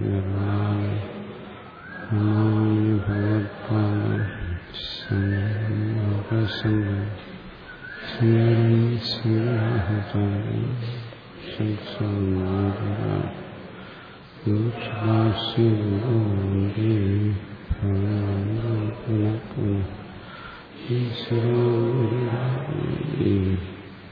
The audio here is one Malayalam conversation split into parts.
നിർമ്മാണ നമാമി ഭഗവത്പാദം സംഗം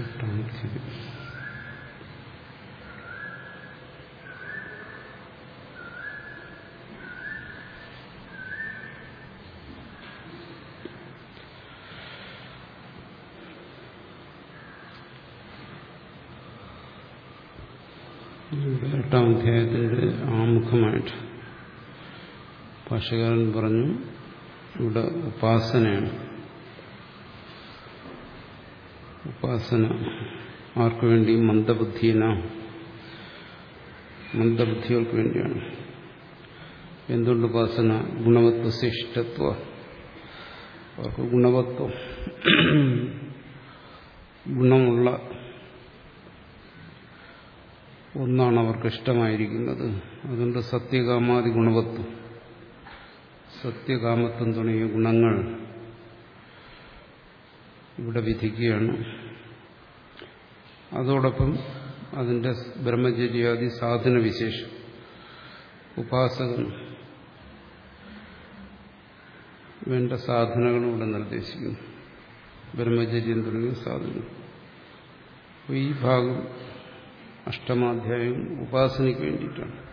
എട്ടാം അധ്യായത്തിന്റെ ആമുഖമായിട്ട് ഭാഷകാരൻ പറഞ്ഞു ഇവിടെ ഉപാസനയാണ്. ഉപാസന. ആർക്കു വേണ്ടി? മന്ദബുദ്ധീന മന്ദബുദ്ധികൾക്ക് വേണ്ടിയാണ്. എന്തുകൊണ്ട് ഉപാസന? ഗുണവത്വ ശിഷ്ടത്വ അവർക്ക് ഗുണവത്വം. ഗുണമുള്ള ഒന്നാണ് അവർക്ക് ഇഷ്ടമായിരിക്കുന്നത്. അതുകൊണ്ട് സത്യകാമാതി ഗുണവത്വം. സത്യകാമത്വം തുടങ്ങിയ ഗുണങ്ങൾ ഇവിടെ വിധിക്കുകയാണ്. അതോടൊപ്പം അതിന്റെ ബ്രഹ്മചര്യാദി സാധന വിശേഷം. ഉപാസകൻ വേണ്ട സാധനകളും ഇവിടെ നിർദ്ദേശിക്കുന്നു. ബ്രഹ്മചര്യം തുടങ്ങിയ സാധനം ഈ ഭാഗം അഷ്ടമാധ്യായം ഉപാസനയ്ക്ക് വേണ്ടിയിട്ടാണ്.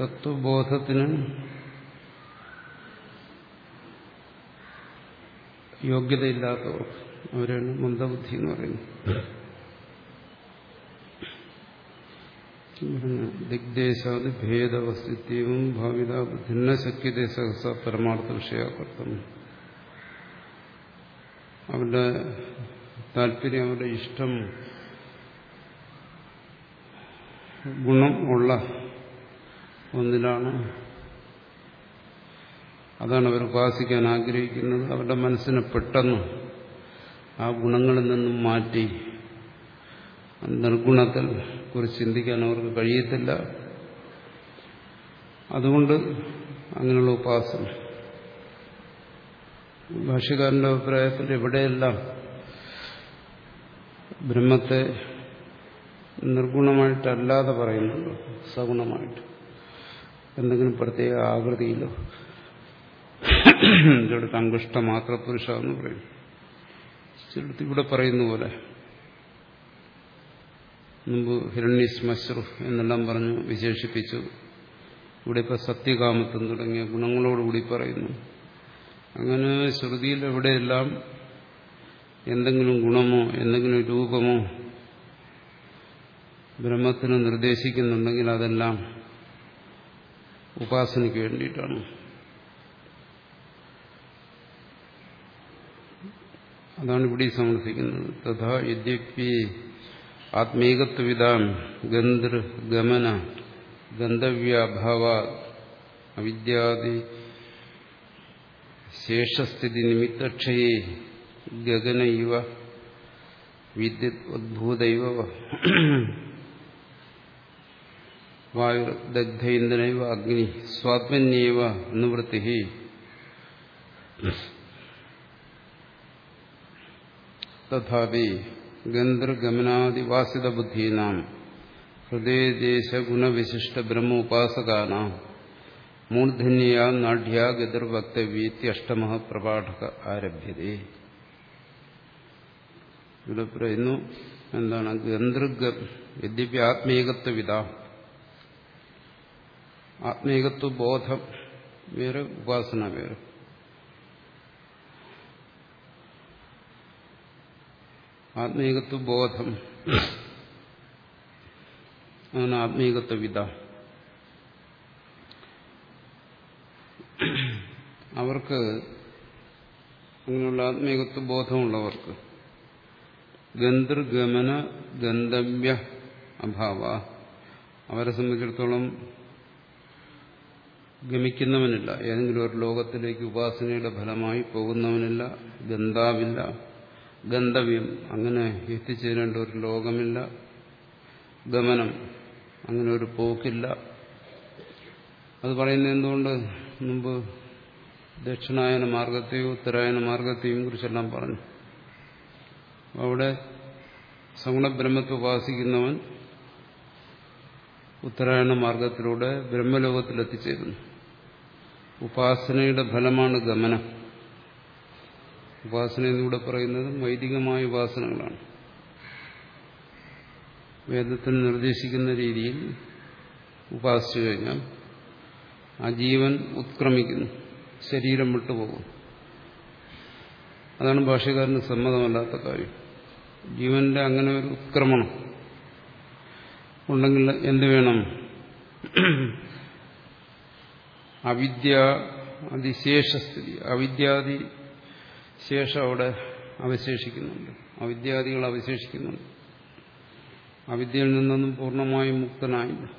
തത്വബോധത്തിന് യോഗ്യതയില്ലാത്തവർ അവരാണ് മന്ദബുദ്ധി എന്ന് പറയുന്നത്. ദിഗ്ദേശാദി ഭേദവസ്തിത്വവും ഭാവിത ഭിന്ന ശക്യത സഹസ പരമാർത്ഥ വിഷയാകർത്തം അവരുടെ താല്പര്യം അവരുടെ ഇഷ്ടം ഗുണം ഉള്ള ഒന്നിലാണ്. അതാണ് അവർ ഉപാസിക്കാൻ ആഗ്രഹിക്കുന്നത്. അവരുടെ മനസ്സിന് പെട്ടെന്ന് ആ ഗുണങ്ങളിൽ നിന്നും മാറ്റി നിർഗുണത്തിൽ കുറിച്ച് ചിന്തിക്കാൻ അവർക്ക് കഴിയത്തില്ല. അതുകൊണ്ട് അങ്ങനെയുള്ള ഉപാസന ഭാഷ്യക്കാരന്റെ അഭിപ്രായത്തിൽ എവിടെയെല്ലാം ബ്രഹ്മത്തെ നിർഗുണമായിട്ടല്ലാതെ പറയുന്നുണ്ടോ? സഗുണമായിട്ട്. എന്തെങ്കിലും പ്രത്യേക ആകൃതിയിലോ? ചിലടത്ത് അങ്കുഷ്ട മാത്ര പുരുഷ എന്ന് പറയും. ചിലടത്ത് ഇവിടെ പറയുന്ന പോലെ. മുമ്പ് ഹിരണ്യസ്മശ്രു എന്നെല്ലാം പറഞ്ഞു വിശേഷിപ്പിച്ചു. ഇവിടെ ഇപ്പൊ സത്യകാമത്വം തുടങ്ങിയ ഗുണങ്ങളോടുകൂടി പറയുന്നു. അങ്ങനെ ശ്രുതിയിൽ എവിടെയെല്ലാം എന്തെങ്കിലും ഗുണമോ എന്തെങ്കിലും രൂപമോ ബ്രഹ്മത്തിന് നിർദ്ദേശിക്കുന്നുണ്ടെങ്കിൽ അതെല്ലാം ഉപാസനയ്ക്ക് വേണ്ടിയിട്ടാണ്. അതാണ് ഇവിടെ സമർപ്പിക്കുന്നത്. തഥാ യദ്യപി ആത്മീകത്വവിധാം ഗന്ധൃ ഗമന ഗന്ധവ്യാഭാവ അവിദ്യാദി ശേഷസ്ഥിതി നിമിത്തക്ഷയെ ഗഗന ഇവ വിദ്യുത് വായുദഗ്ധ വായുർദഗ്ധൈന്ദ്രനൈവ അഗ്നി സ്വാത്മന്യേവ നിവൃത്തി തഥാപി ഗന്ധർഗമനാദിവാസിത ബുദ്ധീനാം ഹൃദയദേശഗുണവിശിഷ്ട ഗുണവിശിഷ്ട ബ്രഹ്മോപാസകാനാം മൂർധന്യ നാഢ്യ ഗതിർവക്തവ്യത്യഷ്ടമ പ്രപാഠക ആരഭ്യതേ. ഇവിടെ പറയുന്നു എന്താണ്? ഗന്ധർഗ യദ്യപി ആത്മീകത്വവിധ ആത്മീകത്വ ബോധം വേറെ ഉപാസന വേറെ. ആത്മീകത്വ ബോധം അങ്ങനെ ആത്മീകത്വവിധ. അവർക്ക് അങ്ങനെയുള്ള ആത്മീകത്വ ബോധമുള്ളവർക്ക് ഗന്ധർഗമന ഗന്ധവ്യ അഭാവ. അവരെ സംബന്ധിച്ചിടത്തോളം ഗമിക്കുന്നവനില്ല. ഏതെങ്കിലും ഒരു ലോകത്തിലേക്ക് ഉപാസനയുടെ ഫലമായി പോകുന്നവനില്ല ഗന്ധാവില്ല. ഗന്ധവ്യം അങ്ങനെ എത്തിച്ചേരേണ്ട ഒരു ലോകമില്ല. ഗമനം അങ്ങനെ ഒരു പോക്കില്ല. അത് പറയുന്നത് എന്തുകൊണ്ട്? മുമ്പ് ദക്ഷിണായന മാർഗത്തെയും ഉത്തരായന മാർഗത്തെയും കുറിച്ചെല്ലാം പറഞ്ഞു. അവിടെ സഗുണബ്രഹ്മത്തെ ഉപാസിക്കുന്നവൻ ഉത്തരായണ മാർഗത്തിലൂടെ ബ്രഹ്മലോകത്തിലെത്തിച്ചേരുന്നു. ഉപാസനയുടെ ഫലമാണ് ഗമനം. ഉപാസന എന്നിവിടെ പറയുന്നത് വൈദികമായ ഉപാസനകളാണ്. വേദത്തിൽ നിർദ്ദേശിക്കുന്ന രീതിയിൽ ഉപാസിച്ചു കഴിഞ്ഞാൽ ആ ജീവൻ ഉത്ക്രമിക്കുന്നു. ശരീരം വിട്ടുപോകും അതാണ് ഭാഷകാരന് സമ്മതമല്ലാത്ത കാര്യം. ജീവന്റെ അങ്ങനെ ഒരു ഉത്ക്രമണം ഉണ്ടെങ്കിൽ എന്ത് വേണം? അവിദ്യ അതിശേഷസ്ഥിതി അവിദ്യാദി ശേഷം അവിടെ അവശേഷിക്കുന്നുണ്ട്. അവിദ്യാദികൾ അവശേഷിക്കുന്നുണ്ട്. അവിദ്യയിൽ നിന്നൊന്നും പൂർണമായും മുക്തനായില്ല.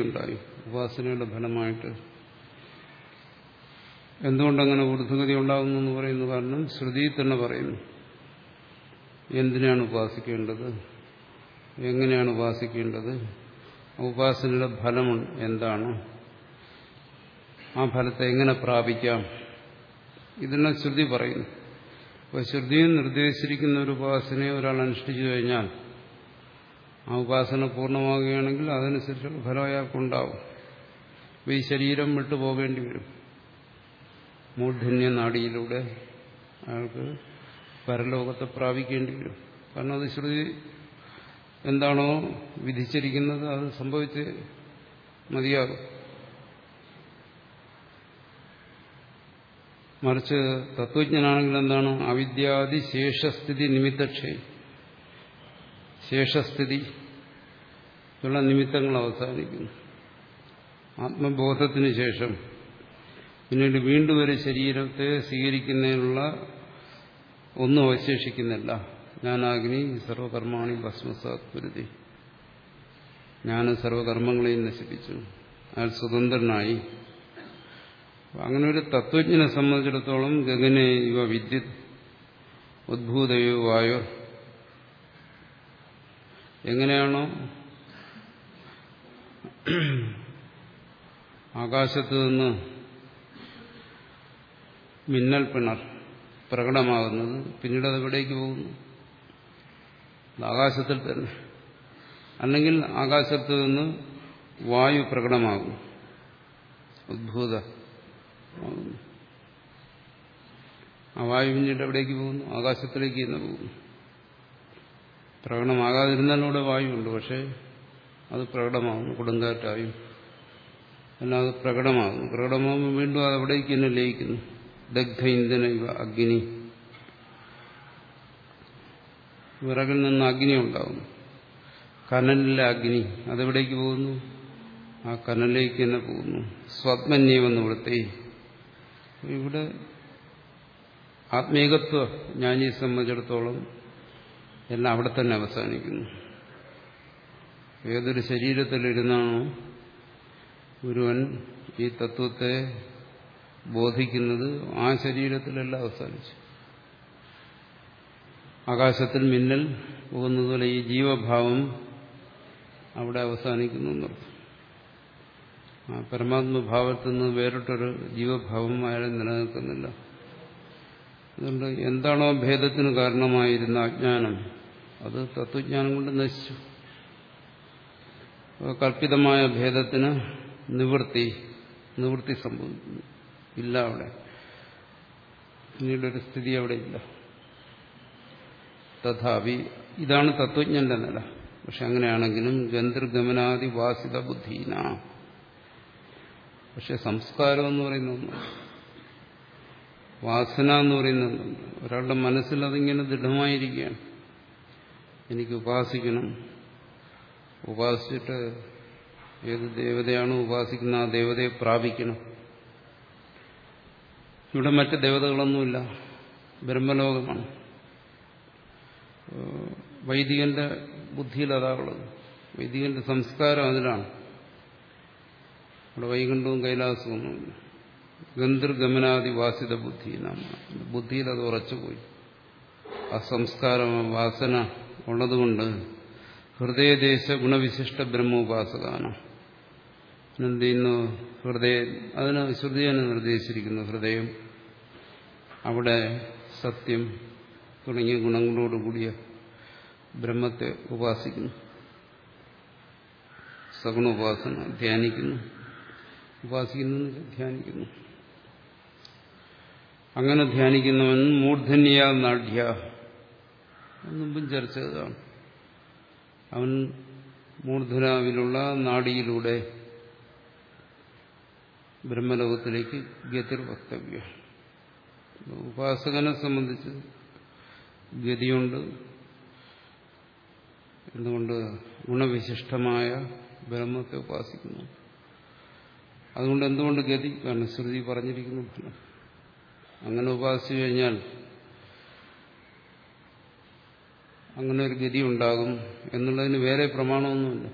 ഉണ്ടായി ഉപാസനയുടെ ഫലമായിട്ട് എന്തുകൊണ്ടങ്ങനെ ഊർദ്ധഗതി ഉണ്ടാകുന്നു എന്ന് പറയുന്നു കാരണം ശ്രുതി തന്നെ പറയുന്നു. എന്തിനാണ് ഉപാസിക്കേണ്ടത്? എങ്ങനെയാണ് ഉപാസിക്കേണ്ടത്? ഉപാസനയുടെ ഫലം എന്താണ്? ആ ഫലത്തെ എങ്ങനെ പ്രാപിക്കാം? ഇതെല്ലാം ശ്രുതി പറയുന്നു. അപ്പോൾ ശ്രുതിയിൽ നിർദ്ദേശിച്ചിരിക്കുന്ന ഒരു ഉപാസനയെ ഒരാൾ അനുഷ്ഠിച്ചു കഴിഞ്ഞാൽ ആ ഉപാസന പൂർണമാകുകയാണെങ്കിൽ അതനുസരിച്ചുള്ള ഫലം അയാൾക്കുണ്ടാവും. അപ്പോൾ ഈ ശരീരം വിട്ടു പോകേണ്ടി വരും. മൂഢന്യ നാടിയിലൂടെ അയാൾക്ക് പരലോകത്തെ പ്രാപിക്കേണ്ടി വരും. കാരണം അത് ശ്രുതി എന്താണോ വിധിച്ചിരിക്കുന്നത് അത് സംഭവിച്ച് മതിയാകും. മറിച്ച് തത്വജ്ഞനാണെങ്കിൽ എന്താണ്? അവിദ്യാദി ശേഷസ്ഥിതി നിമിത്തക്ഷയം. ശേഷസ്ഥിതി ഉള്ള നിമിത്തങ്ങൾ അവസാനിക്കുന്നു. ആത്മബോധത്തിന് ശേഷം. പിന്നീട് വീണ്ടും ഒരു ശരീരത്തെ സ്വീകരിക്കുന്നതിനുള്ള ഒന്നും അവശേഷിക്കുന്നില്ല. ഞാനാഗ്നി സർവകർമാണി ഭസ്മസാത്പുരുതി. ഞാൻ സർവകർമ്മങ്ങളെയും നശിപ്പിച്ചു. അയാൾ സ്വതന്ത്രനായി. അങ്ങനെ ഒരു തത്വജ്ഞനെ സംബന്ധിച്ചിടത്തോളം ഗഗനെ ഇവ വിദ്യുത് ഉദ്ഭൂതയോ വായോ. എങ്ങനെയാണോ ആകാശത്ത് നിന്ന് മിന്നൽ പിണർ പ്രകടമാകുന്നത് പിന്നീട് അത് എവിടേക്ക് പോകുന്നു? ആകാശത്തിൽ തന്നെ. അല്ലെങ്കിൽ ആകാശത്ത് നിന്ന് വായു പ്രകടമാകും. ഉദ്ഭൂത ആ വായു പിന്നീട് എവിടേക്ക് പോകുന്നു? ആകാശത്തിലേക്ക് തന്നെ പോകുന്നു. പ്രകടമാകാതിരുന്നാലൂടെ വായുണ്ട് പക്ഷേ അത് പ്രകടമാകുന്നു കൊടുങ്കാറ്റായും. എല്ലാം അത് പ്രകടമാകുന്നു. പ്രകടമാകുമ്പോൾ വീണ്ടും അത് എവിടേക്ക് തന്നെ ലയിക്കുന്നു. ദഗ്ധ ഇന്ധന ഇവ അഗ്നി. വിറകിൽ നിന്ന് അഗ്നി ഉണ്ടാകുന്നു കനലിലെ അഗ്നി അതെവിടേക്ക് പോകുന്നു? ആ കനലിലേക്ക് തന്നെ പോകുന്നു. സ്വത്മന്യവെന്ന് ഇവിടുത്തെ ഇവിടെ ആത്മീകത്വ ജ്ഞാനിയെ സംബന്ധിച്ചിടത്തോളം എല്ലാം അവിടെ തന്നെ അവസാനിക്കുന്നു. ഏതൊരു ശരീരത്തിലിരുന്നാണോ ഒരുവൻ ഈ തത്വത്തെ ബോധിക്കുന്നത് ആ ശരീരത്തിലെല്ലാം അവസാനിച്ചു. ആകാശത്തിൽ മിന്നൽ പോകുന്നതുപോലെ ഈ ജീവഭാവം അവിടെ അവസാനിക്കുന്നു എന്നർത്ഥം ആ പരമാത്മഭാവത്തിൽ നിന്ന് വേറിട്ടൊരു ജീവഭാവം അയാളെ നിലനിൽക്കുന്നില്ല. അതുകൊണ്ട് എന്താണോ ഭേദത്തിന് കാരണമായിരുന്ന അജ്ഞാനം അത് തത്വജ്ഞാനം കൊണ്ട് നശിച്ചു. കൽപ്പിതമായ ഭേദത്തിന് നിവൃത്തി നിവൃത്തി സംഭവിക്കുന്നു ഇല്ല അവിടെ. പിന്നീടൊരു സ്ഥിതി അവിടെ ഇല്ല. തഥാപി ഇതാണ് തത്വജ്ഞന്റെ നില. പക്ഷെ അങ്ങനെയാണെങ്കിലും ഗന്ധർഗമനാദി വാസിത ബുദ്ധീന. പക്ഷെ സംസ്കാരം എന്ന് പറയുന്ന വാസന എന്ന് പറയുന്നത് ഒരാളുടെ മനസ്സിൽ അതിങ്ങനെ ദൃഢമായിരിക്കുകയാണ്. എനിക്ക് ഉപാസിക്കണം. ഉപാസിച്ചിട്ട് ഏത് ദേവതയാണോ ഉപാസിക്കുന്ന ആ ദേവതയെ പ്രാപിക്കണം. ഇവിടെ മറ്റ് ദേവതകളൊന്നുമില്ല. ബ്രഹ്മലോകമാണ്. വൈദികന്റെ ബുദ്ധിയിൽ അതാവുള്ളത് വൈദികന്റെ സംസ്കാരം അതിലാണ്. അവിടെ വൈകുണ്ഠവും കൈലാസവും ഒന്നുമില്ല ഗന്ധർഗമനാദി വാസിത ബുദ്ധി ബുദ്ധിയിൽ അത് ഉറച്ചുപോയി. ആ സംസ്കാരം വാസന ഉള്ളതുകൊണ്ട് ഹൃദയദേശ ഗുണവിശിഷ്ട ബ്രഹ്മോപാസകാനം എന്ത് ചെയ്യുന്നു? ഹൃദയം അതിന് ശ്രുതിയാണ് നിർദ്ദേശിച്ചിരിക്കുന്നു ഹൃദയം അവിടെ സത്യം തുടങ്ങിയ ഗുണങ്ങളോടുകൂടിയ ബ്രഹ്മത്തെ ഉപാസിക്കുന്നു. സഗുണോപാസന ധ്യാനിക്കുന്നു. ഉപാസിക്കുന്നു ധ്യാനിക്കുന്നു. അങ്ങനെ ധ്യാനിക്കുന്നവൻ മൂർധന്യ നാഢ്യ. മുമ്പും ചർച്ച അവൻ മൂർധനാവിലുള്ള നാടിയിലൂടെ ബ്രഹ്മലോകത്തിലേക്ക് ഗതിർ വക്തവ്യ. ഉപാസകനെ സംബന്ധിച്ച് ഗതിയുണ്ട്. എന്തുകൊണ്ട്? ഗുണവിശിഷ്ടമായ ബ്രഹ്മത്തെ ഉപാസിക്കുന്നു. അതുകൊണ്ട് എന്തുകൊണ്ട് ഗതി? കാരണം ശ്രുതി പറഞ്ഞിരിക്കുന്നു. അങ്ങനെ ഉപാസിച്ചു കഴിഞ്ഞാൽ അങ്ങനെ ഒരു ഗതി ഉണ്ടാകും എന്നുള്ളതിന് വേറെ പ്രമാണമൊന്നുമില്ല.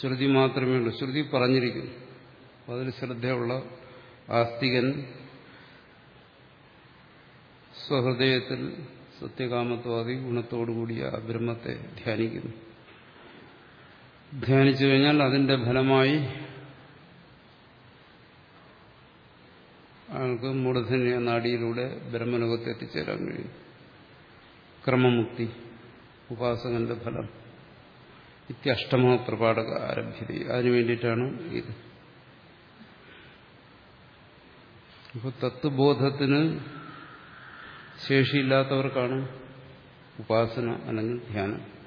ശ്രുതി മാത്രമേ ഉള്ളൂ. ശ്രുതി പറഞ്ഞിരിക്കുന്നു. അപ്പോൾ അതിൽ ശ്രദ്ധയുള്ള ആസ്തികൻ സ്വഹൃദയത്തിൽ സത്യകാമത്വാദി ഗുണത്തോടുകൂടിയ ആ ബ്രഹ്മത്തെ ധ്യാനിക്കുന്നു. ധ്യാനിച്ചു കഴിഞ്ഞാൽ അതിന്റെ ഫലമായി അയാൾക്ക് മൂഢധന്യ നാടിയിലൂടെ ബ്രഹ്മലോകത്ത് എത്തിച്ചേരാൻ കഴിയും. ക്രമമുക്തി ഉപാസകന്റെ ഫലം ഇത്യഷ്ടമോ പ്രപാഠക ആരംഭ്യത അതിനു വേണ്ടിയിട്ടാണ് ഇത്. ഇപ്പോൾ തത്വബോധത്തിന് ശേഷിയില്ലാത്തവർക്കാണ് ഉപാസന അല്ലെങ്കിൽ ധ്യാനം.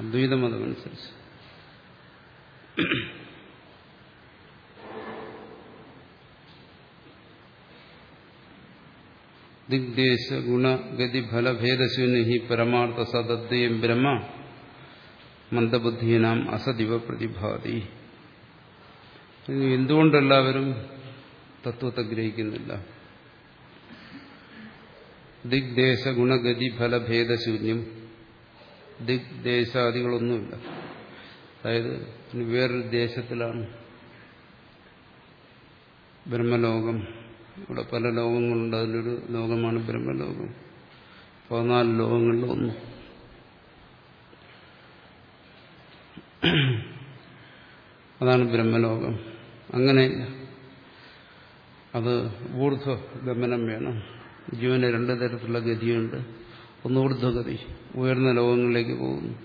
അദ്വൈതമതമനുസരിച്ച്. ദിഗ്ദേശ ഗുണഗതി ഫലഭേദശൂന്യ പരമാർത്ഥ സദദ്വയം ബ്രഹ്മ മന്ദബുദ്ധിയനാം അസദിവ പ്രതിഭാതി എന്തുകൊണ്ടെല്ലാവരും തത്വത്തെ ഗ്രഹിക്കുന്നില്ല? ദിഗ്ദേശ ഗുണഗതി ഫലഭേദശൂന്യം ദിഗ്ദേശാദികളൊന്നുമില്ല അതായത് വേറൊരു ദേശത്തിലാണ് ബ്രഹ്മലോകം. ഇവിടെ പല ലോകങ്ങളുണ്ട്. അതിലൊരു ലോകമാണ് ബ്രഹ്മലോകം. പതിനാല് ലോകങ്ങളിലൊന്നും. അതാണ് ബ്രഹ്മലോകം. അങ്ങനെ അത് ഊർധ്വ ഗമനം വേണം. ജീവന് രണ്ട് തരത്തിലുള്ള ഗതിയുണ്ട്. ഒന്ന് ഊർധ്വഗതി ഉയർന്ന ലോകങ്ങളിലേക്ക് പോകുന്നു.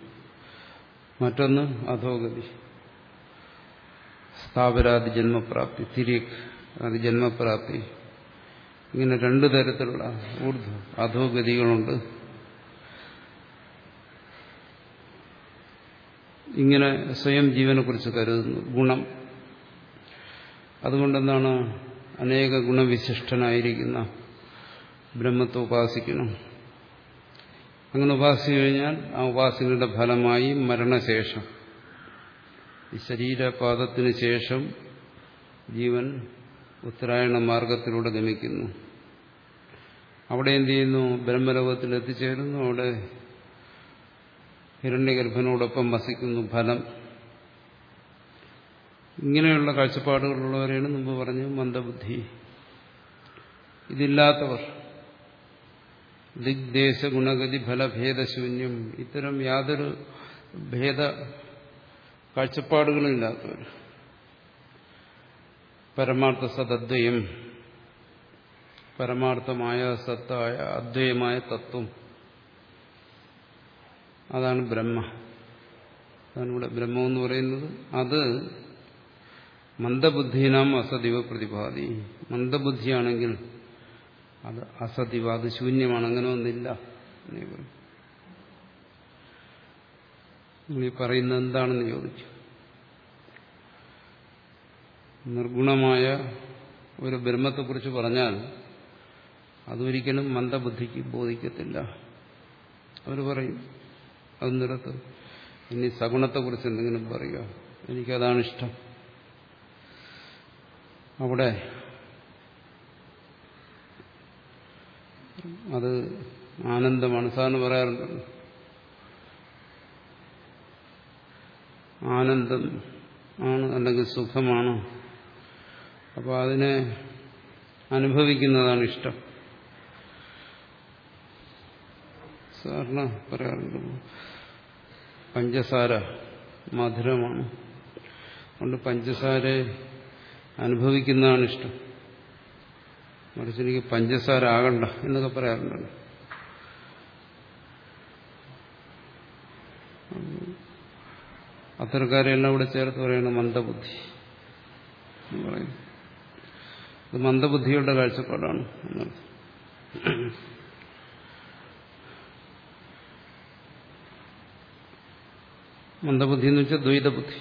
മറ്റൊന്ന് അധോഗതി. സ്ഥാപരാതി ജന്മപ്രാപ്തി തിരിക് അത് ജന്മപ്രാപ്തി. ഇങ്ങനെ രണ്ടു തരത്തിലുള്ള ഊർധ്വ അധോഗതികളുണ്ട്. ഇങ്ങനെ സ്വയം ജീവനെക്കുറിച്ച് കരുതുന്നു. ഗുണം. അതുകൊണ്ടെന്താണ് അനേക ഗുണവിശിഷ്ടനായിരിക്കുന്ന ബ്രഹ്മത്തെ ഉപാസിക്കണം അങ്ങനെ ഉപാസിച്ചു കഴിഞ്ഞാൽ ആ ഉപാസനയുടെ ഫലമായി മരണശേഷം. ഈ ശരീരപാദത്തിന് ശേഷം ജീവൻ ഉത്തരായണ മാർഗത്തിലൂടെ ഗമിക്കുന്നു. അവിടെ എന്ത് ചെയ്യുന്നു? ബ്രഹ്മലോകത്തിൽ എത്തിച്ചേരുന്നു. അവിടെ ഹിരണ്യഗർഭനോടൊപ്പം വസിക്കുന്നു ഫലം. ഇങ്ങനെയുള്ള കാഴ്ചപ്പാടുകളുള്ളവരെയാണ് മുമ്പ് പറഞ്ഞു മന്ദബുദ്ധി. ഇതില്ലാത്തവർ. ദിഗ്ദേശ ഗുണഗതി ഫലഭേദശൂന്യം ഇത്തരം യാതൊരു ഭേദ കാഴ്ചപ്പാടുകളും ഇല്ലാത്തവർ. പരമാർത്ഥ സതദ്വയം പരമാർത്ഥമായ സത്തായ അദ്വയമായ തത്വം. അതാണ് ബ്രഹ്മ. അതാണ് ഇവിടെ ബ്രഹ്മെന്ന് പറയുന്നത്. അത് മന്ദബുദ്ധീനാം അസദിവ പ്രതിപാദി. മന്ദബുദ്ധിയാണെങ്കിൽ അത് അസതിവ അത് ശൂന്യമാണ് അങ്ങനെ ഒന്നില്ല നീ പറയുന്ന പറയുന്നത് എന്താണെന്ന് ചോദിച്ചു. നിർഗുണമായ ഒരു ബ്രഹ്മത്തെക്കുറിച്ച് പറഞ്ഞാൽ അതൊരിക്കലും മന്ദബുദ്ധിക്ക് ബോധിക്കത്തില്ല. അവർ പറയും അത് നിരത്ത് ഇനി സഗുണത്തെക്കുറിച്ച് എന്തെങ്കിലും പറയുക. എനിക്കതാണ് ഇഷ്ടം. അവിടെ അത് ആനന്ദമാണ്. സാറിന് പറയാറുണ്ട്. ആനന്ദം ആണ് അല്ലെങ്കിൽ സുഖമാണ്. അപ്പോൾ അതിനെ അനുഭവിക്കുന്നതാണ് ഇഷ്ടം. സാറിന് പറയാറുണ്ട്. പഞ്ചസാര മധുരമാണ്. അതുകൊണ്ട് പഞ്ചസാരയെ അനുഭവിക്കുന്നതാണ് ഇഷ്ടം. മറിച്ച് എനിക്ക് പഞ്ചസാര ആകണ്ട എന്നൊക്കെ പറയാറുണ്ടല്ലോ അത്തരക്കാരെല്ലാം ഇവിടെ ചേർത്ത് പറയുന്നത് മന്ദബുദ്ധി പറയും മന്ദബുദ്ധിയുടെ കാഴ്ചപ്പാടാണ്. മന്ദബുദ്ധി എന്ന് വെച്ചാൽ ദ്വൈതബുദ്ധി.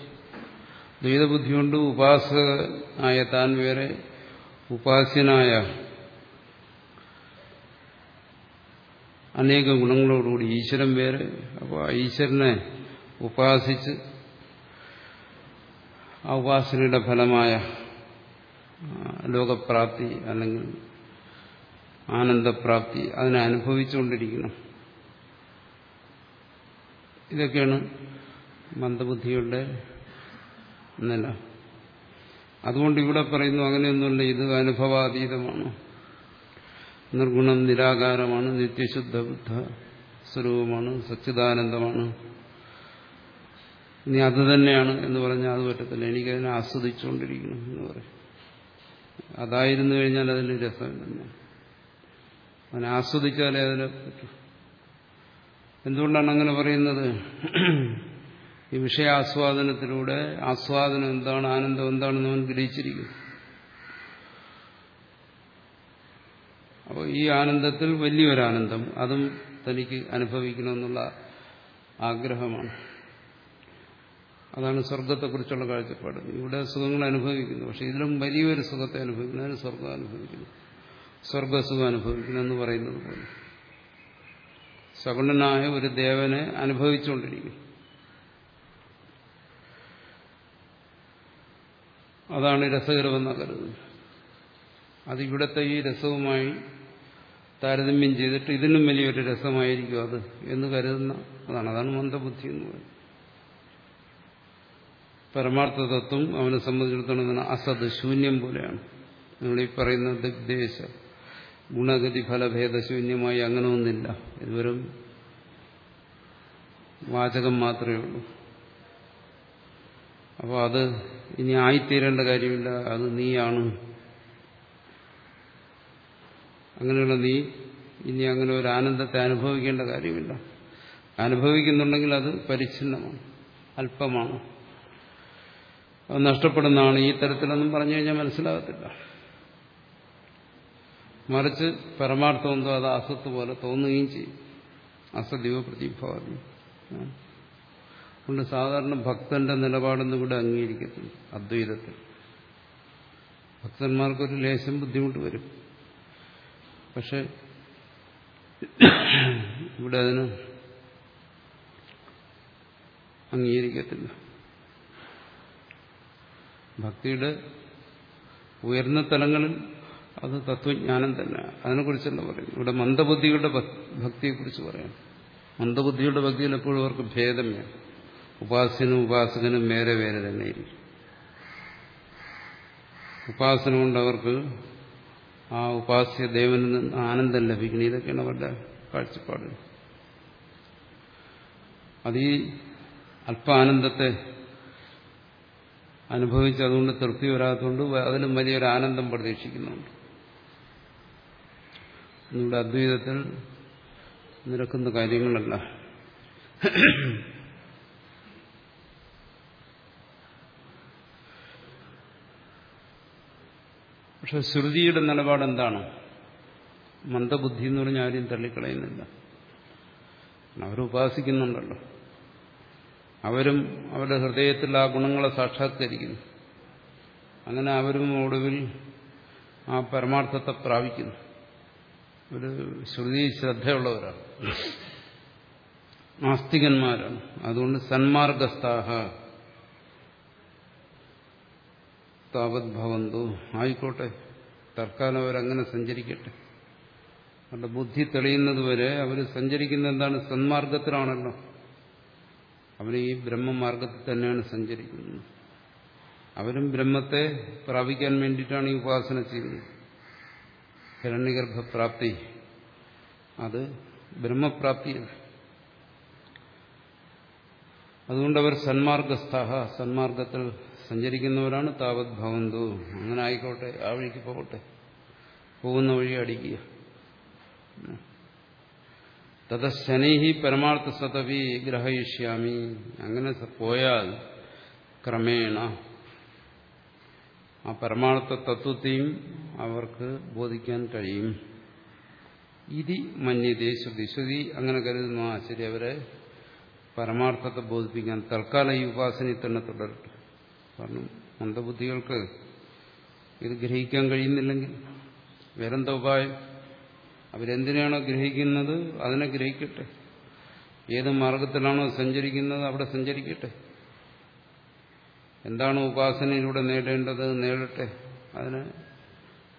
ദ്വൈതബുദ്ധി കൊണ്ട് ഉപാസകനായ താൻ വേറെ ഉപാസ്യനായ അനേക ഗുണങ്ങളോടുകൂടി ഈശ്വരൻ വേറെ. അപ്പോൾ ആ ഈശ്വരനെ ഉപാസിച്ച് ആ ഉപാസനയുടെ ഫലമായ ലോകപ്രാപ്തി അല്ലെങ്കിൽ ആനന്ദപ്രാപ്തി അതിനെ അനുഭവിച്ചുകൊണ്ടിരിക്കണം. ഇതൊക്കെയാണ് മന്ദബുദ്ധിയുടെ നില. അതുകൊണ്ട് ഇവിടെ പറയുന്നു അങ്ങനെയൊന്നുമില്ല ഇത് അനുഭവാതീതമാണ്. നിർഗുണം നിരാകാരമാണ് നിത്യശുദ്ധ ബുദ്ധ സ്വരൂപമാണ് സച്ചിദാനന്ദമാണ്. ഇനി അത് തന്നെയാണ് എന്ന് പറഞ്ഞാൽ അത് പറ്റത്തില്ല. എനിക്കതിനെ ആസ്വദിച്ചുകൊണ്ടിരിക്കണം എന്ന് പറയും. അതായിരുന്നു കഴിഞ്ഞാൽ അതിന് രസം തന്നെ. അതിനെ ആസ്വദിച്ചാലേ അതിനെ പറ്റൂ. എന്തുകൊണ്ടാണ് അങ്ങനെ പറയുന്നത്? ഈ വിഷയാസ്വാദനത്തിലൂടെ ആസ്വാദനം എന്താണ് ആനന്ദം എന്താണെന്ന് അവൻ ഗ്രഹിച്ചിരിക്കുന്നു. അപ്പോൾ ഈ ആനന്ദത്തിൽ വലിയൊരാനന്ദം. അതും തനിക്ക് അനുഭവിക്കണമെന്നുള്ള ആഗ്രഹമാണ്. അതാണ് സ്വർഗത്തെക്കുറിച്ചുള്ള കാഴ്ചപ്പാട്. ഇവിടെ സുഖങ്ങൾ അനുഭവിക്കുന്നു. പക്ഷെ ഇതിലും വലിയൊരു സുഖത്തെ അനുഭവിക്കുന്നതിന് സ്വർഗം അനുഭവിക്കുന്നു. സ്വർഗസുഖം അനുഭവിക്കുന്നു എന്ന് പറയുന്നത് പോലെ. സഗുണനായ ഒരു ദേവനെ അനുഭവിച്ചുകൊണ്ടിരിക്കുന്നു. അതാണ് രസകരമെന്ന കരുതുന്നത് അത് ഇവിടുത്തെ ഈ രസവുമായി താരതമ്യം ചെയ്തിട്ട് ഇതിനും വലിയൊരു രസമായിരിക്കും അത് എന്ന് കരുതുന്ന അതാണ്. അതാണ് മന്ദബുദ്ധി എന്ന് പറയുന്നത്. പരമാർത്ഥ തത്വം അവനെ സംബന്ധിച്ചിടത്തോളം അസത് ശൂന്യം പോലെയാണ്. നിങ്ങൾ ഈ പറയുന്ന ദിഗ്ദേശ ഗുണഗതി ഫലഭേദശൂന്യമായി അങ്ങനെ ഒന്നില്ല. ഇതുവരും വാചകം മാത്രമേ ഉള്ളൂ. അപ്പോൾ അത് ഇനി ആയിത്തീരേണ്ട കാര്യമില്ല. അത് നീയാണ്. അങ്ങനെയുള്ള നീ ഇനി അങ്ങനെ ഒരു ആനന്ദത്തെ അനുഭവിക്കേണ്ട കാര്യമില്ല. അനുഭവിക്കുന്നുണ്ടെങ്കിൽ അത് പരിച്ഛിന്നമാണ് അല്പമാണ്. അത് നഷ്ടപ്പെടുന്നതാണ്. ഈ തരത്തിലൊന്നും പറഞ്ഞു കഴിഞ്ഞാൽ മനസ്സിലാകത്തില്ല. മറിച്ച് പരമാർത്ഥം എന്തോ അത് അസത്ത് പോലെ തോന്നുകയും ചെയ്യും. അസദീവ പ്രതിഭാവം അതുകൊണ്ട് സാധാരണ ഭക്തന്റെ നിലപാടൊന്നും ഇവിടെ അംഗീകരിക്കത്തില്ല അദ്വൈതത്തിൽ. ഭക്തന്മാർക്കൊരു ലേശം ബുദ്ധിമുട്ട് വരും. പക്ഷെ ഇവിടെ അതിന് അംഗീകരിക്കത്തില്ല. ഭക്തിയുടെ ഉയർന്ന തലങ്ങളിൽ അത് തത്വജ്ഞാനം തന്നെ. അതിനെക്കുറിച്ചല്ല പറയും ഇവിടെ മന്ദബുദ്ധിയുടെ ഭക്തിയെക്കുറിച്ച് പറയാം. മന്ദബുദ്ധിയുടെ ഭക്തിയിൽ എപ്പോഴും അവർക്ക് ഭേദമേ. ഉപാസനും ഉപാസകനും വേറെ വേറെ ഇരിക്കും ഉപാസന കൊണ്ട് അവർക്ക് ആ ഉപാസ്യ ദേവനിൽ നിന്ന് ആനന്ദം ലഭിക്കണം. ഇതൊക്കെയാണ് അവരുടെ കാഴ്ചപ്പാട്. അത് ഈ അല്പാനന്ദത്തെ അനുഭവിച്ച് അതുകൊണ്ട് തൃപ്തി വരാത്തതുകൊണ്ട് അതിലും വലിയൊരു ആനന്ദം പ്രതീക്ഷിക്കുന്നുണ്ട്. നമ്മുടെ അദ്വൈതത്തിൽ നിരക്കുന്ന കാര്യങ്ങളല്ല. പക്ഷെ ശ്രുതിയുടെ നിലപാട് എന്താണ് മന്ദബുദ്ധി എന്ന് പറഞ്ഞാൽ ആരും തള്ളിക്കളയുന്നില്ല. അവരുപാസിക്കുന്നുണ്ടല്ലോ അവരും അവരുടെ ഹൃദയത്തിൽ ആ ഗുണങ്ങളെ സാക്ഷാത്കരിക്കുന്നു. അങ്ങനെ അവരും ഒടുവിൽ ആ പരമാർത്ഥത്തെ പ്രാപിക്കുന്നു. ഒരു ശ്രുതി ശ്രദ്ധയുള്ളവരാണ്. ആസ്തികന്മാരാണ് അതുകൊണ്ട് സന്മാർഗസ്ഥാഹ താവത് ഭവന്തു. ആയിക്കോട്ടെ. തൽക്കാലം അവരങ്ങനെ സഞ്ചരിക്കട്ടെ. അവരുടെ ബുദ്ധി തെളിയുന്നത് വരെ അവർ സഞ്ചരിക്കുന്ന എന്താണ്? സന്മാർഗത്തിലാണല്ലോ. അവർ ഈ ബ്രഹ്മമാർഗത്തിൽ തന്നെയാണ് സഞ്ചരിക്കുന്നത്. അവരും ബ്രഹ്മത്തെ പ്രാപിക്കാൻ വേണ്ടിയിട്ടാണ് ഈ ഉപാസന ചെയ്യുന്നത്. ഹിരണ്യഗർഭപ്രാപ്തി. അത് ബ്രഹ്മപ്രാപ്തിയാണ്. അതുകൊണ്ട് അവർ സന്മാർഗസ്ഥ. സന്മാർഗത്തിൽ സഞ്ചരിക്കുന്നവരാണ് താവത് ഭവന്തു. അങ്ങനെ ആയിക്കോട്ടെ. ആ വഴിക്ക് പോകട്ടെ. പോകുന്ന വഴി അടിക്കുക. തത ശനൈഹി പരമാർത്ഥ സതവി ഗ്രഹയിഷ്യാമി. അങ്ങനെ പോയാൽ ക്രമേണ ആ പരമാർത്ഥ തത്വത്തെയും അവർക്ക് ബോധിക്കാൻ കഴിയും. ഇതി മന്യതേ ശ്രുതി. ശ്രുതി അങ്ങനെ കരുതുന്നു ആ അവരെ. പരമാർത്ഥത്തെ ബോധിപ്പിക്കാൻ തൽക്കാലം ഈ ഉപാസനയിൽ തന്നെ തുടരട്ടെ. കാരണം മന്ദബുദ്ധികൾക്ക് ഇത് ഗ്രഹിക്കാൻ കഴിയുന്നില്ലെങ്കിൽ വേറെന്താ ഉപായം? അവരെന്തിനാണോ ഗ്രഹിക്കുന്നത്? അതിനെ ഗ്രഹിക്കട്ടെ. ഏത് മാർഗത്തിലാണോ സഞ്ചരിക്കുന്നത്? അവിടെ സഞ്ചരിക്കട്ടെ. എന്താണ് ഉപാസനയിലൂടെ നേടേണ്ടത്? നേടട്ടെ. അതിനെ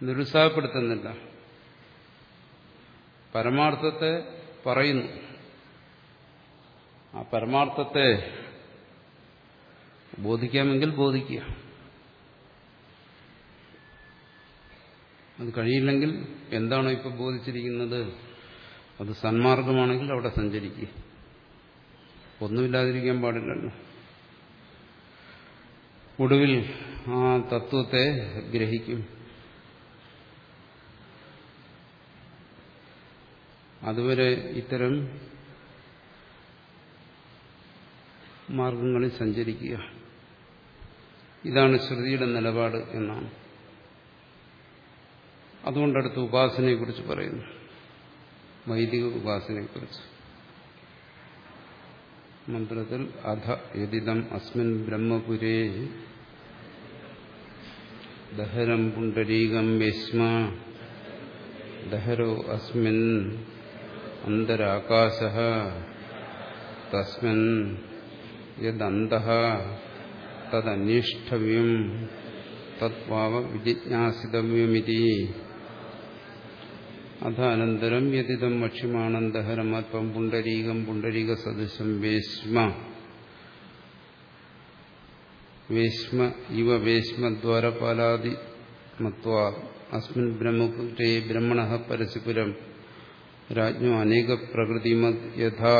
നിരുത്സാഹപ്പെടുത്തുന്നില്ല. പരമാർത്ഥത്തെ പറയുന്നു. ആ പരമാർത്ഥത്തെ ബോധിക്കാമെങ്കിൽ ബോധിക്കുക. അത് കഴിയില്ലെങ്കിൽ എന്താണോ ഇപ്പൊ ബോധിച്ചിരിക്കുന്നത്? അത് സന്മാർഗമാണെങ്കിൽ അവിടെ സഞ്ചരിക്കുക. ഒന്നുമില്ലാതിരിക്കാൻ പാടില്ലല്ലോ. ഒടുവിൽ ആ തത്വത്തെ ഗ്രഹിക്കും. അതുവരെ ഇത്തരം മാർഗങ്ങളിൽ സഞ്ചരിക്കുക. ഇതാണ് ശ്രുതിയുടെ നിലപാട് എന്നാണ്. അതുകൊണ്ടടുത്ത് ഉപാസനയെക്കുറിച്ച് പറയുന്നു. വൈദിക ഉപാസനയെക്കുറിച്ച്. മന്ത്രത്തിൽ അധ യതിദം അസ്മിൻ ബ്രഹ്മപുരേ ദഹരം പുണ്ടരീകം യസ്മ ദഹരോ അസ്മിൻ അന്തരാകാശ തസ്മിൻ യദന്ത തദന്വേഷ്ടവ്യം തത്വാവ വിജിജ്ഞാസിതവ്യമിതി അഥാനന്തരം യതിദം വക്ഷ്യമാനന്ദഹരമൽപ്പം പുണ്ടരീകം പുണ്ടരീക സദൃശം വേശ്മ വേശ്മ ഇവ വേശ്മദ്വാരപാലാദി മത്വാ അസ്മിൻ ബ്രഹ്മപുരേ ബ്രഹ്മണ പരശുപുരം രാജ്ഞോ അനേക പ്രകൃതിമത് യഥാ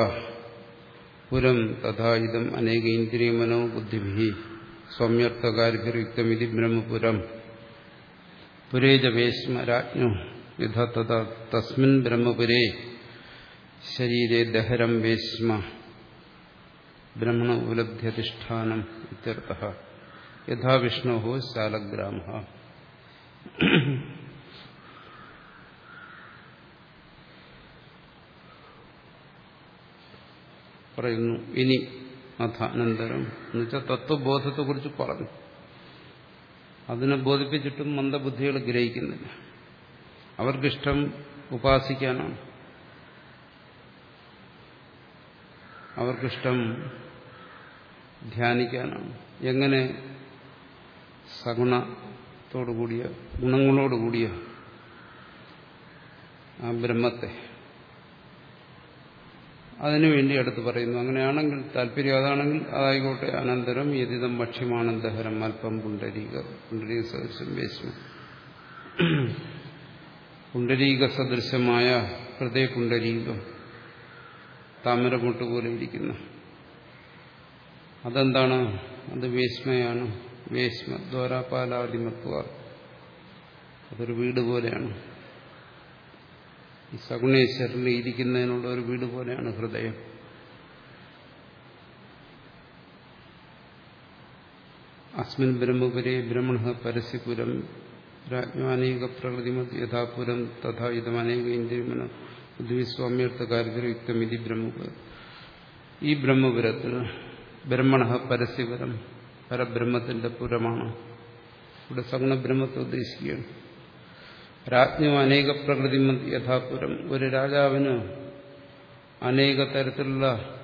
പുരം തഥാ ഇതം അനേക ഇന്ദ്രിയമനോ ബുദ്ധിഭി സൗമ്യർത്ഥകാരിഭിരുക്തമിതി ബ്രഹ്മപുരം പുരേജ വേശ്മ രാജ്ഞോ യഥാ തഥാ തസ്മിൻ ബ്രഹ്മപുരേ ശരീരേ ദഹരം വേശ്മ ബ്രഹ്മണ ഉപലബ്ധ്യധിഷ്ഠാനം ഇത്യർത്ഥ യഥാ വിഷ്ണു ശാലഗ്രാമ പറയുന്നു ഇനി അഥ അനന്തരം. എന്നുവെച്ചാൽ തത്വബോധത്തെക്കുറിച്ച് പറഞ്ഞു. അതിനെ ബോധിപ്പിച്ചിട്ടും മന്ദബുദ്ധികൾ ഗ്രഹിക്കുന്നില്ല. അവർക്കിഷ്ടം ഉപാസിക്കാനാണ്. അവർക്കിഷ്ടം ധ്യാനിക്കാനാണ്. എങ്ങനെ? സഗുണത്തോടുകൂടിയ ഗുണങ്ങളോടുകൂടിയ ആ ബ്രഹ്മത്തെ അതിനുവേണ്ടി അടുത്ത് പറയുന്നു. അങ്ങനെയാണെങ്കിൽ താല്പര്യം അതാണെങ്കിൽ അതായിക്കോട്ടെ. അനന്തരം യതിതം ഭക്ഷ്യമാനന്ദഹരം അല്പം പുണ്ടരീക പുണ്ടരീക സദൃശ്യം വേശ്മ. പുണ്ടരീക സദൃശമായ ഹൃദയ പുണ്ടരീകം താമരമുട്ട് പോലെ ഇരിക്കുന്ന. അതെന്താണ്? അത് വേശ്മയാണ്. വേശ്മ ദ്വാരാപാലാദിമത്വ. അതൊരു വീട് പോലെയാണ്. ഈ സഗുണേശ്വരന് ഇരിക്കുന്നതിനുള്ള ഒരു വീട് പോലെയാണ് ഹൃദയം. അസ്മിൻ ബ്രഹ്മപുരേ ബ്രഹ്മണ പരസ്യപുരം രാജ്ഞാനേക പ്രകൃതി യഥാപുരം തഥാ ഇതം അനേക ഇന്ദ്രിയമന ഉദ്വിസ്വാമ്യർത്ഥ കാര്യയുക്തം ഇതി ബ്രഹ്മപുരം. ഈ ബ്രഹ്മപുരത്തിൽ ബ്രഹ്മണ പരസ്യപുരം പരബ്രഹ്മത്തിന്റെ പുരമാണ്. ഇവിടെ സഗുണബ്രഹ്മത്തെ ഉദ്ദേശിക്കുകയാണ്. രാജ്ഞു അനേക പ്രകൃതി യഥാപുരം. ഒരു രാജാവിന് അനേക തരത്തിലുള്ള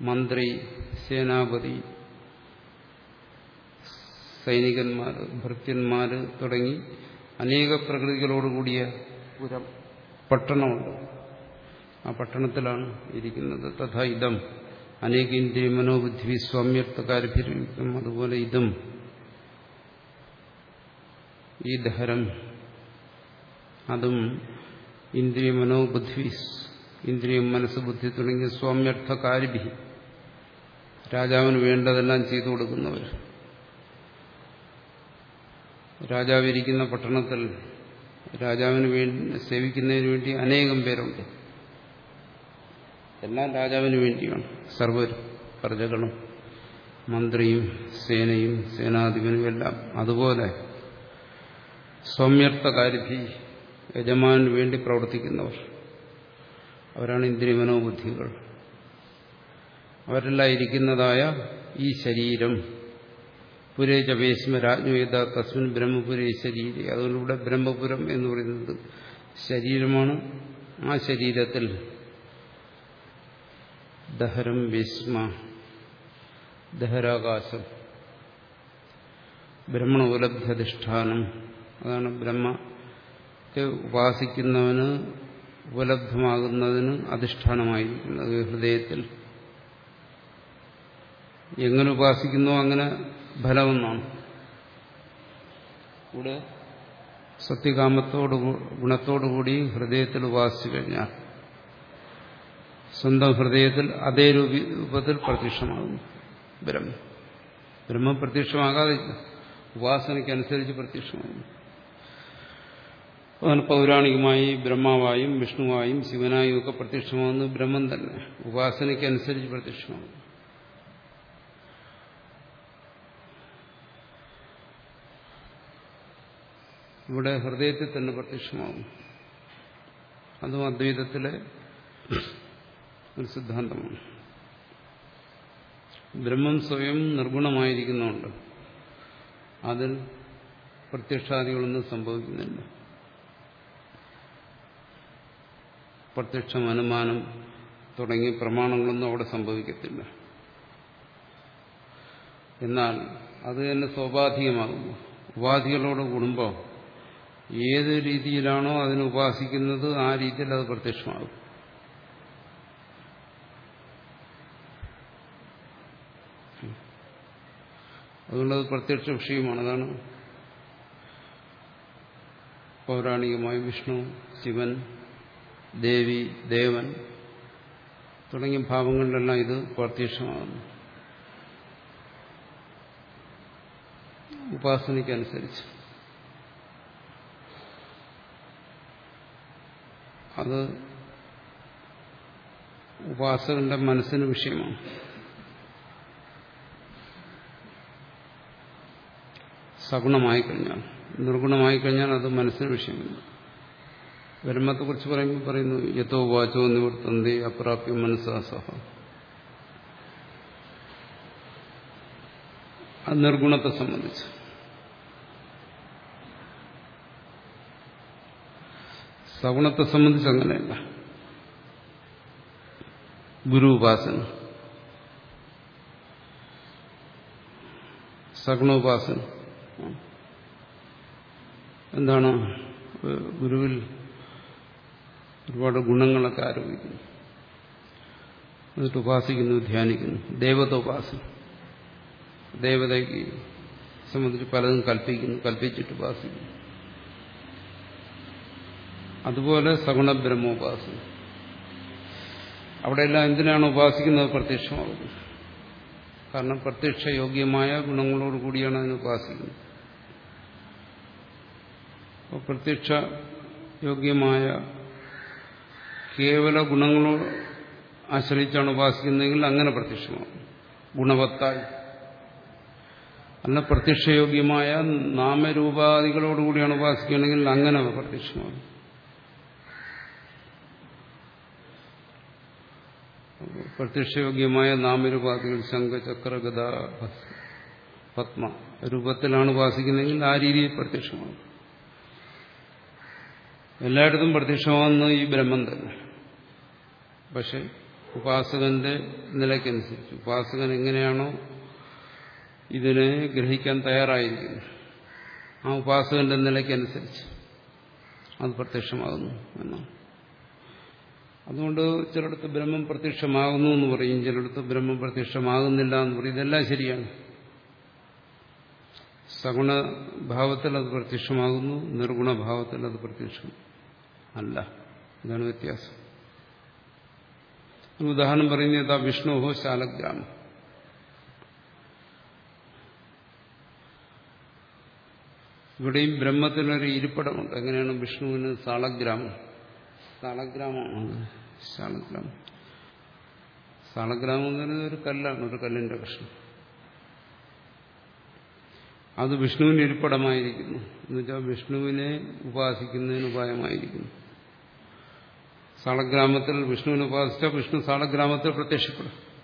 മന്ത്രി സേനാപതി സൈനികന്മാർ ഭൃത്യന്മാർ തുടങ്ങി അനേക പ്രകൃതികളോടുകൂടിയ പുരം. പട്ടണമുണ്ട്. ആ പട്ടണത്തിലാണ് ഇരിക്കുന്നത്. തഥാ ഇതം അനേക ഇന്ത്യ മനോബുദ്ധി സ്വാമ്യർത്ഥകാര്യഭിരുക്തം അതുപോലെ ഇതും ഈ ദഹരം അതും ഇന്ദ്രിയ മനോബുദ്ധി ഇന്ദ്രിയം മനസ്സ് ബുദ്ധി തുടങ്ങിയ സ്വാമ്യർത്ഥകാരിഭി. രാജാവിന് വേണ്ടതെല്ലാം ചെയ്തു കൊടുക്കുന്നവർ. രാജാവിരിക്കുന്ന പട്ടണത്തിൽ രാജാവിന് വേണ്ടി സേവിക്കുന്നതിന് വേണ്ടി അനേകം പേരുണ്ട്. എല്ലാം രാജാവിന് വേണ്ടിയാണ്. സർവരും പ്രജകളും മന്ത്രിയും സേനയും സേനാധിപനും എല്ലാം അതുപോലെ സൗമ്യർത്ഥകാരിധി യജമാനു വേണ്ടി പ്രവർത്തിക്കുന്നവർ. അവരാണ് ഇന്ദ്രിയ മനോബുദ്ധികൾ അവരെല്ലാം ഇരിക്കുന്നതായ ഈ ശരീരം. പുരേ ജപേശ്മ രാജ്ഞുവേദ തസ്മിൻ ബ്രഹ്മപുരേ ശരീര. അതുകൊണ്ടിവിടെ ബ്രഹ്മപുരം എന്ന് പറയുന്നത് ശരീരമാണ്. ആ ശരീരത്തിൽ ദഹരം വിസ്മ ദഹരാകാശം ബ്രഹ്മണ ഉപലബ്ധധിഷ്ഠാനം അതാണ് ബ്രഹ്മത്തെ ഉപാസിക്കുന്നവന് ഉപലബ്ധമാകുന്നതിന് അധിഷ്ഠാനമായിരിക്കുന്നത് ഹൃദയത്തിൽ. എങ്ങനെ ഉപാസിക്കുന്നോ അങ്ങനെ ഫലമെന്നാണ്. ഇവിടെ സത്യകാമത്തോട് ഗുണത്തോടുകൂടി ഹൃദയത്തിൽ ഉപാസിച്ചു കഴിഞ്ഞാൽ സ്വന്തം ഹൃദയത്തിൽ അതേ രൂപത്തിൽ പ്രത്യക്ഷമാകുന്നു. ബ്രഹ്മം. ബ്രഹ്മം പ്രത്യക്ഷമാകാതില്ല ഉപാസനയ്ക്കനുസരിച്ച് പ്രത്യക്ഷമാകുന്നു. അതാണ് പൗരാണികമായി ബ്രഹ്മാവായും വിഷ്ണുവായും ശിവനായും ഒക്കെ പ്രത്യക്ഷമാകുന്നത് ബ്രഹ്മം തന്നെ. ഉപാസനയ്ക്കനുസരിച്ച് പ്രത്യക്ഷമാകുന്നു ഇവിടെ ഹൃദയത്തിൽ തന്നെ പ്രത്യക്ഷമാകും. അതും അദ്വൈതത്തിലെ ഒരു സിദ്ധാന്തമാണ്. ബ്രഹ്മം സ്വയം നിർഗുണമായിരിക്കുന്നുണ്ട് അതിൽ പ്രത്യക്ഷാദികളൊന്നും സംഭവിക്കുന്നില്ല. പ്രത്യക്ഷം അനുമാനം തുടങ്ങിയ പ്രമാണങ്ങളൊന്നും അവിടെ സംഭവിക്കത്തില്ല. എന്നാൽ അത് തന്നെ സ്വാഭാവികമാകുന്നു. ഉപാധികളോട് കൂടുമ്പോൾ ഏത് രീതിയിലാണോ അതിനെ ഉപാസിക്കുന്നത് ആ രീതിയിൽ അത് പ്രത്യക്ഷമാകും അതുകൊണ്ടത് പ്രത്യക്ഷ വിഷയമാണ് അതാണ് പൗരാണികമായി വിഷ്ണു ശിവൻ ദേവി ദേവൻ തുടങ്ങിയ ഭാവങ്ങളിലെല്ലാം ഇത് പ്രത്യക്ഷമാകുന്നു. ഉപാസനയ്ക്കനുസരിച്ച്. അത് ഉപാസകന്റെ മനസ്സിന് വിഷയമാണ്. സഗുണമായി കഴിഞ്ഞാൽ നിർഗുണമായി കഴിഞ്ഞാൽ അത് മനസ്സിന് വിഷയമില്ല. ബ്രഹ്മത്തെക്കുറിച്ച് പറയുമ്പോൾ പറയുന്നു യഥോ വാചോ നിവർത്തന്തി അപ്രാപ്യ മനസ്സാസഹ നിർഗുണത്തെ സംബന്ധിച്ച്. സഗുണത്തെ സംബന്ധിച്ച് അങ്ങനെയല്ല. ഗുരു ഉപാസന. സഗുണോപാസന. എന്താണ്? ഗുരുവിൽ ഒരുപാട് ഗുണങ്ങളൊക്കെ ആരോപിക്കുന്നു. എന്നിട്ട് ഉപാസിക്കുന്നു ധ്യാനിക്കുന്നു. ദേവതോപാസന ദേവതയ്ക്ക് സംബന്ധിച്ച് പലതും കൽപ്പിക്കുന്നു കൽപ്പിച്ചിട്ട് ഉപാസിക്കുന്നു. അതുപോലെ സഗുണ ബ്രഹ്മോപാസന അവിടെയെല്ലാം എന്തിനാണ് ഉപാസിക്കുന്നത് പ്രത്യക്ഷമാകുന്നത് കാരണം പ്രത്യക്ഷ യോഗ്യമായ ഗുണങ്ങളോട് കൂടിയാണ് അതിനെ ഉപാസിക്കുന്നത്. അപ്പോൾ പ്രത്യക്ഷ യോഗ്യമായ കേവല ഗുണങ്ങളോ ആശ്രയിച്ചാണ് ഉപാസിക്കുന്നതെങ്കിൽ അങ്ങനെ പ്രത്യക്ഷമാകും ഗുണവത്തായി. അല്ല പ്രത്യക്ഷയോഗ്യമായ നാമരൂപാദികളോടുകൂടിയാണ് ഉപാസിക്കുകയാണെങ്കിൽ അങ്ങനെ പ്രത്യക്ഷമാകും പ്രത്യക്ഷയോഗ്യമായ നാമരൂപാദികൾ ശംഖചക്ര ഗത പത്മ രൂപത്തിലാണ് ഉപാസിക്കുന്നതെങ്കിൽ ആ രീതിയിൽ പ്രത്യക്ഷമാകും എല്ലായിടത്തും പ്രത്യക്ഷമാകുന്ന ഈ ബ്രഹ്മം തന്നെ. പക്ഷെ ഉപാസകന്റെ നിലയ്ക്കനുസരിച്ച് ഉപാസകൻ എങ്ങനെയാണോ ഇതിനെ ഗ്രഹിക്കാൻ തയ്യാറായിരിക്കുന്നു. ആ ഉപാസകന്റെ നിലയ്ക്കനുസരിച്ച് അത് പ്രത്യക്ഷമാകുന്നു എന്നാണ്. അതുകൊണ്ട് ചിലടത്ത് ബ്രഹ്മം പ്രത്യക്ഷമാകുന്നു എന്ന് പറയും ചിലടത്ത് ബ്രഹ്മം പ്രത്യക്ഷമാകുന്നില്ല എന്ന് പറയും. ഇതെല്ലാം ശരിയാണ്. സഗുണഭാവത്തിൽ അത് പ്രത്യക്ഷമാകുന്നു നിർഗുണഭാവത്തിൽ അത് പ്രത്യക്ഷം അല്ല. ഇതാണ് വ്യത്യാസം. ഉദാഹരണം പറയുന്നത് യഥാ വിഷ്ണുഹോ ശാലഗ്രാമം. ഇവിടെയും ബ്രഹ്മത്തിനൊരു ഇരിപ്പിടമുണ്ട്. എങ്ങനെയാണ് വിഷ്ണുവിന് സാളഗ്രാമം സാളഗ്രാമമാണ് ശാലഗ്രാമം. സാളഗ്രാമം എന്ന് പറയുന്നത് ഒരു കല്ലാണ് ഒരു കല്ലിന്റെ കഷ്ണം. അത് വിഷ്ണുവിന് ഇരിപ്പിടമായിരിക്കുന്നു. എന്നുവെച്ചാൽ വിഷ്ണുവിനെ ഉപാസിക്കുന്നതിന് ഉപായമായിരിക്കുന്നു. സാളഗ്രാമത്തിൽ വിഷ്ണുവിനെ ഉപാസിച്ച വിഷ്ണു സാളഗ്രാമത്തിൽ പ്രത്യക്ഷപ്പെടും.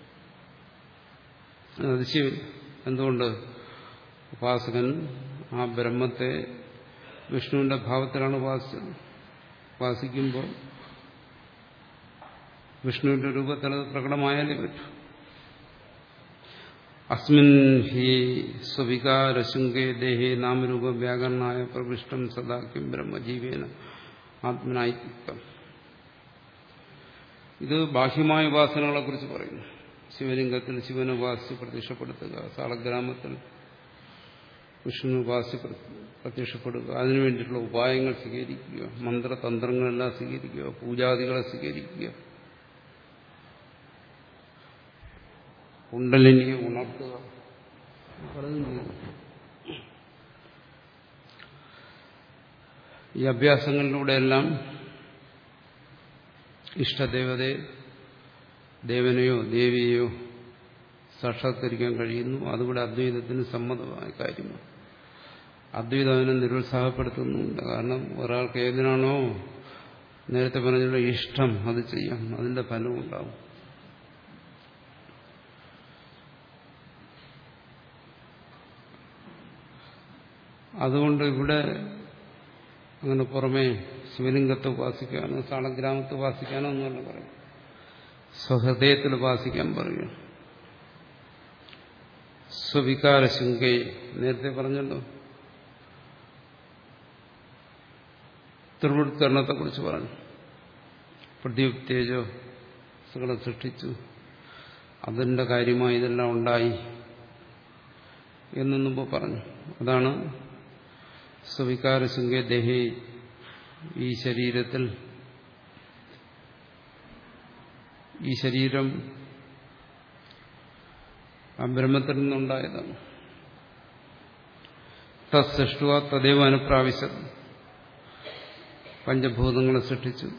അതിശയം എന്തുകൊണ്ട്? ഉപാസകൻ ആ ബ്രഹ്മത്തെ വിഷ്ണുവിന്റെ ഭാവത്തിലാണ് ഉപാസിച്ചത്. ഉപാസിക്കുമ്പോൾ വിഷ്ണുവിന്റെ രൂപത്തിൽ അത് പ്രകടമായാലേ പറ്റൂ. അസ്മിൻ ഹി സ്വവികാരശുങ്കേ ദേഹേ നാമരൂപ വ്യാകരണായ പ്രവിഷ്ടം സദാക്യം ബ്രഹ്മജീവേന ആത്മനായിത്വം ഇത് ബാഹ്യമായ ഉപാസനകളെ കുറിച്ച് പറയുന്നു. ശിവലിംഗത്തിൽ ശിവനെ ഉപാസിച്ച് പ്രത്യക്ഷപ്പെടുത്തുക സാളഗ്രാമത്തിൽ വിഷ്ണു ഉപാസിച്ച് പ്രത്യക്ഷപ്പെടുക അതിനു വേണ്ടിയിട്ടുള്ള ഉപായങ്ങൾ സ്വീകരിക്കുക മന്ത്രതന്ത്രങ്ങളെല്ലാം സ്വീകരിക്കുക പൂജാദികളെ സ്വീകരിക്കുക. കുണ്ടലിനിയെ ഉണർത്തുക. ഈ അഭ്യാസങ്ങളിലൂടെയെല്ലാം ഇഷ്ടദേവതയെ ദേവനെയോ ദേവിയെയോ സാക്ഷാത്കരിക്കാൻ കഴിയുന്നു. അതുകൂടെ അദ്വൈതത്തിന് സമ്മതമായ കാര്യമാണ്. അദ്വൈതം അതിനെ നിരുത്സാഹപ്പെടുത്തുന്നുണ്ട്. കാരണം ഒരാൾക്ക് ഏതിനാണോ നേരത്തെ പറഞ്ഞുള്ള ഇഷ്ടം അത് ചെയ്യാം. അതിന്റെ ഫലവും ഉണ്ടാവും. അതുകൊണ്ട് ഇവിടെ അങ്ങനെ പുറമേ ശിവലിംഗത്തെ ഉപാസിക്കാനോ സാളഗ്രാമത്തെ ഉപാസിക്കാനോ ഒന്നുമല്ല പറയും സ്വഹൃദയത്തിൽ ഉപാസിക്കാൻ പറയുക സ്വവികാര ശൃംഖയെ നേരത്തെ പറഞ്ഞല്ലോ. ത്രിവൃത്കരണത്തെക്കുറിച്ച് പറഞ്ഞു. പ്രദീപ് തേജോ സുഖം സൃഷ്ടിച്ചു. അതിന്റെ കാര്യമായി ഇതെല്ലാം ഉണ്ടായി. എന്നു മുമ്പ് പറഞ്ഞു. അതാണ് സ്വവികാര ശുങ്കെ ദേഹി ഈ ശരീരത്തിൽ ഈ ശരീരം ആ ബ്രഹ്മത്തിൽ നിന്നുണ്ടായതാണ്. തസ്സൃഷ്ടുവ തദൈവ അനുപ്രാവശ്യം. പഞ്ചഭൂതങ്ങളെ സൃഷ്ടിച്ചു.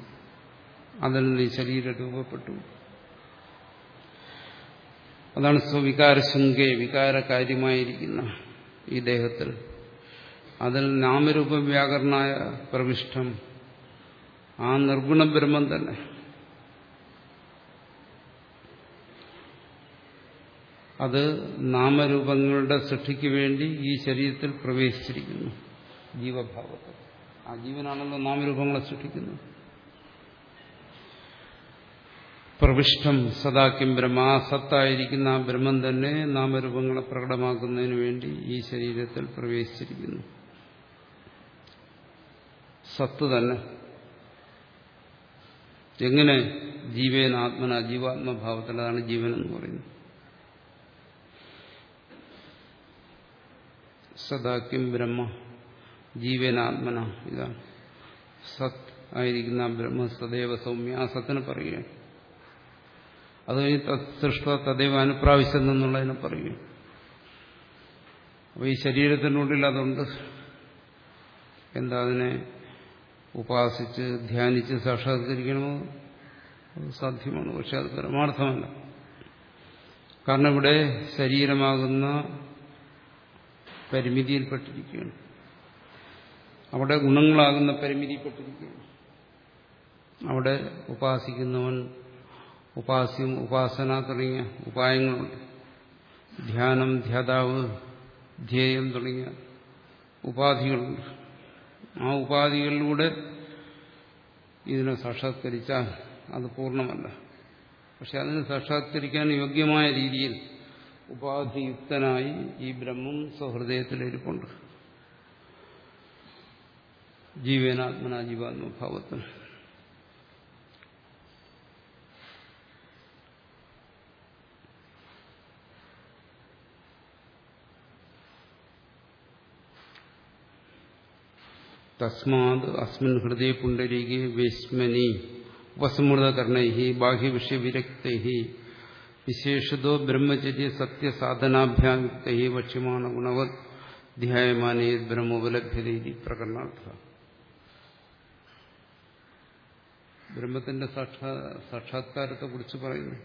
അതിൽ നിന്ന് ഈ ശരീരം രൂപപ്പെട്ടു. അതാണ് സ്വവികാരശുങ്കെ വികാരകാര്യമായിരിക്കുന്ന ഈ ദേഹത്തിൽ അതിൽ നാമരൂപ വ്യാകരണായ പ്രവിഷ്ടം ആ നിർഗുണ ബ്രഹ്മം തന്നെ. അത് നാമരൂപങ്ങളുടെ സൃഷ്ടിക്ക് വേണ്ടി ഈ ശരീരത്തിൽ പ്രവേശിച്ചിരിക്കുന്നു. ജീവഭാവത്തിൽ. ആ ജീവനാണല്ലോ നാമരൂപങ്ങളെ സൃഷ്ടിക്കുന്നു പ്രവിഷ്ടം സദാക്യം ബ്രഹ്മ. ആ സത്തായിരിക്കുന്ന ആ ബ്രഹ്മം തന്നെ നാമരൂപങ്ങളെ പ്രകടമാക്കുന്നതിന് വേണ്ടി ഈ ശരീരത്തിൽ പ്രവേശിച്ചിരിക്കുന്നു. സത്ത് തന്നെ. എങ്ങനെ ജീവേന ആത്മന ജീവാത്മഭാവത്തിൽ അതാണ് ജീവൻ എന്ന് പറയുന്നത് സദാക്യം ബ്രഹ്മ ജീവനാത്മന ഇതാണ്. സത് ആയിരിക്കുന്ന ബ്രഹ്മ സദൈവ സൗമ്യ. ആ സത്തിനെ പറയുകയാണ്. അത് കഴിഞ്ഞ് സൃഷ്ട തദൈവ അനുപ്രാവശ്യം എന്നുള്ളതിനെ പറയുകയാണ്. അപ്പോൾ ഈ ശരീരത്തിനുള്ളിൽ അതുണ്ട്. എന്താ അതിനെ ഉപാസിച്ച് ധ്യാനിച്ച് സാക്ഷാത്കരിക്കണമോ? സാധ്യമാണ് പക്ഷെ അത് പരമാർത്ഥമല്ല. കാരണം ഇവിടെ ശരീരമാകുന്ന പരിമിതിയിൽപ്പെട്ടിരിക്കുകയാണ്. അവിടെ ഗുണങ്ങളാകുന്ന പരിമിതിയിൽപ്പെട്ടിരിക്കുകയാണ്. അവിടെ ഉപാസിക്കുന്നവൻ ഉപാസ്യം ഉപാസന തുടങ്ങിയ ഉപായങ്ങളുണ്ട്. ധ്യാനം ധ്യാതാവ് ധ്യേയം തുടങ്ങിയ ഉപാധികളുണ്ട്. ആ ഉപാധികളിലൂടെ ഇതിനെ സാക്ഷാത്കരിച്ചാൽ അത് പൂർണമല്ല. പക്ഷെ അതിന് സാക്ഷാത്കരിക്കാൻ യോഗ്യമായ രീതിയിൽ ഉപാധിയുക്തനായി ഈ ബ്രഹ്മം സ്വഹൃദയത്തിലിരിപ്പുണ്ട്. ജീവനാത്മന ജീവാത്മഭാവത്തിന്. തസ്മാത് അസ്മിൻ ഹൃദയ പുണ്ടരീകെ വിസ്മനി ഉപസമൃതകർണൈ ബാഹ്യവിഷയവിരക്തൈ വിശേഷതോ ബ്രഹ്മചര്യ സത്യസാധനാഭ്യായുക്ത വക്ഷ്യമാണ ഗുണവത് ധ്യായമാനേ ബ്രഹ്മോപലഭ്യത പ്രകടനാർത്ഥ ബ്രഹ്മത്തിന്റെ സാക്ഷാത്കാരത്തെ കുറിച്ച് പറയുന്നു.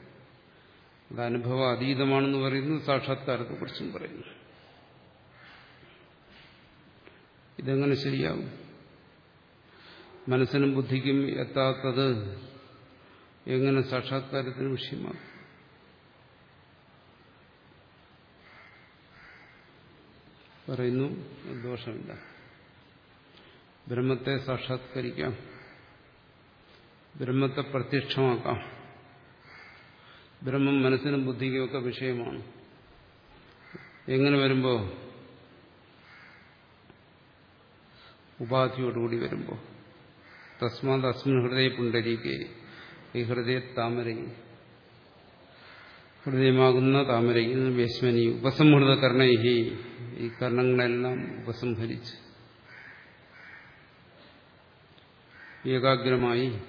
അത് അനുഭവ അതീതമാണെന്ന് പറയുന്നു സാക്ഷാത്കാരത്തെ കുറിച്ചും പറയുന്നു. ഇതെങ്ങനെ ശരിയാവും മനസ്സിനും ബുദ്ധിക്കും എത്താത്തത് എങ്ങനെ സാക്ഷാത്കാരത്തിന് വിഷയമാണ്? പറയുന്നു ദോഷമില്ല. ബ്രഹ്മത്തെ സാക്ഷാത്കരിക്കാം. ബ്രഹ്മത്തെ പ്രത്യക്ഷമാക്കാം. ബ്രഹ്മം മനസ്സിനും ബുദ്ധിക്കുമൊക്കെ വിഷയമാണ്. എങ്ങനെ വരുമ്പോൾ ഉപാധിയോടുകൂടി വരുമ്പോൾ തസ്മാത് അസ്മിൻ ഹൃദയ പുണ്ടരീക്കെ ഈ ഹൃദയ താമരയിൽ ഹൃദയമാകുന്ന താമരയിൽ ഭീഷ്മനി ഉപസംഹൃത കർണൈഹി. ഈ കർണങ്ങളെല്ലാം ഉപസംഹരിച്ച് ഏകാഗ്രമായി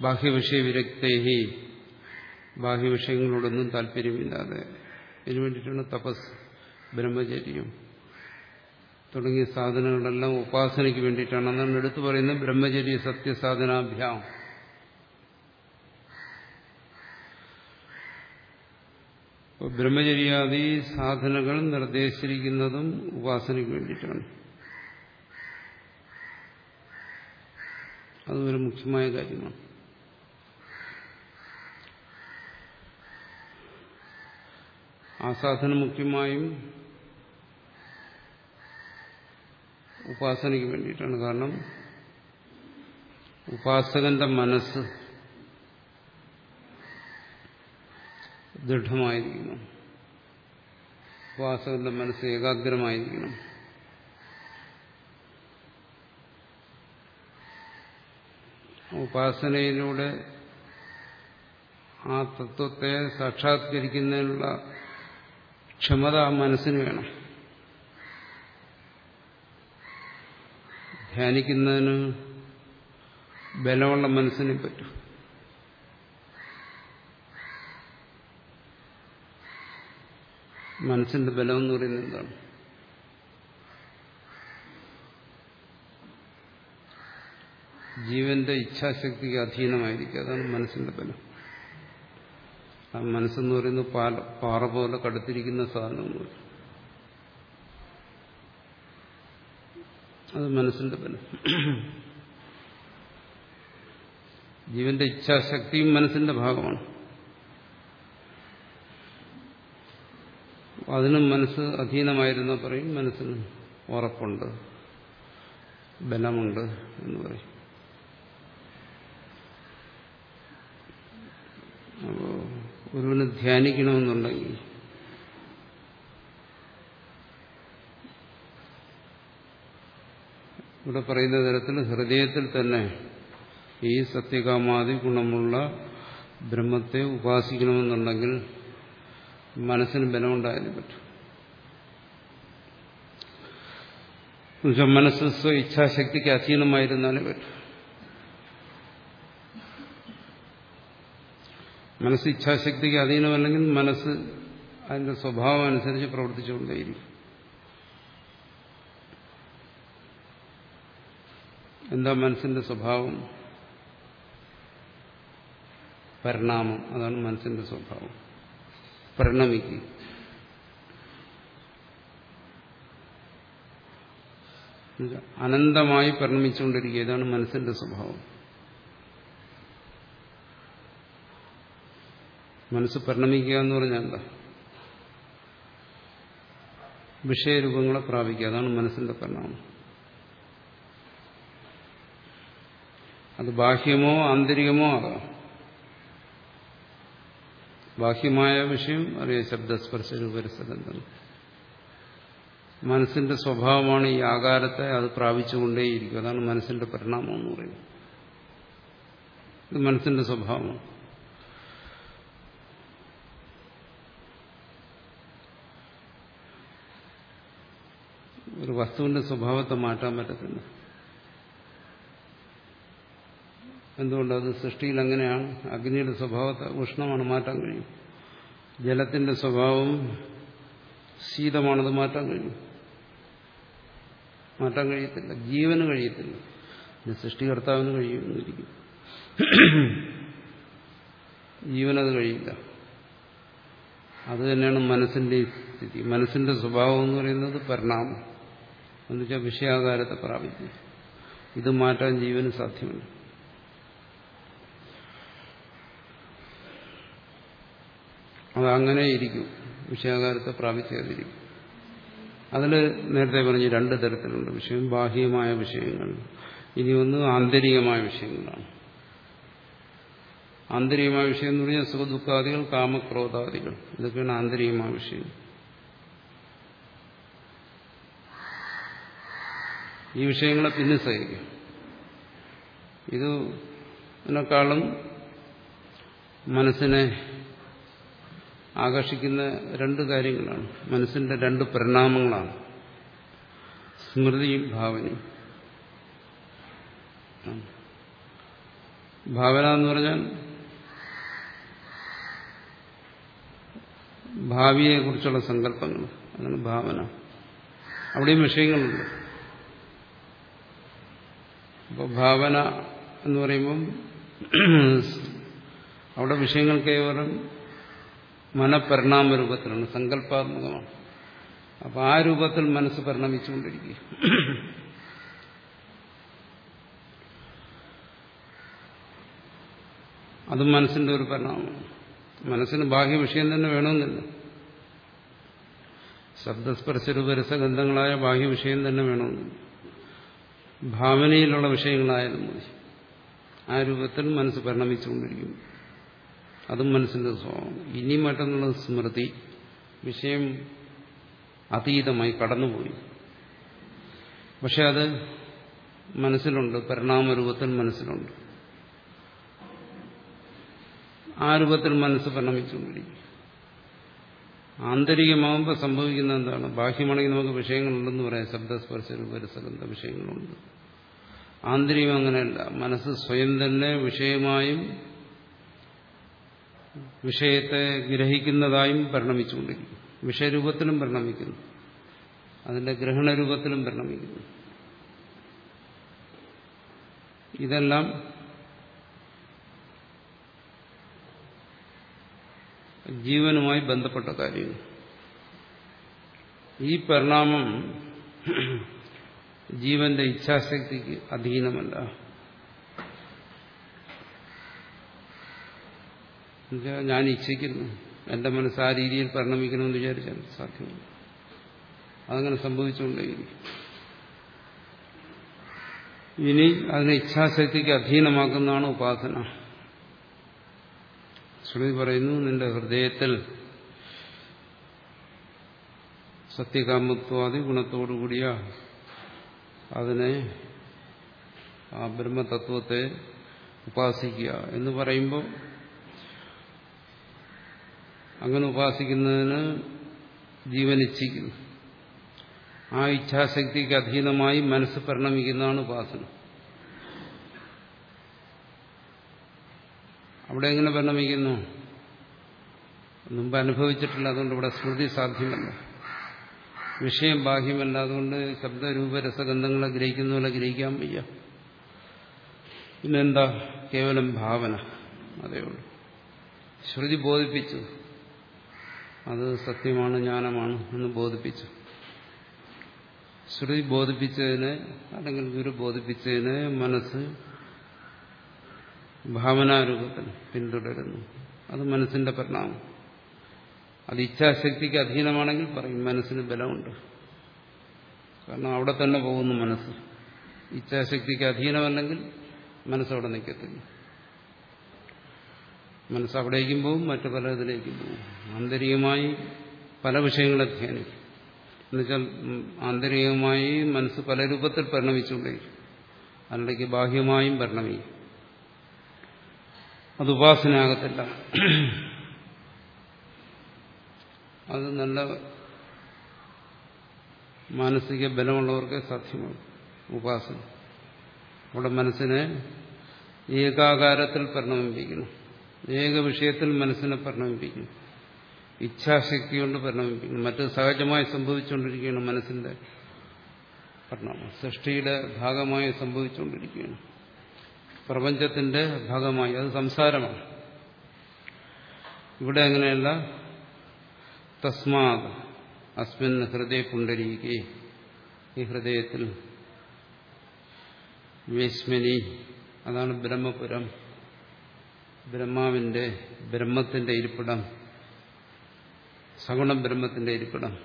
ബാഹ്യവിഷയ വിരക്തേഹി ബാഹ്യവിഷയങ്ങളോടൊന്നും താല്പര്യമില്ലാതെ. ഇതിനു വേണ്ടിയിട്ടാണ് തപസ്. ബ്രഹ്മചര്യം. തുടങ്ങിയ സാധനങ്ങളെല്ലാം ഉപാസനയ്ക്ക് വേണ്ടിയിട്ടാണ്. അന്നാണ് എടുത്തു പറയുന്നത് ബ്രഹ്മചര്യ സത്യസാധനാഭ്യാം. ബ്രഹ്മചര്യാദി സാധനകൾ നിർദ്ദേശിച്ചിരിക്കുന്നതും ഉപാസനയ്ക്ക് വേണ്ടിയിട്ടാണ്. അതൊരു മുഖ്യമായ കാര്യമാണ്. ആ സാധനം മുഖ്യമായും ഉപാസനയ്ക്ക് വേണ്ടിയിട്ടാണ്. കാരണം ഉപാസകന്റെ മനസ്സ് ദൃഢമായിരിക്കണം ഉപാസകന്റെ മനസ്സ് ഏകാഗ്രമായിരിക്കണം ഉപാസനയിലൂടെ ആ തത്വത്തെ സാക്ഷാത്കരിക്കുന്നതിനുള്ള ക്ഷമത ആ മനസ്സിന് വേണം. ധ്യാനിക്കുന്നതിന് ബലമുള്ള മനസ്സിനെ പറ്റും. മനസ്സിന്റെ ബലം എന്ന് പറയുന്നത് എന്താണ്? ജീവന്റെ ഇച്ഛാശക്തിക്ക് അധീനമായിരിക്കും അതാണ് മനസ്സിന്റെ ബലം. ആ മനസ്സെന്ന് പറയുന്നത് പാറ പോലെ കടുത്തിരിക്കുന്ന സാധനമൊന്നും അത് മനസ്സിന്റെ ബലം. ജീവന്റെ ഇച്ഛാശക്തിയും മനസ്സിന്റെ ഭാഗമാണ്. അതിനും മനസ്സ് അധീനമായിരുന്ന പറയും മനസ്സിന് ഉറപ്പുണ്ട് ബലമുണ്ട് എന്ന് പറയും. അപ്പോ ഒരുവന് ധ്യാനിക്കണമെന്നുണ്ടെങ്കിൽ ഇവിടെ പറയുന്ന തരത്തിൽ ഹൃദയത്തിൽ തന്നെ ഈ സത്യകാമാതി ഗുണമുള്ള ബ്രഹ്മത്തെ ഉപാസിക്കണമെന്നുണ്ടെങ്കിൽ മനസ്സിന് ബലമുണ്ടായാലും പറ്റും. മനസ്സ് സ്വ ഇച്ഛാശക്തിക്ക് അധീനമായിരുന്നാലേ പറ്റും. മനസ്സ് ഇച്ഛാശക്തിക്ക് അധീനമല്ലെങ്കിൽ മനസ്സ് അതിന്റെ സ്വഭാവം അനുസരിച്ച് പ്രവർത്തിച്ചുകൊണ്ടേയിരിക്കും. എന്താ മനസ്സിന്റെ സ്വഭാവം? പരിണാമം. അതാണ് മനസ്സിന്റെ സ്വഭാവം. പരിണമിക്കുക. അനന്തമായി പരിണമിച്ചുകൊണ്ടിരിക്കുക. ഇതാണ് മനസ്സിന്റെ സ്വഭാവം. മനസ്സ് പരിണമിക്കുക എന്ന് പറഞ്ഞാൽ എന്താ? വിഷയരൂപങ്ങളെ പ്രാപിക്കുക. അതാണ് മനസ്സിന്റെ പരിണാമം. അത് ബാഹ്യമോ ആന്തരികമോ ആകാം ബാഹ്യമായ വിഷയം അറിയാം ശബ്ദസ്പർശ രൂപരസഗന്ധം മനസ്സിന്റെ സ്വഭാവമാണ് ഈ ആകാരത്തെ അത് പ്രാപിച്ചുകൊണ്ടേയിരിക്കും. അതാണ് മനസ്സിന്റെ പരിണാമം എന്ന് പറയുന്നത്. ഇത് മനസ്സിന്റെ സ്വഭാവമാണ്. ഒരു വസ്തുവിന്റെ സ്വഭാവത്തെ മാറ്റാൻ പറ്റത്തില്ല. എന്തുകൊണ്ട് അത് സൃഷ്ടിയിൽ അങ്ങനെയാണ്? അഗ്നിയുടെ സ്വഭാവത്തെ ഉഷ്ണമാണ് മാറ്റാൻ കഴിയും. ജലത്തിന്റെ സ്വഭാവം ശീതമാണത് മാറ്റാൻ കഴിയും. മാറ്റാൻ കഴിയത്തില്ല. ജീവന് കഴിയത്തില്ല. സൃഷ്ടികർത്താവിന് കഴിയുമെന്നിരിക്കും. ജീവനത് കഴിയില്ല. അത് തന്നെയാണ് മനസ്സിന്റെ സ്ഥിതി. മനസ്സിന്റെ സ്വഭാവം എന്ന് പറയുന്നത് പരിണാമം. എന്നുവെച്ചാൽ വിഷയാകാരത്തെ പ്രാപിക്കും. ഇത് മാറ്റാൻ ജീവന് സാധ്യമല്ല. അതങ്ങനെ ഇരിക്കും വിഷയാകാരത്തെ പ്രാപിച്ചതിരിക്കും അതിൽ നേരത്തെ പറഞ്ഞ് രണ്ട് തരത്തിലുണ്ട്. വിഷയം ബാഹ്യമായ വിഷയങ്ങൾ. ഇനി ഒന്ന് ആന്തരികമായ വിഷയങ്ങളാണ്. ആന്തരികമായ വിഷയം എന്ന് പറഞ്ഞാൽ സുഖദുഃഖാദികൾ കാമക്രോധാദികൾ. ഇതൊക്കെയാണ് ആന്തരികമായ വിഷയം ഈ വിഷയങ്ങളെ പിന്നെ സഹിക്കും. ഇത് ഇതിനേക്കാളും മനസ്സിനെ ആകർഷിക്കുന്ന രണ്ട് കാര്യങ്ങളാണ്. മനസ്സിന്റെ രണ്ട് പരിണാമങ്ങളാണ്. സ്മൃതിയും ഭാവനയും. ഭാവന എന്ന് പറഞ്ഞാൽ ഭാവിയെക്കുറിച്ചുള്ള സങ്കല്പങ്ങൾ. അതാണ് ഭാവന. അവിടെയും വിഷയങ്ങളുണ്ട്. അപ്പോൾ ഭാവന എന്ന് പറയുമ്പം അവിടെ വിഷയങ്ങൾ കേവലം മനപരിണാമ രൂപത്തിലാണ് സങ്കല്പാത്മകമാണ്. അപ്പൊ ആ രൂപത്തിൽ മനസ്സ് പരിണമിച്ചുകൊണ്ടിരിക്കുക. അതും മനസ്സിന്റെ ഒരു പരിണാമമാണ്. മനസ്സിന് ബാഹ്യ വിഷയം തന്നെ വേണമെന്നില്ല. ശബ്ദസ്പർശരൂപരസഗന്ധങ്ങളായ ബാഹ്യ വിഷയം തന്നെ വേണമെന്നില്ല. ഭാവനയിലുള്ള വിഷയങ്ങളായാലും മതി. ആ രൂപത്തിൽ മനസ്സ് പരിണമിച്ചുകൊണ്ടിരിക്കും അതും മനസ്സിന്റെ സ്വഭാവം. ഇനി മറ്റൊന്നുള്ള സ്മൃതി വിഷയം അതീതമായി കടന്നുപോയി. പക്ഷെ അത് മനസ്സിലുണ്ട് പരിണാമരൂപത്തിൽ മനസ്സിലുണ്ട്. ആ രൂപത്തിൽ മനസ്സ് പരിണമിച്ചുകൊണ്ടിരിക്കും. ആന്തരികമാകുമ്പോൾ സംഭവിക്കുന്ന എന്താണ്? ബാഹ്യമാണെങ്കിൽ നമുക്ക് വിഷയങ്ങളുണ്ടെന്ന് പറയാം. ശബ്ദസ്പർശ രൂപരസഗന്ധ വിഷയങ്ങളുണ്ട്. ആന്തരികം അങ്ങനെയല്ല. മനസ്സ് സ്വയം തന്നെ വിഷയമായും വിഷയത്തെ ഗ്രഹിക്കുന്നതായും പരിണമിച്ചുകൊണ്ടിരിക്കും വിഷയരൂപത്തിലും പരിണമിക്കുന്നു. അതിന്റെ ഗ്രഹണരൂപത്തിലും പരിണമിക്കുന്നു. ഇതെല്ലാം ജീവനുമായി ബന്ധപ്പെട്ട കാര്യങ്ങൾ. ഈ പരിണാമം ജീവന്റെ ഇച്ഛാശക്തിക്ക് അധീനമല്ല. ഞാൻ ഇച്ഛിക്കുന്നു എന്റെ മനസ്സ് ആ രീതിയിൽ പരിണമിക്കണമെന്ന് വിചാരിച്ചാൽ സാധ്യമല്ല. അതങ്ങനെ സംഭവിച്ചുകൊണ്ടേയിരിക്കും. ഇനി അതിനെ ഇച്ഛാശക്തിക്ക് അധീനമാക്കുന്നതാണ് ഉപാസന. ശ്രുതി പറയുന്നു നിന്റെ ഹൃദയത്തിൽ സത്യകാമത്വാദി ഗുണത്തോടുകൂടിയ അതിനെ ആ ബ്രഹ്മതത്വത്തെ ഉപാസിക്കുക എന്ന് പറയുമ്പോൾ അങ്ങനെ ഉപാസിക്കുന്നതിന് ജീവൻ ഇച്ഛിക്കുന്നു ആ ഇച്ഛാശക്തിക്ക് അധീനമായി മനസ്സ് പരിണമിക്കുന്നതാണ് ഉപാസന. അവിടെ എങ്ങനെ പരിണമിക്കുന്നു? മുമ്പ് അനുഭവിച്ചിട്ടില്ല അതുകൊണ്ട് ഇവിടെ സ്മൃതി സാധ്യമല്ല. വിഷയം ബാഹ്യമല്ല അതുകൊണ്ട് ശബ്ദരൂപരസഗന്ധങ്ങൾ ഗ്രഹിക്കുന്ന പോലെ ഗ്രഹിക്കാൻ വയ്യ. പിന്നെന്താ? കേവലം ഭാവന. അതേ ഉള്ളൂ. ശ്രുതി ബോധിപ്പിച്ചു. അത് സത്യമാണ് ജ്ഞാനമാണ് എന്ന് ബോധിപ്പിച്ചു. ശ്രുതി ബോധിപ്പിച്ചതിന് അല്ലെങ്കിൽ ഗുരു ബോധിപ്പിച്ചതിന് മനസ്സ് ഭാവനാരൂപത്തിൽ പിന്തുടരുന്നു. അത് മനസ്സിന്റെ പരിണാമം. അത് ഇച്ഛാശക്തിക്ക് അധീനമാണെങ്കിൽ പറയും മനസ്സിന് ബലമുണ്ട്. കാരണം അവിടെ തന്നെ പോകുന്നു മനസ്സ്. ഇച്ഛാശക്തിക്ക് അധീനമല്ലെങ്കിൽ മനസ്സവിടെ നിൽക്കത്തില്ല. മനസ്സ് അവിടേക്കും പോവും മറ്റു പല ഇതിലേക്കും പോവും ആന്തരികമായി പല വിഷയങ്ങളെ ധ്യാനിക്കും എന്നുവെച്ചാൽ ആന്തരികമായി മനസ്സ് പല രൂപത്തിൽ പരിണമിച്ചുകൊണ്ടിരിക്കും അല്ലെങ്കിൽ ബാഹ്യമായും പരിണമിക്കും. അത് ഉപാസനയാകത്തില്ല. അത് നല്ല മാനസിക ബലമുള്ളവർക്ക് സാധ്യമാണ് ഉപാസന. അവിടെ മനസ്സിനെ ഏകാകാരത്തിൽ പരിണമിപ്പിക്കണം. ഏക വിഷയത്തിൽ മനസ്സിനെ പരിണമിപ്പിക്കുന്നു. ഇച്ഛാശക്തി കൊണ്ട് പരിണമിപ്പിക്കുന്നു. മറ്റ് സഹജമായി സംഭവിച്ചുകൊണ്ടിരിക്കുകയാണ് മനസ്സിന്റെ പരിണാമം. സൃഷ്ടിയുടെ ഭാഗമായി സംഭവിച്ചുകൊണ്ടിരിക്കുകയാണ്. പ്രപഞ്ചത്തിന്റെ ഭാഗമായി. അത് സംസാരമാണ്. ഇവിടെ അങ്ങനെയല്ല. തസ്മാത് അസ്മിൻ ഹൃദയ പുണ്ടരീകെ ഈ ഹൃദയത്തിൽ വേശ്മനി അതാണ് ബ്രഹ്മപുരം. ബ്രഹ്മാവിന്റെ ബ്രഹ്മത്തിന്റെ ഇരിപ്പിടം സഗുണ ബ്രഹ്മത്തിന്റെ ഇരിപ്പിടം.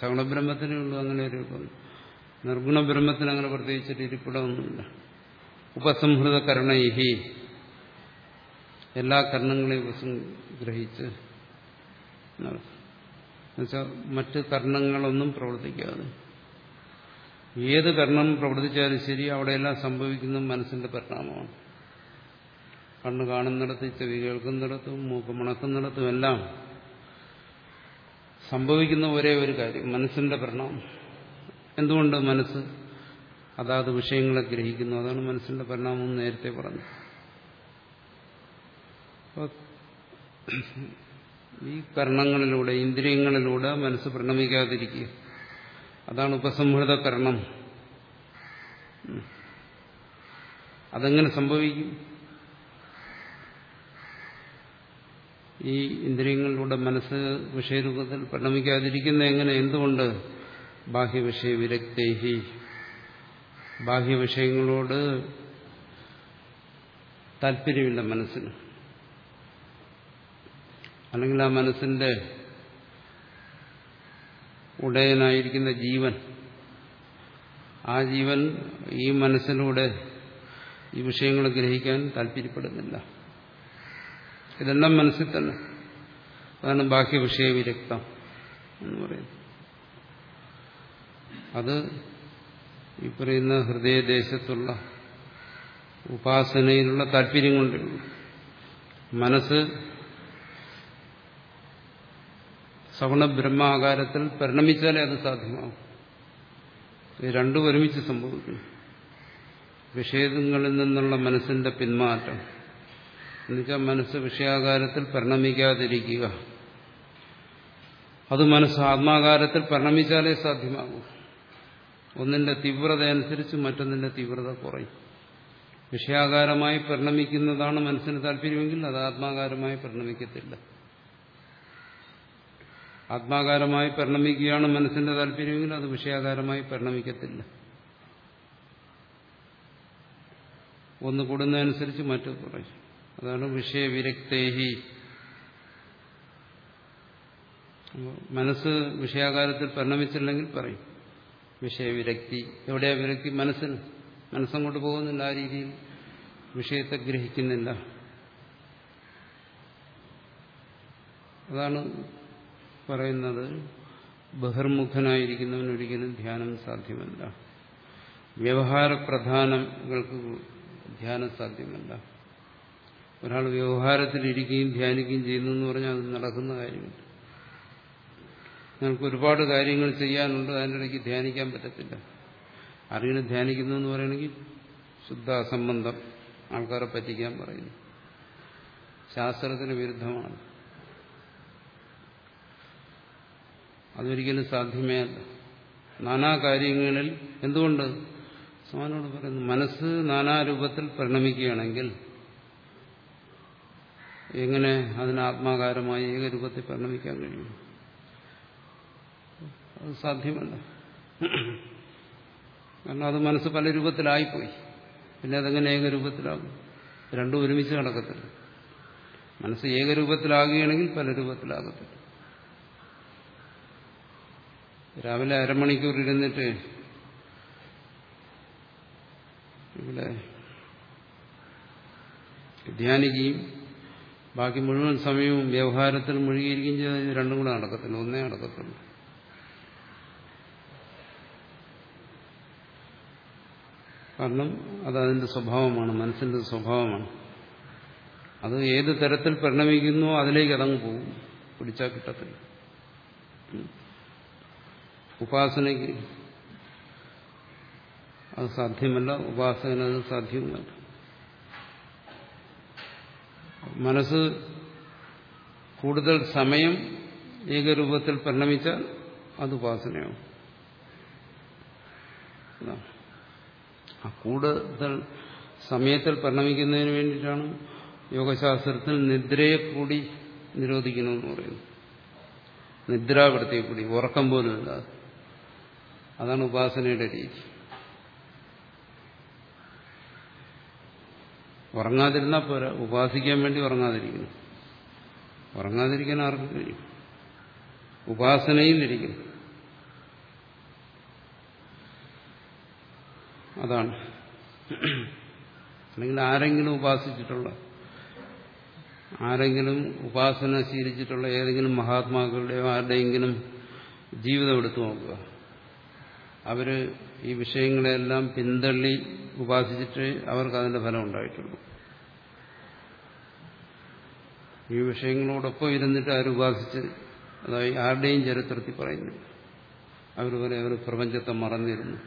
സഗുണ ബ്രഹ്മത്തിനേ ഉള്ളൂ അങ്ങനെ ഒരു നിർഗുണ ബ്രഹ്മത്തിന് അങ്ങനെ പ്രത്യേകിച്ചിട്ട് ഇരിപ്പിടമൊന്നുമില്ല. ഉപസംഹൃത കരണൈഹി. എല്ലാ കർണങ്ങളെയും ഉപസംഗ്രഹിച്ച് എന്നുവെച്ചാൽ മറ്റ് കർണങ്ങളൊന്നും പ്രവർത്തിക്കാതെ. ഏത് കർണം പ്രവർത്തിച്ചാലും ശരി അവിടെയെല്ലാം സംഭവിക്കുന്ന മനസ്സിന്റെ പരിണാമമാണ്. കണ്ണ് കാണുന്നിടത്ത് ചെവി കേൾക്കുന്നിടത്തും മൂക്ക് മണക്കുന്നിടത്തും എല്ലാം സംഭവിക്കുന്ന ഒരേ ഒരു കാര്യം മനസ്സിന്റെ പരിണാമം എന്തുകൊണ്ട് മനസ്സ് അതാത് വിഷയങ്ങളെ ഗ്രഹിക്കുന്നു? അതാണ് മനസ്സിന്റെ പരിണാമം എന്ന് നേരത്തെ പറഞ്ഞു ഈ കർണങ്ങളിലൂടെ ഇന്ദ്രിയങ്ങളിലൂടെ മനസ്സ് പരിണമിക്കാതിരിക്കുക. അതാണ് ഉപസംഹൃത കർണം അതെങ്ങനെ സംഭവിക്കും? ഈ ഇന്ദ്രിയങ്ങളിലൂടെ മനസ്സ് വിഷയരൂപത്തിൽ പരിണമിക്കാതിരിക്കുന്ന എങ്ങനെ? എന്തുകൊണ്ട്? ബാഹ്യവിഷയ വിരക്തേഹി. ബാഹ്യവിഷയങ്ങളോട് താല്പര്യമില്ല മനസ്സിന്. അല്ലെങ്കിൽ ആ മനസ്സിന്റെ ഉടയനായിരിക്കുന്ന ജീവൻ ആ ജീവൻ ഈ മനസ്സിലൂടെ ഈ വിഷയങ്ങൾ ഗ്രഹിക്കാൻ താല്പര്യപ്പെടുന്നില്ല. ഇതെല്ലാം മനസ്സിൽ തന്നെ. അതാണ് ബാഹ്യവിഷയ വിരക്തം എന്ന് പറയുന്നത്. അത് ഈ പറയുന്ന ഹൃദയദേശത്തുള്ള ഉപാസനയിലുള്ള താല്പര്യം കൊണ്ട് മനസ്സ് സഗുണ ബ്രഹ്മാകാരത്തിൽ പരിണമിച്ചാലേ അത് സാധ്യമാകും ഇത് രണ്ടും ഒരുമിച്ച് സംഭവിക്കും വിഷയങ്ങളിൽ നിന്നുള്ള മനസ്സിന്റെ പിന്മാറ്റം. എന്നുവെച്ചാൽ മനസ്സ് വിഷയാകാരത്തിൽ പരിണമിക്കാതിരിക്കുക. അത് മനസ്സ് ആത്മാകാരത്തിൽ പരിണമിച്ചാലേ സാധ്യമാകൂ. ഒന്നിന്റെ തീവ്രത അനുസരിച്ച് മറ്റൊന്നിന്റെ തീവ്രത കുറയും. വിഷയാകാരമായി പരിണമിക്കുന്നതാണ് മനസ്സിന് താല്പര്യമെങ്കിൽ അത് ആത്മാകാരമായി പരിണമിക്കത്തില്ല. ആത്മാകാരമായി പരിണമിക്കുകയാണ് മനസ്സിന്റെ താല്പര്യമെങ്കിൽ അത് വിഷയാകാരമായി പരിണമിക്കത്തില്ല. ഒന്ന് കൂടുന്നതനുസരിച്ച് മറ്റു കുറയും. അതാണ് വിഷയവിരക്തേഹി. മനസ്സ് വിഷയാകാരത്തിൽ പരിണമിച്ചില്ലെങ്കിൽ പറയും. വിഷയവിരക്തി. എവിടെയാ വിരക്തി? മനസ്സിന്. മനസ്സങ്ങോട്ട് പോകുന്നില്ല ആ രീതിയിൽ. വിഷയത്തെ ഗ്രഹിക്കുന്നില്ല. അതാണ് പറയുന്നത്. ബഹിർമുഖനായിരിക്കുന്നവനൊരിക്കലും ധ്യാനം സാധ്യമല്ല. വ്യവഹാര പ്രധാനങ്ങൾക്ക് ധ്യാനം സാധ്യമല്ല. ഒരാൾ വ്യവഹാരത്തിലിരിക്കുകയും ധ്യാനിക്കുകയും ചെയ്യുന്നു എന്ന് പറഞ്ഞാൽ അത് നടക്കുന്ന കാര്യമില്ല. നിങ്ങൾക്ക് ഒരുപാട് കാര്യങ്ങൾ ചെയ്യാനുണ്ട് അതിന്റെ ഇടയ്ക്ക് ധ്യാനിക്കാൻ പറ്റത്തില്ല. ആരെങ്കിലും ധ്യാനിക്കുന്നു എന്ന് പറയണമെങ്കിൽ ശുദ്ധ അസംബന്ധം ആൾക്കാരെ പറ്റിക്കാൻ പറയുന്നു. ശാസ്ത്രത്തിന് വിരുദ്ധമാണ്. അതൊരിക്കലും സാധ്യമേ അല്ല. നാനാ കാര്യങ്ങളിൽ എന്തുകൊണ്ട്? സമാനോട് പറയുന്നു മനസ്സ് നാനാരൂപത്തിൽ പരിണമിക്കുകയാണെങ്കിൽ എങ്ങനെ അതിന് ആത്മാകാരമായി ഏകരൂപത്തിൽ പരിണമിക്കാൻ കഴിയും? അത് സാധ്യമല്ല. കാരണം അത് മനസ്സ് പല രൂപത്തിലായിപ്പോയി. പിന്നെ അതെങ്ങനെ ഏകരൂപത്തിലാകും? രണ്ടും ഒരുമിച്ച് നടക്കത്തില്ല. മനസ്സ് ഏകരൂപത്തിലാകുകയാണെങ്കിൽ പല രൂപത്തിലാകത്തില്ല. രാവിലെ അരമണിക്കൂർ ഇരുന്നിട്ട് ഇവിടെ ധ്യാനിക്കുകയും ബാക്കി മുഴുവൻ സമയവും വ്യവഹാരത്തിൽ മുഴുകിയിരിക്കുകയും ചെയ്താൽ രണ്ടും കൂടെ നടക്കത്തില്ല. ഒന്നേ നടക്കത്തുള്ളൂ. കാരണം അത് അതിന്റെ സ്വഭാവമാണ് മനസ്സിന്റെ സ്വഭാവമാണ്. അത് ഏത് തരത്തിൽ പരിണമിക്കുന്നോ അതിലേക്ക് അതങ്ങ് പോകും. പിടിച്ചാൽ കിട്ടത്തില്ല. ഉപാസനയ്ക്ക് അത് സാധ്യമല്ല. ഉപാസന സാധ്യവുമല്ല മനസ്സ് കൂടുതൽ സമയം ഏകരൂപത്തിൽ പരിണമിച്ചാൽ അത് ഉപാസനയാവും. കൂടുതൽ സമയത്തിൽ പരിണമിക്കുന്നതിന് വേണ്ടിയിട്ടാണ് യോഗശാസ്ത്രത്തിൽ നിദ്രയെ കൂടി നിരോധിക്കണമെന്ന് പറയുന്നത്. നിദ്രാവൃത്തിയെ കൂടി ഉറക്കം പോലും ഇല്ലാതെ അതാണ് ഉപാസനയുടെ രീതി. ഉറങ്ങാതിരുന്നാൽ പോരാ. ഉപാസിക്കാൻ വേണ്ടി ഉറങ്ങാതിരിക്കുന്നു. ഉറങ്ങാതിരിക്കാൻ ആർക്കും കഴിയും? ഉപാസനയിൽ ഇരിക്കുന്നു. അതാണ്. അല്ലെങ്കിൽ ആരെങ്കിലും ഉപാസിച്ചിട്ടുള്ള ആരെങ്കിലും ഉപാസന ശീലിച്ചിട്ടുള്ള ഏതെങ്കിലും മഹാത്മാക്കളുടെയോ ആരുടെയെങ്കിലും ജീവിതം എടുത്തു നോക്കുക. അവർ ഈ വിഷയങ്ങളെല്ലാം പിന്തള്ളി ഉപാസിച്ചിട്ട് അവർക്ക് അതിന്റെ ഫലം ഉണ്ടായിട്ടുള്ളൂ. ഈ വിഷയങ്ങളോടൊപ്പം ഇരുന്നിട്ട് അവർ ഉപാസിച്ച് അതായത് ആരുടെയും ചരിത്രത്തിൽ പറയുന്നു അവർ പോലെ അവർ പ്രപഞ്ചത്തെ മറന്നിരുന്നു.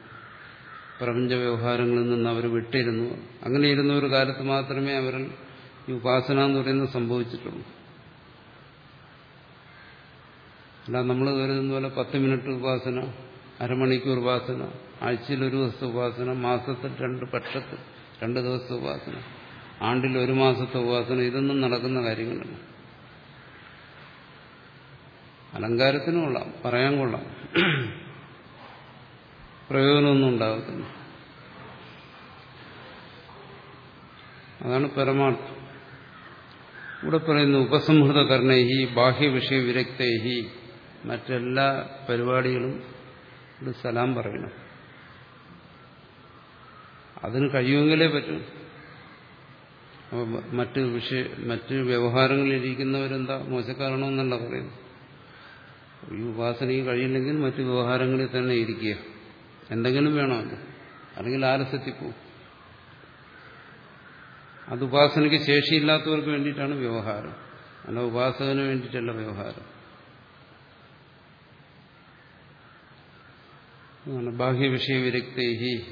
പ്രപഞ്ച വ്യവഹാരങ്ങളിൽ നിന്ന് അവർ വിട്ടിരുന്നു. അങ്ങനെ ഇരുന്ന ഒരു കാലത്ത് മാത്രമേ അവർ ഈ ഉപാസന എന്ന് പറയുന്നത് സംഭവിച്ചിട്ടുള്ളൂ. അല്ല നമ്മൾ കരുതുന്ന പോലെ പത്ത് മിനിറ്റ് ഉപാസന അരമണിക്കൂർ ഉപാസന ആഴ്ചയിൽ ഒരു ദിവസത്തെ ഉപാസന മാസത്തിൽ രണ്ട് പക്ഷത്തിൽ രണ്ട് ദിവസത്തെ ഉപാസന ആണ്ടിൽ ഒരു മാസത്തെ ഉപാസന ഇതൊന്നും നടക്കുന്ന കാര്യങ്ങളാണ് അലങ്കാരത്തിനും കൊള്ളാം പറയാൻ കൊള്ളാം. പ്രയോജനമൊന്നും ഉണ്ടാകത്തില്ല. അതാണ് പരമാർത്ഥം. ഇവിടെ പറയുന്ന ഉപസംഹൃത കർണേഹി ബാഹ്യവിഷയ വിരക്തേഹി മറ്റെല്ലാ പരിപാടികളും ഇവിടെ സലാം പറയണം. അതിന് കഴിയുമെങ്കിലേ പറ്റൂ. മറ്റ് വിഷയ മറ്റ് വ്യവഹാരങ്ങളിലിരിക്കുന്നവരെന്താ മോശക്കാരണമെന്നല്ല പറയുന്നു ഈ ഉപാസനയ്ക്ക് കഴിയില്ലെങ്കിൽ മറ്റ് വ്യവഹാരങ്ങളിൽ തന്നെ ഇരിക്കുക. എന്തെങ്കിലും വേണമല്ലോ അല്ലെങ്കിൽ ആലസ്യത്തിൽ പോകും അത് ഉപാസനയ്ക്ക് ശേഷിയില്ലാത്തവർക്ക് വേണ്ടിയിട്ടാണ് വ്യവഹാരം. അല്ല ഉപാസകന് വേണ്ടിയിട്ടല്ല വ്യവഹാരം. വിരക്തേഹി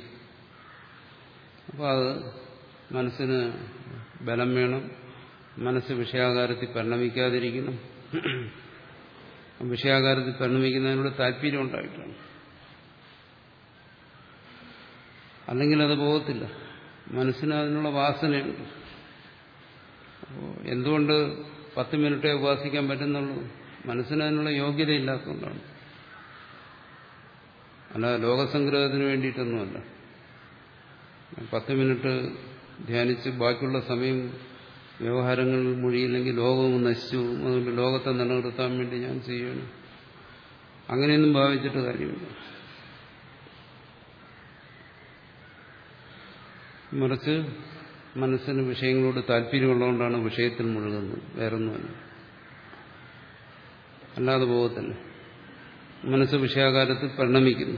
അപ്പോൾ അത് മനസ്സിന് ബലം വേണം മനസ്സ് വിഷയാകാരത്തിൽ പരിണമിക്കാതിരിക്കണം. വിഷയാകാരത്തിൽ പരിണമിക്കുന്നതിനോട് താല്പര്യം ഉണ്ടായിട്ടാണ്. അല്ലെങ്കിൽ അത് പോകത്തില്ല. മനസ്സിന് അതിനുള്ള വാസനയുണ്ട്. അപ്പോൾ എന്തുകൊണ്ട് പത്ത് മിനിറ്റേ ഉപാസിക്കാൻ പറ്റുന്നുള്ളൂ? മനസ്സിന് അതിനുള്ള യോഗ്യതയില്ലാത്തതുകൊണ്ടാണ്. അല്ല ലോകസംഗ്രഹത്തിന് വേണ്ടിയിട്ടൊന്നുമല്ല. പത്ത് മിനിറ്റ് ധ്യാനിച്ച് ബാക്കിയുള്ള സമയം വ്യവഹാരങ്ങളിൽ മുഴിയില്ലെങ്കിൽ ലോകവും നശിച്ചു അതുകൊണ്ട് ലോകത്തെ നിലനിർത്താൻ വേണ്ടി ഞാൻ ചെയ്യണം അങ്ങനെയൊന്നും ഭാവിച്ചിട്ട് കാര്യമില്ല. മറിച്ച് മനസ്സിന് വിഷയങ്ങളോട് താല്പര്യമുള്ളതുകൊണ്ടാണ് വിഷയത്തിൽ മുഴുകുന്നത്. വേറൊന്നുമല്ല. അല്ലാതെ പോകത്തില്ല. മനസ്സ് വിഷയാകാരത്തിൽ പരിണമിക്കുന്നു.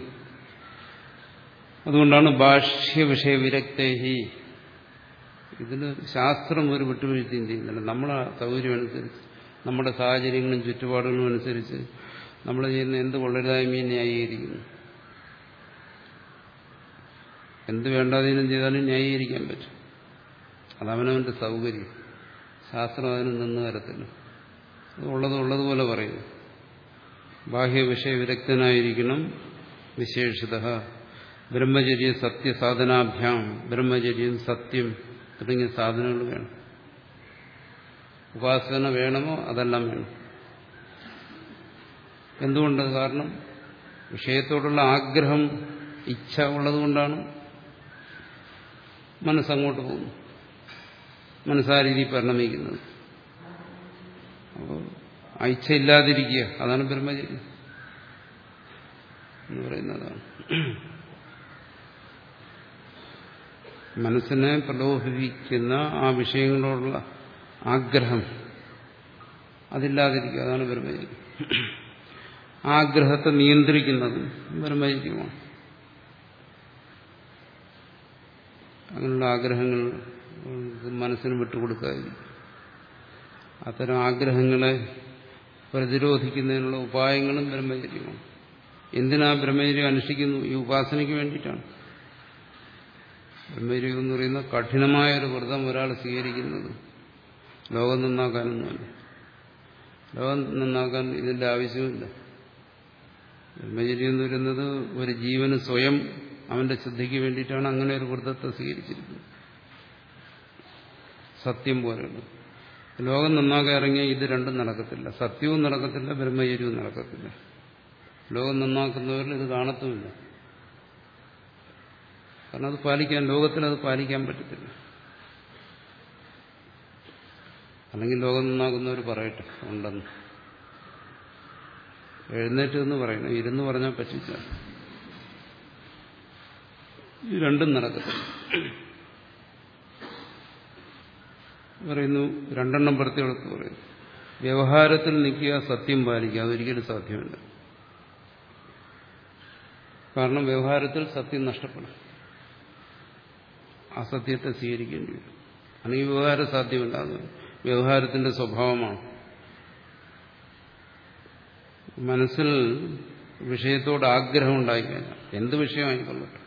അതുകൊണ്ടാണ് ഭാഷ്യ വിഷയ വിരക്തേഹി ഇതിന് ശാസ്ത്രം ഒരു വിട്ടുവീഴ്ചയും ചെയ്യുന്നില്ല. നമ്മളെ സൗകര്യം അനുസരിച്ച് നമ്മുടെ സാഹചര്യങ്ങളും ചുറ്റുപാടുകളും അനുസരിച്ച് നമ്മൾ ചെയ്യുന്ന എന്ത് കൊള്ളരുതായ്മയും ന്യായീകരിക്കുന്നു എന്ത് വേണ്ടാതീനം ചെയ്താലും ന്യായീകരിക്കാൻ പറ്റും. അതവനവന്റെ സൗകര്യം. ശാസ്ത്രം അതിന് നിന്ന് തരത്തില്ല. ഉള്ളത് ഉള്ളതുപോലെ പറയുന്നു. ബാഹ്യ വിദഗ്ധനായിരിക്കണം വിശേഷിത ബ്രഹ്മചര്യ സത്യസാധനാഭ്യാം ബ്രഹ്മചര്യം സത്യം തുടങ്ങിയ സാധനങ്ങൾ വേണം. ഉപാസന വേണമോ? അതെല്ലാം വേണം. എന്തുകൊണ്ട് കാരണം? വിഷയത്തോടുള്ള ആഗ്രഹം ഇച്ഛ ഉള്ളതുകൊണ്ടാണ്. മനസ്സങ്ങോട്ട് പോകുന്നു. മനസ്സാ രീതി പരിണമിക്കുന്നത്. അപ്പോൾ ഇല്ലാതിരിക്കുക അതാണ് ബ്രഹ്മചര്യം എന്ന് പറയുന്നതാണ് മനസ്സിനെ പ്രലോഭിപ്പിക്കുന്ന ആ വിഷയങ്ങളോടുള്ള ആഗ്രഹം അതില്ലാതിരിക്കുക. അതാണ് ബ്രഹ്മചര്യം. ആഗ്രഹത്തെ നിയന്ത്രിക്കുന്നതും ബ്രഹ്മചര്യമാണ്. അങ്ങനെയുള്ള ആഗ്രഹങ്ങൾ മനസ്സിന് വിട്ടുകൊടുക്കാതിരിക്കും അത്തരം ആഗ്രഹങ്ങളെ പ്രതിരോധിക്കുന്നതിനുള്ള ഉപായങ്ങളും ബ്രഹ്മചര്യമാണ് എന്തിനാ ബ്രഹ്മചര്യം അനുഷ്ഠിക്കുന്നു? ഈ ഉപാസനയ്ക്ക് വേണ്ടിയിട്ടാണ്. ബ്രഹ്മചര്യം എന്ന് പറയുന്ന കഠിനമായ ഒരു വ്രതം ഒരാൾ സ്വീകരിക്കുന്നത്. ലോകം നന്നാക്കാനൊന്നുമല്ല. ലോകം നന്നാക്കാൻ ഇതിന്റെ ആവശ്യമില്ല ബ്രഹ്മചര്യം എന്ന് പറയുന്നത് ഒരു ജീവന് സ്വയം അവന്റെ ശ്രദ്ധയ്ക്ക് വേണ്ടിയിട്ടാണ് അങ്ങനെ ഒരു വ്രതത്തെ സ്വീകരിച്ചിരിക്കുന്നത്. സത്യം പോലെയുള്ള ലോകം നന്നാകെ ഇറങ്ങിയാൽ ഇത് രണ്ടും നടക്കത്തില്ല. സത്യവും നടക്കത്തില്ല ബ്രഹ്മചര്യവും നടക്കത്തില്ല. ലോകം നന്നാക്കുന്നവരിൽ ഇത് കാണത്തുമില്ല. കാരണം അത് പാലിക്കാൻ ലോകത്തിൽ അത് പാലിക്കാൻ പറ്റത്തില്ല. അല്ലെങ്കിൽ ലോകം നന്നാക്കുന്നവർ പറയട്ടെ ഉണ്ടെന്ന്. എഴുന്നേറ്റ് എന്ന് പറയണം. ഇരുന്ന് പറഞ്ഞാൽ പറ്റില്ല. രണ്ടും നടക്കത്തില്ല. പറയുന്നു രണ്ടെണ്ണം പ്രത്യേകത്ത് പറയുന്നു. വ്യവഹാരത്തിൽ നിൽക്കുക സത്യം പാലിക്കുക അതൊരിക്കലും സാധ്യമല്ല. കാരണം വ്യവഹാരത്തിൽ സത്യം നഷ്ടപ്പെടും അസത്യത്തെ സ്വീകരിക്കേണ്ടി വരും. അല്ലെങ്കിൽ വ്യവഹാരം സാധ്യമല്ല അത് വ്യവഹാരത്തിന്റെ സ്വഭാവമാണ്. മനസ്സിൽ വിഷയത്തോട് ആഗ്രഹം ഉണ്ടായിക്കഴിഞ്ഞാൽ എന്ത് വിഷയമായിക്കൊള്ളട്ടെ?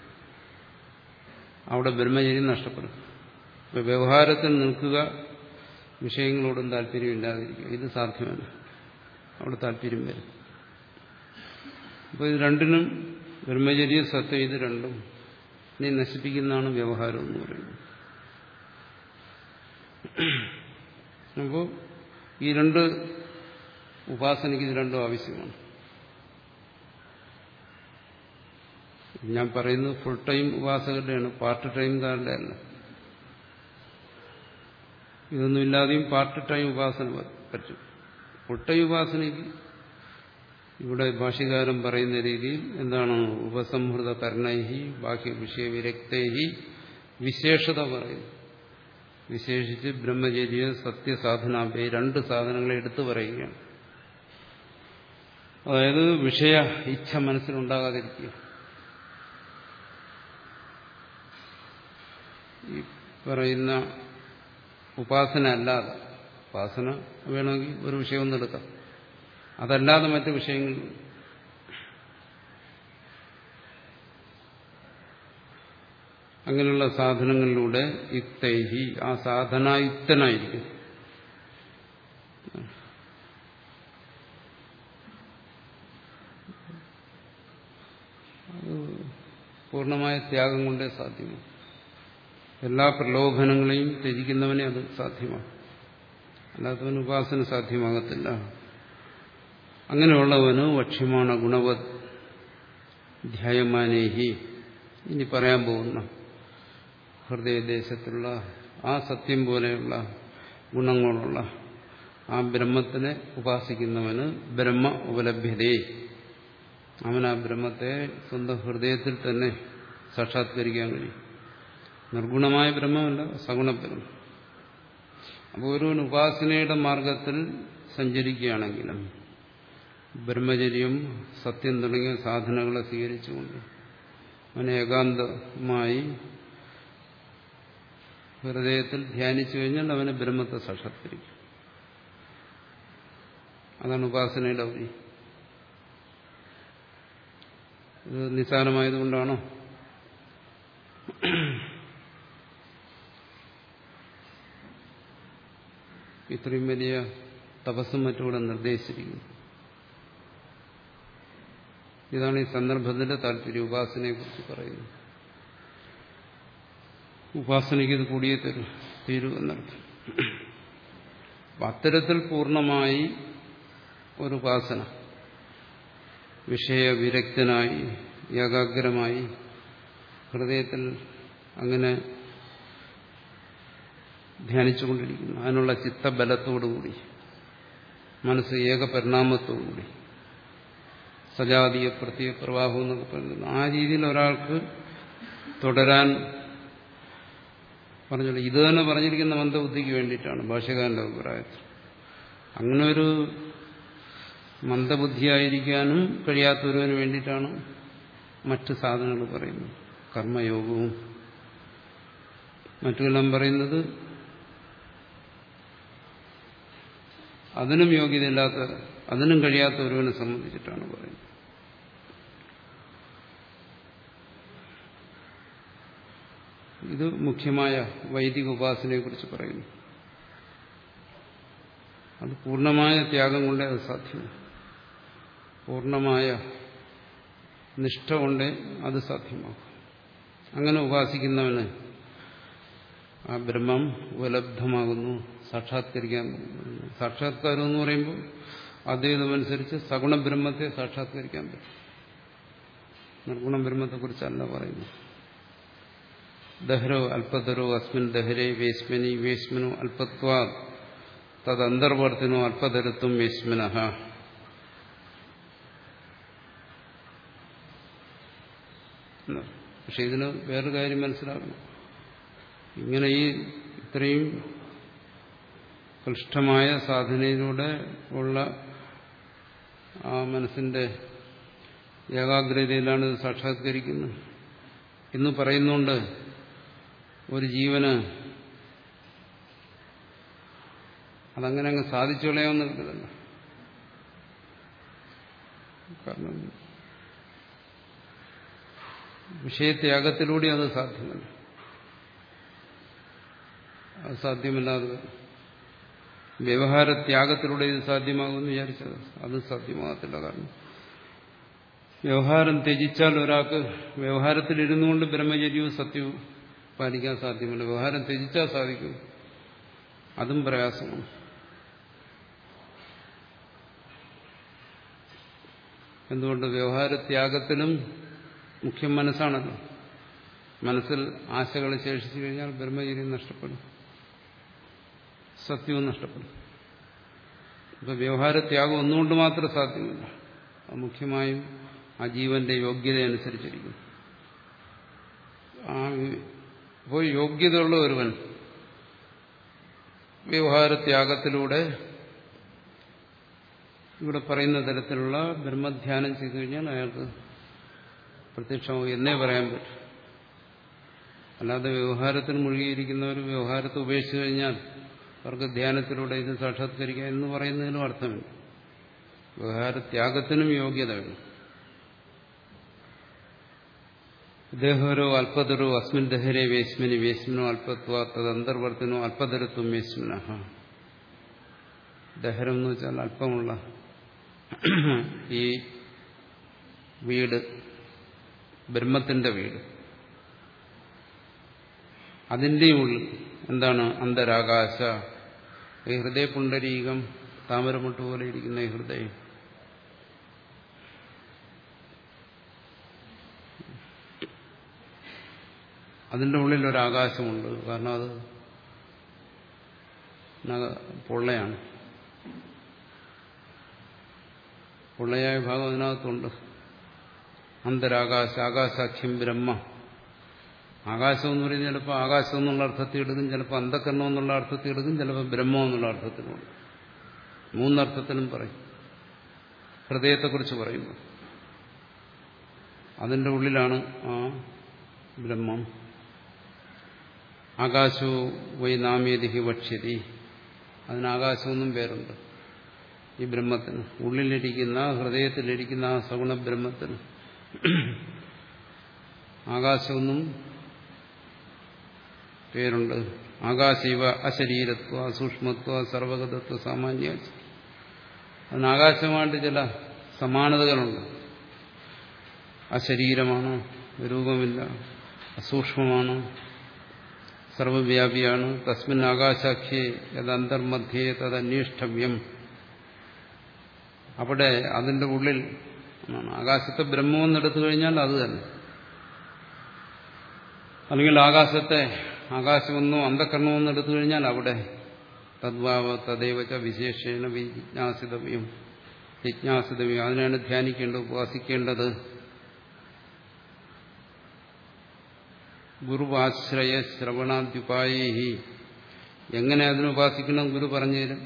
അവിടെ ബ്രഹ്മചര്യം നഷ്ടപ്പെടും. വ്യവഹാരത്തിൽ നിൽക്കുക വിഷയങ്ങളോടും താല്പര്യമില്ലാതിരിക്കുക ഇത് സാധ്യമല്ല. അവിടെ താല്പര്യം വരും. അപ്പോൾ ഇത് രണ്ടിനും ബ്രഹ്മചര്യ സത്യം ഇത് രണ്ടും നീ നശിപ്പിക്കുന്നതാണ് വ്യവഹാരം എന്ന് പറയുന്നത്. അപ്പോൾ ഈ രണ്ട് ഉപാസനയ്ക്ക് ഇത് രണ്ടും ആവശ്യമാണ്. ഞാൻ പറയുന്നത് ഫുൾ ടൈം ഉപാസകരുടെയാണ് പാർട്ട് ടൈംകാരുടെ അല്ല ഇതൊന്നും ഇല്ലാതെയും പാർട്ട് ടൈം ഉപാസന പറ്റും. ഉപാസനയ്ക്ക് ഇവിടെ ഭാഷകാരം പറയുന്ന രീതിയിൽ എന്താണ്? ഉപസംഹൃത കർണൈഹി ബാഹ്യ വിഷയ വിരക്തൈഹി വിശേഷത പറയുന്നു. വിശേഷിച്ച് ബ്രഹ്മചര്യ സത്യസാധനാഭ്യ രണ്ട് സാധനങ്ങളെ എടുത്തു പറയുകയാണ്. അതായത് വിഷയ ഇച്ഛ മനസ്സിലുണ്ടാകാതിരിക്കുക. ഈ പറയുന്ന ഉപാസന അല്ലാതെ ഉപാസന വേണമെങ്കിൽ ഒരു വിഷയം എടുക്കാം. അതല്ലാതെ മറ്റു വിഷയങ്ങൾ അങ്ങനെയുള്ള സാധനങ്ങളിലൂടെ യുക്തൈഹി ആ സാധനായുക്തനായിരിക്കും പൂർണമായ ത്യാഗം കൊണ്ടേ സാധ്യമാണ് എല്ലാ പ്രലോഭനങ്ങളെയും ത്യജിക്കുന്നവനെ അത് സാധ്യമാണ് അല്ലാത്തവന് ഉപാസന സാധ്യമാകത്തില്ല. അങ്ങനെയുള്ളവന് വക്ഷ്യമാണ് ഗുണവത് ധ്യായമാനേഹി ഇനി പറയാൻ പോകുന്ന ഹൃദയദേശത്തുള്ള ആ സത്യം പോലെയുള്ള ഗുണങ്ങളുള്ള ആ ബ്രഹ്മത്തിനെ ഉപാസിക്കുന്നവന് ബ്രഹ്മ ഉപലഭ്യതേ. അവൻ ആ ബ്രഹ്മത്തെ സ്വന്തം ഹൃദയത്തിൽ തന്നെ സാക്ഷാത്കരിക്കാൻ കഴിയും. നിർഗുണമായ ബ്രഹ്മമല്ല സഗുണ ബ്രഹ്മം അപ്പോൾ ഒരു ഉപാസനയുടെ മാർഗത്തിൽ സഞ്ചരിക്കുകയാണെങ്കിലും ബ്രഹ്മചര്യം സത്യം തുടങ്ങിയ സാധനങ്ങളെ സ്വീകരിച്ചുകൊണ്ട് അവനെ ഏകാന്തമായി ഹൃദയത്തിൽ ധ്യാനിച്ചു കഴിഞ്ഞാൽ അവനെ ബ്രഹ്മത്തെ സാക്ഷാത്കരിക്കും. അതാണ് ഉപാസനയുടെ അവധി. ഇത് നിസ്സാരമായതുകൊണ്ടാണോ? ഇത്രയും വലിയ തപസ്സും മറ്റുകൂടെ നിർദ്ദേശിച്ചിരിക്കുന്നു. ഇതാണ് ഈ സന്ദർഭത്തിന്റെ താല്പര്യം ഉപാസനയെ കുറിച്ച് പറയുന്നത്. ഉപാസനയ്ക്ക് ഇത് കൂടിയേ തരൂ തീരൂ എന്നർത്ഥം. അത്തരത്തിൽ പൂർണമായി ഒരു ഉപാസന. വിഷയവിരക്തനായി ഏകാഗ്രമായി ഹൃദയത്തിൽ അങ്ങനെ ധ്യാനിച്ചുകൊണ്ടിരിക്കുന്നു. അതിനുള്ള ചിത്തബലത്തോടുകൂടി മനസ്സ് ഏകപരിണാമത്തോടുകൂടി സജാതീയ പ്രത്യേക പ്രവാഹം എന്നൊക്കെ പറയുന്നത് ആ രീതിയിൽ ഒരാൾക്ക് തുടരാൻ പറഞ്ഞല്ലോ ഇത് തന്നെ പറഞ്ഞിരിക്കുന്ന മന്ദബുദ്ധിക്ക് വേണ്ടിയിട്ടാണ് ഭാഷകാരന്റെ അഭിപ്രായത്തിൽ. അങ്ങനെ ഒരു മന്ദബുദ്ധിയായിരിക്കാനും കഴിയാത്തൊരുവന് വേണ്ടിയിട്ടാണ് മറ്റ് സാധനങ്ങൾ പറയുന്നത്. കർമ്മയോഗവും മറ്റുമെല്ലാം പറയുന്നത് അതിനും യോഗ്യതയില്ലാത്ത അതിനും കഴിയാത്ത ഒരുവനെ സംബന്ധിച്ചിട്ടാണ് പറയുന്നത്. ഇത് മുഖ്യമായ വൈദിക ഉപാസനയെക്കുറിച്ച് പറയുന്നു. അത് പൂർണമായ ത്യാഗം കൊണ്ടേ അത് സാധ്യമാണ് പൂർണമായ നിഷ്ഠ കൊണ്ടേ അത് സാധ്യമാകും അങ്ങനെ ഉപാസിക്കുന്നവന് ആ ബ്രഹ്മം ഉപലബ്ധമാകുന്നു. സാക്ഷാത്കരിക്കാൻ സാക്ഷാത്കാരം എന്ന് പറയുമ്പോൾ അദ്വൈതമനുസരിച്ച് സഗുണ ബ്രഹ്മത്തെ സാക്ഷാത്കരിക്കാൻ പറ്റും. നിർഗുണ ബ്രഹ്മത്തെക്കുറിച്ചല്ല പറയുന്നു ദഹരോ അല്പതരോ അസ്മിൻ ദഹരേ വേസ്മനി വേസ്മനോ അല്പത്വാ തദന്തർവർത്തിനോ അല്പതരത്വം വേസ്മനഃ പക്ഷെ ഇതിന് വേറൊരു കാര്യം മനസ്സിലാക്കണം. ഇങ്ങനെ ഈ ഇത്രയും ക്ലിഷ്ടമായ സാധനയിലൂടെ ഉള്ള ആ മനസ്സിന്റെ ഏകാഗ്രതയിലാണ് ഇത് സാക്ഷാത്കരിക്കുന്നത്. എന്ന് പറയുന്നുണ്ട് ഒരു ജീവന് അതങ്ങനെ അങ്ങ് സാധിച്ചു കളയാമെന്ന് കരുതല്ല കാരണം വിഷയത്യാഗത്തിലൂടെ അത് സാധ്യമല്ല. അത് സാധ്യമല്ലാതെ വ്യവഹാരത്യാഗത്തിലൂടെ ഇത് സാധ്യമാകുമെന്ന് വിചാരിച്ചത്. അത് സാധ്യമാകത്തില്ല കാരണം. വ്യവഹാരം ത്യജിച്ചാൽ ഒരാൾക്ക് വ്യവഹാരത്തിലിരുന്നു കൊണ്ട് ബ്രഹ്മചര്യവും സത്യവും പാലിക്കാൻ സാധ്യമല്ല. വ്യവഹാരം ത്യജിച്ചാൽ സാധിക്കും. അതും പ്രയാസമാണ്. എന്തുകൊണ്ട്? വ്യവഹാരത്യാഗത്തിലും മുഖ്യം മനസ്സാണല്ലോ. മനസ്സിൽ ആശകൾ ശേഷിച്ചു കഴിഞ്ഞാൽ ബ്രഹ്മചര്യം നഷ്ടപ്പെടും. സത്യവും നഷ്ടപ്പെടും. ഇപ്പൊ വ്യവഹാരത്യാഗം ഒന്നുകൊണ്ട് മാത്രം സാധ്യമല്ല. മുഖ്യമായും ആ ജീവന്റെ യോഗ്യത അനുസരിച്ചിരിക്കും ആ ഇപ്പോൾ യോഗ്യതയുള്ള ഒരുവൻ വ്യവഹാരത്യാഗത്തിലൂടെ ഇവിടെ പറയുന്ന തരത്തിലുള്ള ബ്രഹ്മധ്യാനം ചെയ്തു കഴിഞ്ഞാൽ അയാൾക്ക് പ്രത്യക്ഷമാവും എന്നേ പറയാൻ പറ്റും. അല്ലാതെ വ്യവഹാരത്തിന് മുഴുകിയിരിക്കുന്നവർ വ്യവഹാരത്തെ ഉപേക്ഷിച്ചു കഴിഞ്ഞാൽ അവർക്ക് ധ്യാനത്തിലൂടെ ഇത് സാക്ഷാത്കരിക്കുക എന്ന് പറയുന്നതിനും അർത്ഥമില്ല. വ്യവഹാരത്യാഗത്തിനും യോഗ്യത വേണം ദേഹരോ അല്പതരോ അസ്മിൻ ദഹരേ വേസ്മിനി വേസ്മിനോ അല്പത്വ തദന്തർവർത്തിനോ അല്പതരത്വം വേസ്മിന ദഹരം എന്ന് വെച്ചാൽ അല്പമുള്ള ഈ വീട് ബ്രഹ്മത്തിന്റെ വീട്. അതിന്റെ ഉള്ളിൽ എന്താണ് അന്തരാകാശ? ഈ ഹൃദയപുണ്ടരീകം താമരമുട്ട് പോലെ ഇരിക്കുന്ന ഈ ഹൃദയം. അതിന്റെ ഉള്ളിൽ ഒരാകാശമുണ്ട് കാരണം അത് പൊള്ളയാണ്. പൊള്ളയായ ഭാഗം അതിനകത്തുണ്ട്. അന്തരാകാശ ആകാശാഖ്യം ബ്രഹ്മ. ആകാശം എന്ന് പറയുന്നത് ചിലപ്പോൾ ആകാശം എന്നുള്ള അർത്ഥത്തിൽ എടുക്കും ചിലപ്പോൾ അന്ധക്കരണം എന്നുള്ള അർത്ഥത്തിൽ എടുക്കും ചിലപ്പോൾ ബ്രഹ്മം എന്നുള്ള അർത്ഥത്തിലും മൂന്നർത്ഥത്തിലും പറയും. ഹൃദയത്തെക്കുറിച്ച് പറയുമ്പോൾ അതിന്റെ ഉള്ളിലാണ് ആ ബ്രഹ്മം. ആകാശോ വൈ നാമേതിഹി വക്ഷ്യതി. അതിനാകാശമൊന്നും പേരുണ്ട്. ഈ ബ്രഹ്മത്തിന് ഉള്ളിലിരിക്കുന്ന ഹൃദയത്തിലിരിക്കുന്ന ആ സഗുണ ബ്രഹ്മത്തിന് ആകാശമൊന്നും പേരുണ്ട്. ആകാശീവ അശരീരത്വ സൂക്ഷ്മത്വ സർവഗതത്വ സാമാന്യ. അതിന് ആകാശമായിട്ട് ചില സമാനതകളുണ്ട്. അശരീരമാണ് രൂപമില്ല അസൂക്ഷ്മമാണ് സർവവ്യാപിയാണ്. തസ്മിൻ ആകാശാഖ്യേ തത് തദന്വേഷ്ടവ്യം അവിടെ അതിന്റെ ഉള്ളിൽ ആകാശത്തെ ബ്രഹ്മമെന്ന് എടുത്തു കഴിഞ്ഞാൽ അത് തന്നെ. അല്ലെങ്കിൽ ആകാശത്തെ ആകാശമെന്നോ അന്ധക്കരണമെന്നോ എടുത്തു കഴിഞ്ഞാൽ അവിടെ തദ്വാവ തദൈവച്ച വിശേഷേണ വിജ്ഞാസിതവ്യം. ജിജ്ഞാസിതവ്യം അതിനാണ് ധ്യാനിക്കേണ്ടത് ഉപാസിക്കേണ്ടത്. ഗുരുവാശ്രയ ശ്രവണാദ്യുപായി എങ്ങനെ അതിനുപാസിക്കണം ഗുരു പറഞ്ഞു തരും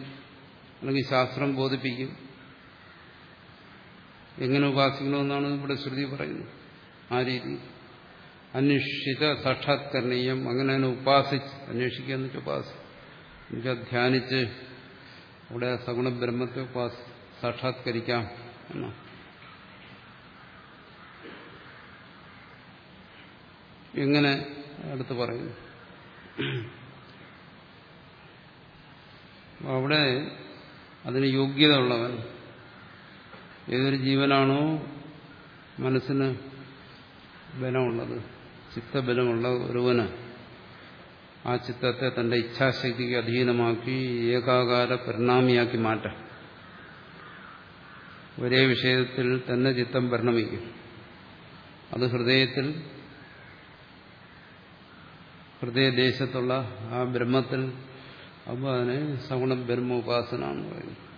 അല്ലെങ്കിൽ ശാസ്ത്രം ബോധിപ്പിക്കും. എങ്ങനെ ഉപാസിക്കണമെന്നാണ് ഇവിടെ ശ്രുതി പറയുന്നത്. ആ രീതി. അന്വേഷിച്ച സാക്ഷാത്കരണീയം അങ്ങനെ അതിനെ ഉപാസിച്ച് അന്വേഷിക്കുക എന്ന് വെച്ചാൽ ഉപാസി. എന്നുവെച്ചാൽ ധ്യാനിച്ച് അവിടെ സഗുണ ബ്രഹ്മത്തെ ഉപാസ സാക്ഷാത്കരിക്കാം എന്ന്. എങ്ങനെ അടുത്ത് പറയുന്നു. അവിടെ അതിന് യോഗ്യത ഉള്ളവൻ ഏതൊരു ജീവനാണോ മനസ്സിന് ബലമുള്ളത്. ചിത്തബലമുള്ള ഒരുവന് ആ ചിത്തത്തെ തന്റെ ഇച്ഛാശക്തിക്ക് അധീനമാക്കി ഏകാകാര പരിണാമിയാക്കി മാറ്റാം ഒരേ വിഷയത്തിൽ തന്നെ ചിത്തം പരിണമിക്കും. അത് ഹൃദയത്തിൽ ഹൃദയദേശത്തുള്ള ആ ബ്രഹ്മത്തിൽ അപ്പോൾ അതിനെ സഗുണ ബ്രഹ്മ ഉപാസന എന്ന് പറയുന്നു.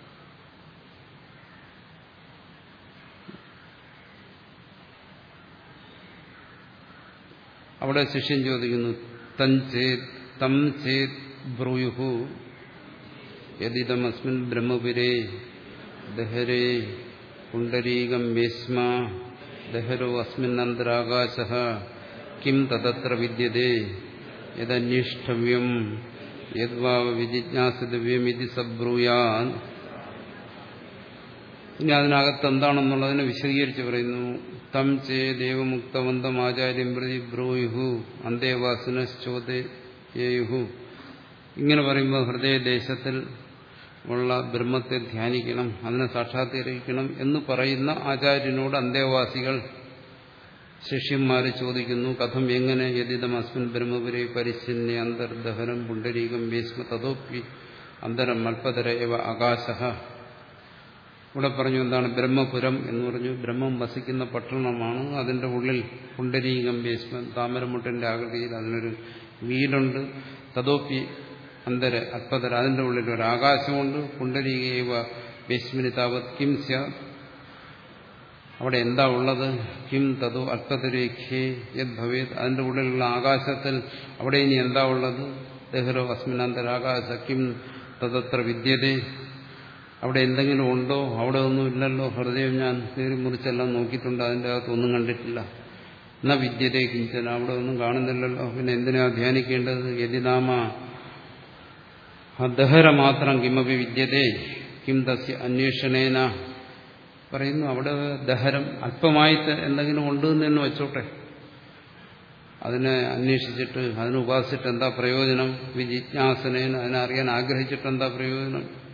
അവിടെ ശിഷ്യൻ ചോദിക്കുന്നു തൻ ചേത് തം ചേത് ബ്രൂയുഹു. യദിതമസ്മിൻ ബ്രഹ്മപുരേ ദഹരേ പുണ്ടരീകം വേസ്മ ദഹരോ അസ്മിന്നന്തരാകാശ കിം തതത്ര വിദ്യതേ. യദന്വേഷ്ടവ്യം യദ്വാ വിജിജ്ഞാസിതവ്യം ഇത് സബ്രൂയാൻ. ഇനി അതിനകത്ത് എന്താണെന്നുള്ളതിനെ വിശദീകരിച്ച് പറയുന്നു. തം ചേ ദേവമുക്തവന്തം ആചാര്യം പ്രതി ബ്രൂയുഹു അന്തേവാസിനശ്ചോദയുഹു ഇങ്ങനെ പറയുമ്പോൾ ഹൃദയദേശത്തിൽ ഉള്ള ബ്രഹ്മത്തെ ധ്യാനിക്കണം അതിനെ സാക്ഷാത്കരിക്കണം എന്ന് പറയുന്ന ആചാര്യനോട് അന്തേവാസികൾ ശിഷ്യന്മാരെ ചോദിക്കുന്നു കഥം എങ്ങനെ? യതിതം അസ്മിൻ ബ്രഹ്മപുരെ പരിച്ഛിന്യ അന്തർദഹനം പുണ്ടരീകം ഭീഷ്മ തഥോപ്പി അന്തരം മൽപ്പതര ഇവ ആകാശ. ഇവിടെ പറഞ്ഞു എന്താണ് ബ്രഹ്മപുരം എന്ന് പറഞ്ഞു. ബ്രഹ്മം വസിക്കുന്ന പട്ടണമാണ്. അതിന്റെ ഉള്ളിൽ പുണ്ടരീകം ഭീഷ്മൻ താമരമുട്ടന്റെ ആകൃതിയിൽ അതിനൊരു വീടുണ്ട്. തദോപ്പി അന്തര അത്പതര അതിന്റെ ഉള്ളിൽ ഒരു ആകാശമുണ്ട്. പുണ്ടരീകൈവ ഭീഷ്മിനി താവത് കിം അവിടെ എന്താ ഉള്ളത്? കിം തതോ അല്പതരേഖ്യേ യത് ഭവേത്. അതിന്റെ ഉള്ളിലുള്ള ആകാശത്തിൽ അവിടെ ഇനി എന്താ ഉള്ളത്? ദഹരോ അസ്മിനാന്തരാകാശ കിം തതത്ര വിദ്യതേ? അവിടെ എന്തെങ്കിലും ഉണ്ടോ? അവിടെ ഒന്നും ഇല്ലല്ലോ. ഹൃദയം ഞാൻ കയറി മുറിച്ചെല്ലാം നോക്കിയിട്ടുണ്ട്. അതിന്റെ അകത്തൊന്നും കണ്ടിട്ടില്ല. എന്നാ വിദ്യതേ കിഞ്ചന അവിടെ ഒന്നും കാണുന്നില്ലല്ലോ. പിന്നെ എന്തിനാ ധ്യാനിക്കേണ്ടത്? യതിനാമ ദഹര മാത്രം കിമപി വിദ്യതേ കിം തസ്യ അന്വേഷണേന. പറയുന്നു അവിടെ ദഹരം അല്പമായിട്ട് എന്തെങ്കിലും ഉണ്ട് എന്ന് വെച്ചോട്ടെ. അതിനെ അന്വേഷിച്ചിട്ട് അതിനെ ഉപാസിച്ചിട്ട് എന്താ പ്രയോജനം? വിജിജ്ഞാസനേന. അതിനെ അറിയാൻ ആഗ്രഹിച്ചിട്ട് എന്താ പ്രയോജനം?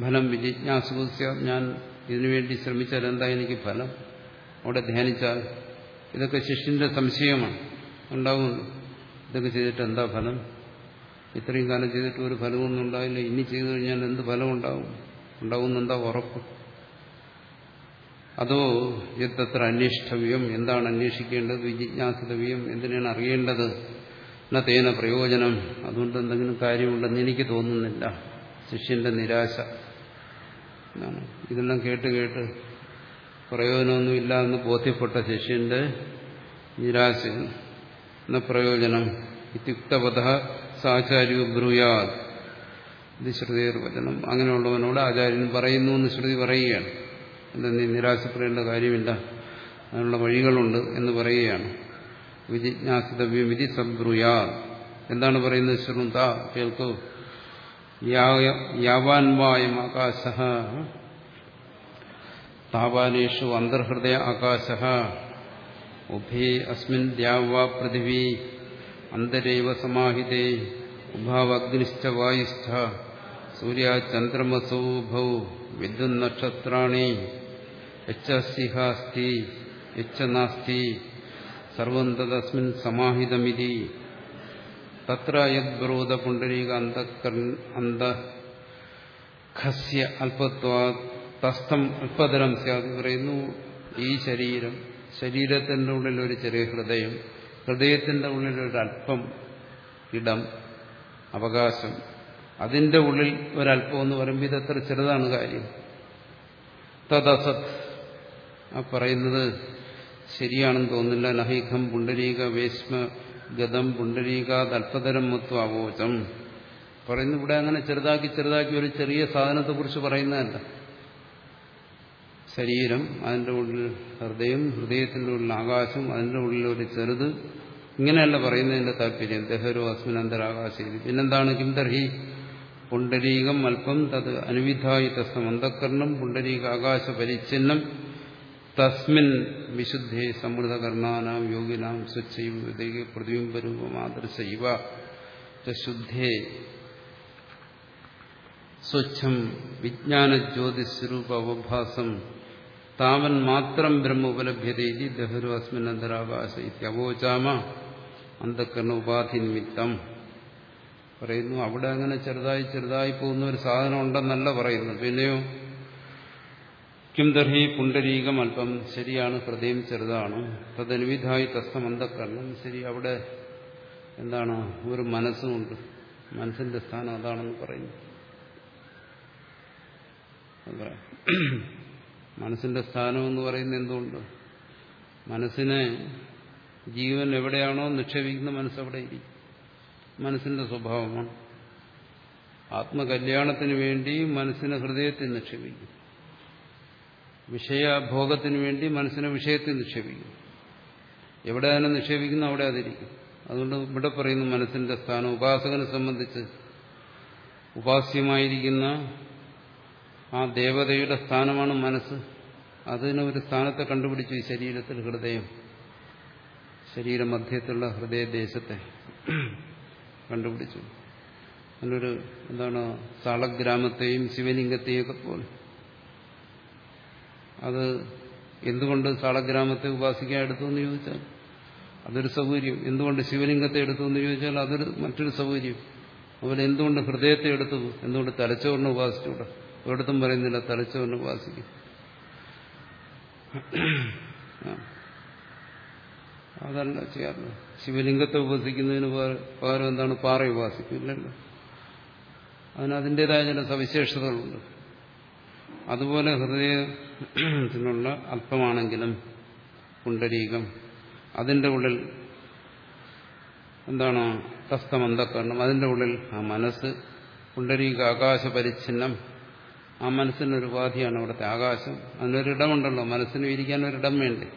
ഫലം വിജിജ്ഞാസുസ്യ ഞാൻ ഇതിനുവേണ്ടി ശ്രമിച്ചാൽ എന്താ എനിക്ക് ഫലം? അവിടെ ധ്യാനിച്ചാൽ ഇതൊക്കെ ശിഷ്യന്റെ സംശയമാണ്. ഉണ്ടാവുന്നു ഇതൊക്കെ ചെയ്തിട്ട് എന്താ ഫലം? ഇത്രയും കാലം ചെയ്തിട്ട് ഒരു ഫലമൊന്നും ഉണ്ടായില്ല. ഇനി ചെയ്തു കഴിഞ്ഞാൽ എന്ത് ഫലം ഉണ്ടാവും ഉണ്ടാവുന്നെന്താ ഉറപ്പ്? അതോ എത്ര അന്വേഷ്ടവ്യം എന്താണ് അന്വേഷിക്കേണ്ടത്? വിജിജ്ഞാസിതവ്യം എന്തിനാണ് അറിയേണ്ടത്? എന്നാ തേന പ്രയോജനം? അതുകൊണ്ട് എന്തെങ്കിലും കാര്യമുണ്ടെന്ന് എനിക്ക് തോന്നുന്നില്ല. ശിഷ്യന്റെ നിരാശ. എന്നാണ്. ഇതെല്ലാം കേട്ട് കേട്ട് പ്രയോജനമൊന്നുമില്ല എന്ന് ബോധ്യപ്പെട്ട ശിഷ്യന്റെ നിരാശ എന്ന പ്രയോജനം. ഇത്യുക്തപഥ സാചാര്യ ബ്രൂയാ ഇത് ശ്രുതിയർ വചനം. അങ്ങനെയുള്ളവനോട് ആചാര്യൻ പറയുന്നു എന്ന് ശ്രുതി പറയുകയാണ്. എന്താ നീ നിരാശപ്പെടേണ്ട കാര്യമില്ല. അതിനുള്ള വഴികളുണ്ട് എന്ന് പറയുകയാണ്. വിജിജ്ഞാസിതവ്യം വിധി സബ്രുയാ എന്താണ് പറയുന്നത് ശ്രുത? കേൾക്കൂ. യാവാൻവായം ആകാശ താപാനേഷു അന്തർഹൃദയ ആകാശ ഉഭേ അസ്മിൻ ദ്യാവാ പൃഥിവി. അന്തരേവ സമാഹിതേ. ഉഭാവഗ്നിശ്ച വായുസ്ഥ. സൂര്യാചന്ദ്രമസോഭൗ വിദ്യുന്നക്ഷത്രാണി യച്ഛസിഹാസ്തി യച്ച നാസ്തി സർവം തദസ്മിൻ സമാഹിതമിതി. തത്ര യദ്ബ്രൂത പുണ്ടരീക അന്തഃഖസ്യ അല്പത്വാ തസ്ഥം അല്പതരം സ്യാത് പറയുന്നു. ഈ ശരീരം ശരീരത്തിന്റെ ഉള്ളിൽ ഒരു ചെറിയ ഹൃദയം ഹൃദയത്തിന്റെ ഉള്ളിൽ ഒരു അല്പം ഇടം അവകാശം. അതിന്റെ ഉള്ളിൽ ഒരല്പം എന്ന് പറയുമ്പോൾ ഇതെത്ര ചെറുതാണ് കാര്യം. തദസത്. ആ പറയുന്നത് ശരിയാണെന്ന് തോന്നുന്നില്ല. നഹൈഖം പുണ്ടരീക വേശ്മ ഗതം പുണ്ടരീകാത് മത്വ അവോചം പറയുന്നു ഇവിടെ അങ്ങനെ ചെറുതാക്കി ചെറുതാക്കി ഒരു ചെറിയ സാധനത്തെക്കുറിച്ച് പറയുന്നതല്ല. ശരീരം അതിന്റെ ഉള്ളിൽ ഹൃദയം ഹൃദയത്തിന്റെ ഉള്ളിൽ ആകാശം അതിന്റെ ഉള്ളിൽ ഒരു ചെറുത്. ഇങ്ങനെയല്ല പറയുന്നതിന്റെ താല്പര്യം. ദഹരോ അസ്മിനന്തരാകാശം പിന്നെന്താണ് കിംതർഹി പുണ്ടരീകം അല്പം തത് അനുവിധായി തസ്തം അന്ധക്കരണം പുണ്ടരീക ആകാശ പരിച്ഛിന്നം തസ്മിൻ വിശുദ്ധേ സമൃദ്ധകർണാനാം യോഗിനാം സ്വച്ഛൈവ പ്രതിബിംബരൂപമാദർശൈവ. ശുദ്ധേ സ്വച്ഛം വിജ്ഞാനജ്യോതിസ്വരൂപ അവഭാസം താവൻ മാത്രം ബ്രഹ്മ ഉപലഭ്യത ഇതി ദഹരു അസ്മിനന്തരാകാശ ഇത്യവോചാമ അന്ധക്കരണ ഉപാധി നിമിത്തം പറയുന്നു അവിടെ അങ്ങനെ ചെറുതായി ചെറുതായി പോകുന്ന ഒരു സാധനം ഉണ്ടെന്നല്ല പറയുന്നു പിന്നെയോ കിം ദർഹി പുണ്ടരീകം അല്പം ശരിയാണ് ഹൃദയം ചെറുതാണ്. തദ്നുവിധായി തസ്സം അന്ധക്കരണം ശരി അവിടെ എന്താണ്? ഒരു മനസ്സുമുണ്ട്. മനസ്സിന്റെ സ്ഥാനം അതാണെന്ന് പറയുന്നു. മനസ്സിന്റെ സ്ഥാനം എന്ന് പറയുന്നത് എന്തുകൊണ്ട്? മനസ്സിനെ ജീവൻ എവിടെയാണോ നിക്ഷേപിക്കുന്ന മനസ്സവിടെ ഇരിക്കും. മനസ്സിന്റെ സ്വഭാവമാണ്. ആത്മകല്യാണത്തിന് വേണ്ടി മനസ്സിനെ ഹൃദയത്തിൽ നിക്ഷേപിക്കും. വിഷയഭോഗത്തിന് വേണ്ടി മനസ്സിനെ വിഷയത്തിൽ നിക്ഷേപിക്കും എവിടെ അതിനെ നിക്ഷേപിക്കുന്നു അവിടെ അതിരിക്കും. അതുകൊണ്ട് ഇവിടെ പറയുന്നു മനസ്സിന്റെ സ്ഥാനം ഉപാസകനെ സംബന്ധിച്ച് ഉപാസ്യമായിരിക്കുന്ന ആ ദേവതയുടെ സ്ഥാനമാണ് മനസ്സ്. അതിന് ഒരു സ്ഥാനത്തെ കണ്ടുപിടിച്ചു ഈ ശരീരത്തിൽ ഹൃദയം. ശരീരമധ്യത്തിലുള്ള ഹൃദയദേശത്തെ കണ്ടുപിടിച്ചു. അതിനൊരു എന്താണ് സാളഗ്രാമത്തെയും ശിവലിംഗത്തെയും ഒക്കെ പോലെ. അത് എന്തുകൊണ്ട് സാളഗ്രാമത്തെ ഉപാസിക്കാൻ എടുത്തു എന്ന് ചോദിച്ചാൽ അതൊരു സൗകര്യം. എന്തുകൊണ്ട് ശിവലിംഗത്തെ എടുത്തു എന്ന് ചോദിച്ചാൽ അതൊരു മറ്റൊരു സൗകര്യം. അതുപോലെ എന്തുകൊണ്ട് ഹൃദയത്തെ എടുത്തു? എന്തുകൊണ്ട് തലച്ചോറിനെ ഉപാസിച്ചുകൂടെ? ഒരിടത്തും പറയുന്നില്ല തലച്ചോറിനെ ഉപാസിക്കും. അതല്ല ചെയ്യാറുള്ളത് ശിവലിംഗത്തെ ഉപാസിക്കുന്നതിന് പകരം എന്താണ്? പാറ ഉപാസിക്കില്ലല്ലോ. അതിന് അതിന്റെതായ ചില സവിശേഷതകളുണ്ട്. അതുപോലെ ഹൃദയത്തിനുള്ള അല്പമാണെങ്കിലും പുണ്ടരീകം അതിന്റെ ഉള്ളിൽ എന്താണ് തസ്തമന്തക്കരണം അതിന്റെ ഉള്ളിൽ ആ മനസ്സ് പുണ്ടരീക ആകാശ പരിച്ഛിന്നം ആ മനസ്സിനൊരു ഉപാധിയാണ് അവിടുത്തെ ആകാശം. അതിനൊരിടമുണ്ടല്ലോ മനസ്സിന് ഇരിക്കാൻ ഒരിടം വേണ്ടേ?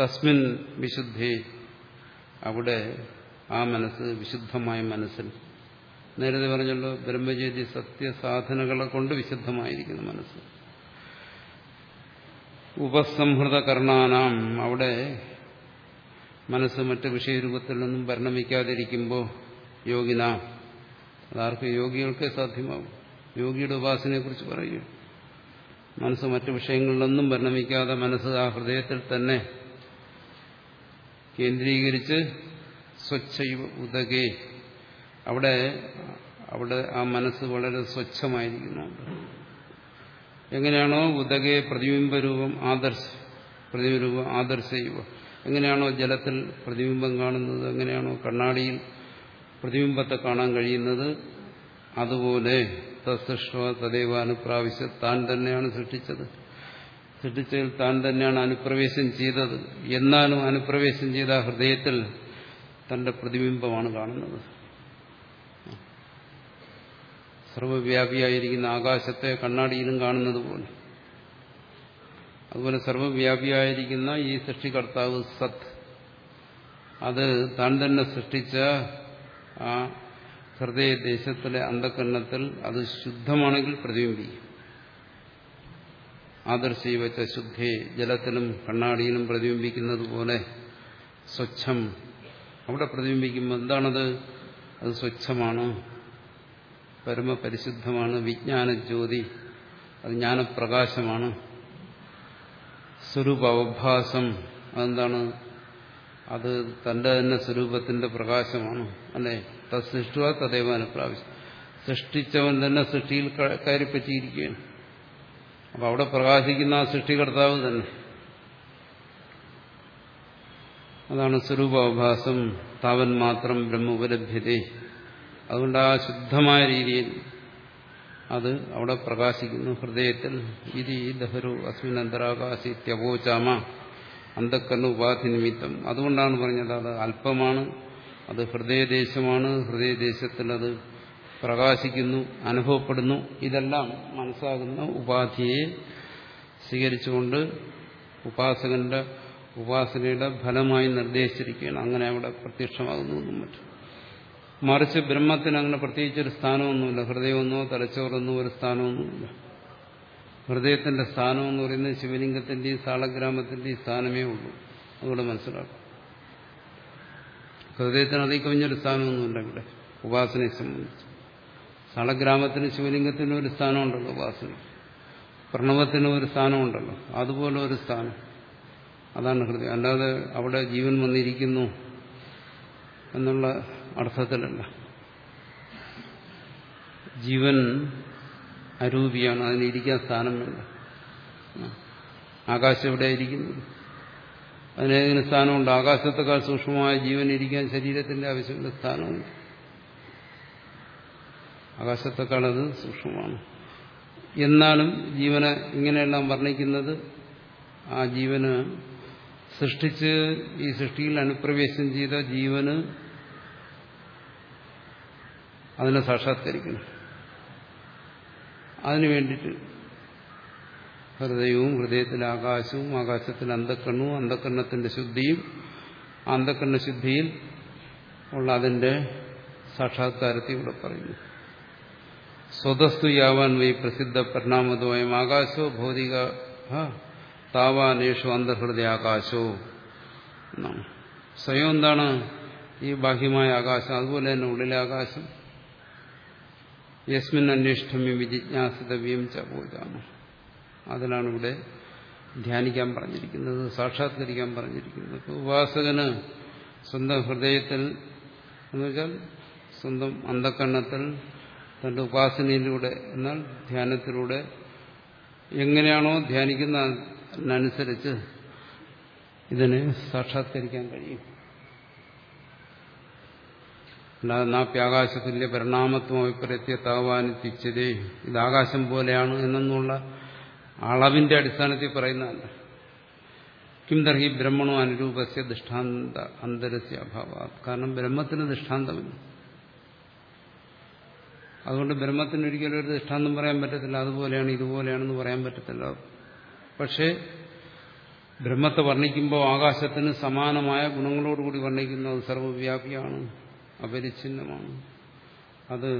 തസ്മിൻ വിശുദ്ധി. അവിടെ ആ മനസ്സ് വിശുദ്ധമായ മനസ്സിൽ. നേരത്തെ പറഞ്ഞല്ലോ ബ്രഹ്മചര്യ സത്യസാധനകളെ കൊണ്ട് വിശുദ്ധമായിരിക്കുന്ന മനസ്സ്. ഉപസംഹൃത കർണാനാം അവിടെ മനസ്സ് മറ്റ് വിഷയരൂപത്തിൽ നിന്നും പരിണമിക്കാതിരിക്കുമ്പോൾ യോഗിന. അതാർക്ക് യോഗികൾക്കേ സാധ്യമാകും യോഗിയുടെ ഉപാസനയെക്കുറിച്ച് പറയുക. മനസ്സ് മറ്റു വിഷയങ്ങളിലൊന്നും പരിണമിക്കാതെ മനസ്സ് ആ ഹൃദയത്തിൽ തന്നെ കേന്ദ്രീകരിച്ച് സ്വച്ഛൈവ ഉദകേ. അവിടെ അവിടെ ആ മനസ്സ് വളരെ സ്വച്ഛമായിരിക്കുന്നുണ്ട് എങ്ങനെയാണോ ഉദകെ പ്രതിബിംബരൂപം ആദർശ പ്രതിബിംബരൂപം ആദർശയുവ എങ്ങനെയാണോ ജലത്തിൽ പ്രതിബിംബം കാണുന്നത് എങ്ങനെയാണോ കണ്ണാടിയിൽ പ്രതിബിംബത്തെ കാണാൻ കഴിയുന്നത് അതുപോലെ തസ്സൃഷ്ട തദൈവ അനുപ്രാവശ്യ താൻ തന്നെയാണ് സൃഷ്ടിച്ചത്. സൃഷ്ടിച്ചതിൽ താൻ തന്നെയാണ് അനുപ്രവേശം ചെയ്തത്. എന്നാലും അനുപ്രവേശം ചെയ്ത ഹൃദയത്തിൽ തന്റെ പ്രതിബിംബമാണ് കാണുന്നത്. സർവവ്യാപിയായിരിക്കുന്ന ആകാശത്തെ കണ്ണാടിയിലും കാണുന്നത് പോലെ. അതുപോലെ സർവവ്യാപിയായിരിക്കുന്ന ഈ സൃഷ്ടികർത്താവ് സത് അത് താൻ തന്നെ സൃഷ്ടിച്ച ആ ഹൃദയദേശത്തിലെ അന്ധകരണത്തിൽ അത് ശുദ്ധമാണെങ്കിൽ പ്രതിബിംബിക്കും. ആദർശി വെച്ച ശുദ്ധേ ജലത്തിലും കണ്ണാടിയിലും പ്രതിബിംബിക്കുന്നത് പോലെ സ്വച്ഛം. അവിടെ പ്രതിബിംബിക്കുമ്പോൾ എന്താണത്? അത് സ്വച്ഛമാണ്? പരമപരിശുദ്ധമാണ് വിജ്ഞാന ജ്യോതി അത് ജ്ഞാനപ്രകാശമാണ്. സ്വരൂപാവഭാസം അതെന്താണ്? അത് തന്റെ തന്നെ സ്വരൂപത്തിന്റെ പ്രകാശമാണ് അല്ലെ? തത് സൃഷ്ടുവ തദൈവ അനുപ്രാവശ്യം. സൃഷ്ടിച്ചവൻ തന്നെ സൃഷ്ടിയിൽ കയറിപ്പറ്റിയിരിക്കുകയാണ്. അപ്പൊ അവിടെ പ്രകാശിക്കുന്ന ആ സൃഷ്ടികർത്താവ് തന്നെ. അതാണ് സ്വരൂപാഭാസം താവൻ മാത്രം ബ്രഹ്മ ഉപലഭ്യത. അതുകൊണ്ട് ആ ശുദ്ധമായ രീതിയിൽ അത് അവിടെ പ്രകാശിക്കുന്നു. ഹൃദയത്തിൽ ഇതി ദഹരു അസ്മിൻ അന്തരാകാശി ത്യവോചാമ അന്തക്കണ്ണു ഉപാധി നിമിത്തം അതുകൊണ്ടാണ് പറഞ്ഞത് അത് അല്പമാണ് അത് ഹൃദയദേശമാണ്. ഹൃദയദേശത്തിൽ അത് പ്രകാശിക്കുന്നു അനുഭവപ്പെടുന്നു. ഇതെല്ലാം മനസ്സാകുന്ന ഉപാധിയെ സ്വീകരിച്ചുകൊണ്ട് ഉപാസകന്റെ ഉപാസനയുടെ ഫലമായി നിർദ്ദേശിച്ചിരിക്കുകയാണ്. അങ്ങനെ അവിടെ പ്രത്യക്ഷമാകുന്നു മറ്റും. മറിച്ച് ബ്രഹ്മത്തിന് അങ്ങനെ പ്രത്യേകിച്ചൊരു സ്ഥാനമൊന്നുമില്ല. ഹൃദയമൊന്നോ തലച്ചോറൊന്നോ ഒരു സ്ഥാനമൊന്നുമില്ല. ഹൃദയത്തിന്റെ സ്ഥാനം എന്ന് പറയുന്നത് ശിവലിംഗത്തിന്റെയും സാളഗ്രാമത്തിന്റെയും സ്ഥാനമേ ഉള്ളൂ. അതുകൂടെ മനസ്സിലാക്കും. ഹൃദയത്തിന് അതിൽ കവിഞ്ഞൊരു സ്ഥാനമൊന്നുമില്ല ഇവിടെ ഉപാസനയെ സംബന്ധിച്ച്. സാളഗ്രാമത്തിന് ശിവലിംഗത്തിനും ഒരു സ്ഥാനമുണ്ടല്ലോ ഉപാസന. പ്രണവത്തിനും ഒരു സ്ഥാനമുണ്ടല്ലോ. അതുപോലെ ഒരു സ്ഥാനം. അതാണ് ഹൃദയം. അല്ലാതെ അവിടെ ജീവൻ വന്നിരിക്കുന്നു എന്നുള്ള അർത്ഥത്തിലല്ല. ജീവൻ അരൂപിയാണ് അതിന് ഇരിക്കാൻ സ്ഥാനം വേണ്ട ആകാശം എവിടെ ഇരിക്കുന്നത് അതിനേതിന് സ്ഥാനമുണ്ട്? ആകാശത്തെക്കാൾ സൂക്ഷ്മമായ ജീവൻ ഇരിക്കാൻ ശരീരത്തിന്റെ ആവശ്യമുള്ള സ്ഥാനമുണ്ട് ആകാശത്തെക്കാൾ അത് സൂക്ഷ്മമാണ്. എന്നാലും ജീവനെ ഇങ്ങനെയെല്ലാം വർണിക്കുന്നത് ആ ജീവന് സൃഷ്ടിച്ച് ഈ സൃഷ്ടിയിൽ അനുപ്രവേശം ചെയ്ത ജീവന് അതിനെ സാക്ഷാത്കരിക്കണം. അതിനു വേണ്ടിയിട്ട് ഹൃദയവും ഹൃദയത്തിലെ ആകാശവും ആകാശത്തിൽ അന്ധക്കണ്ണവും അന്ധക്കണ്ണത്തിന്റെ ശുദ്ധിയും അന്ധക്കണ്ണ ശുദ്ധിയിൽ ഉള്ള അതിന്റെ സാക്ഷാത്കാരത്തെ ഇവിടെ പറയുന്നു. സ്വതസ്തു യാവാൻ വൈ പ്രസിദ്ധ പരിണാമദ്വയം. ആകാശോ ഭൗതിക താവാനേഷു അന്തർഹൃദയ ആകാശോ. എന്നാണ് സ്വയം എന്താണ് ഈ ബാഹ്യമായ ആകാശം അതുപോലെ തന്നെ ഉള്ളിലെ ആകാശം. യസ്മിൻ അന്വേഷ്ടമ്യം വിജിജ്ഞാസിതവ്യം ചപോജാമ അതിലാണ് ഇവിടെ ധ്യാനിക്കാൻ പറഞ്ഞിരിക്കുന്നത് സാക്ഷാത്കരിക്കാൻ പറഞ്ഞിരിക്കുന്നത്. ഉപാസകന് സ്വന്തം ഹൃദയത്തിൽ എന്നുവെച്ചാൽ സ്വന്തം അന്ധക്കണ്ണത്തിൽ തന്റെ ഉപാസനയിലൂടെ എന്നാൽ ധ്യാനത്തിലൂടെ എങ്ങനെയാണോ ധ്യാനിക്കുന്നതിനനുസരിച്ച് ഇതിനെ സാക്ഷാത്കരിക്കാൻ കഴിയും. അല്ലാതെ നാപ്യാകാശത്തിന്റെ പരിണാമത്വം അഭിപ്രത്യ താവാനിത്തിച്ചതേ ഇത് ആകാശം പോലെയാണ് എന്നുള്ള അളവിന്റെ അടിസ്ഥാനത്തിൽ പറയുന്നതല്ല. കിംതർഹി ബ്രഹ്മണോ അനുരൂപസ്യ ദൃഷ്ടാന്ത അന്തരസ്യ അഭാവ കാരണം ബ്രഹ്മത്തിന് ദൃഷ്ടാന്തമില്ല. അതുകൊണ്ട് ബ്രഹ്മത്തിന് ഒരിക്കലും ഒരു ദൃഷ്ടാന്തം പറയാൻ പറ്റത്തില്ല. അതുപോലെയാണ് ഇതുപോലെയാണെന്ന് പറയാൻ പറ്റത്തില്ല. പക്ഷേ ബ്രഹ്മത്തെ വർണിക്കുമ്പോൾ ആകാശത്തിന് സമാനമായ ഗുണങ്ങളോടുകൂടി വർണിക്കുന്നത് സർവവ്യാപിയാണ് അപരിച്ഛിന്നമാണ്. അത്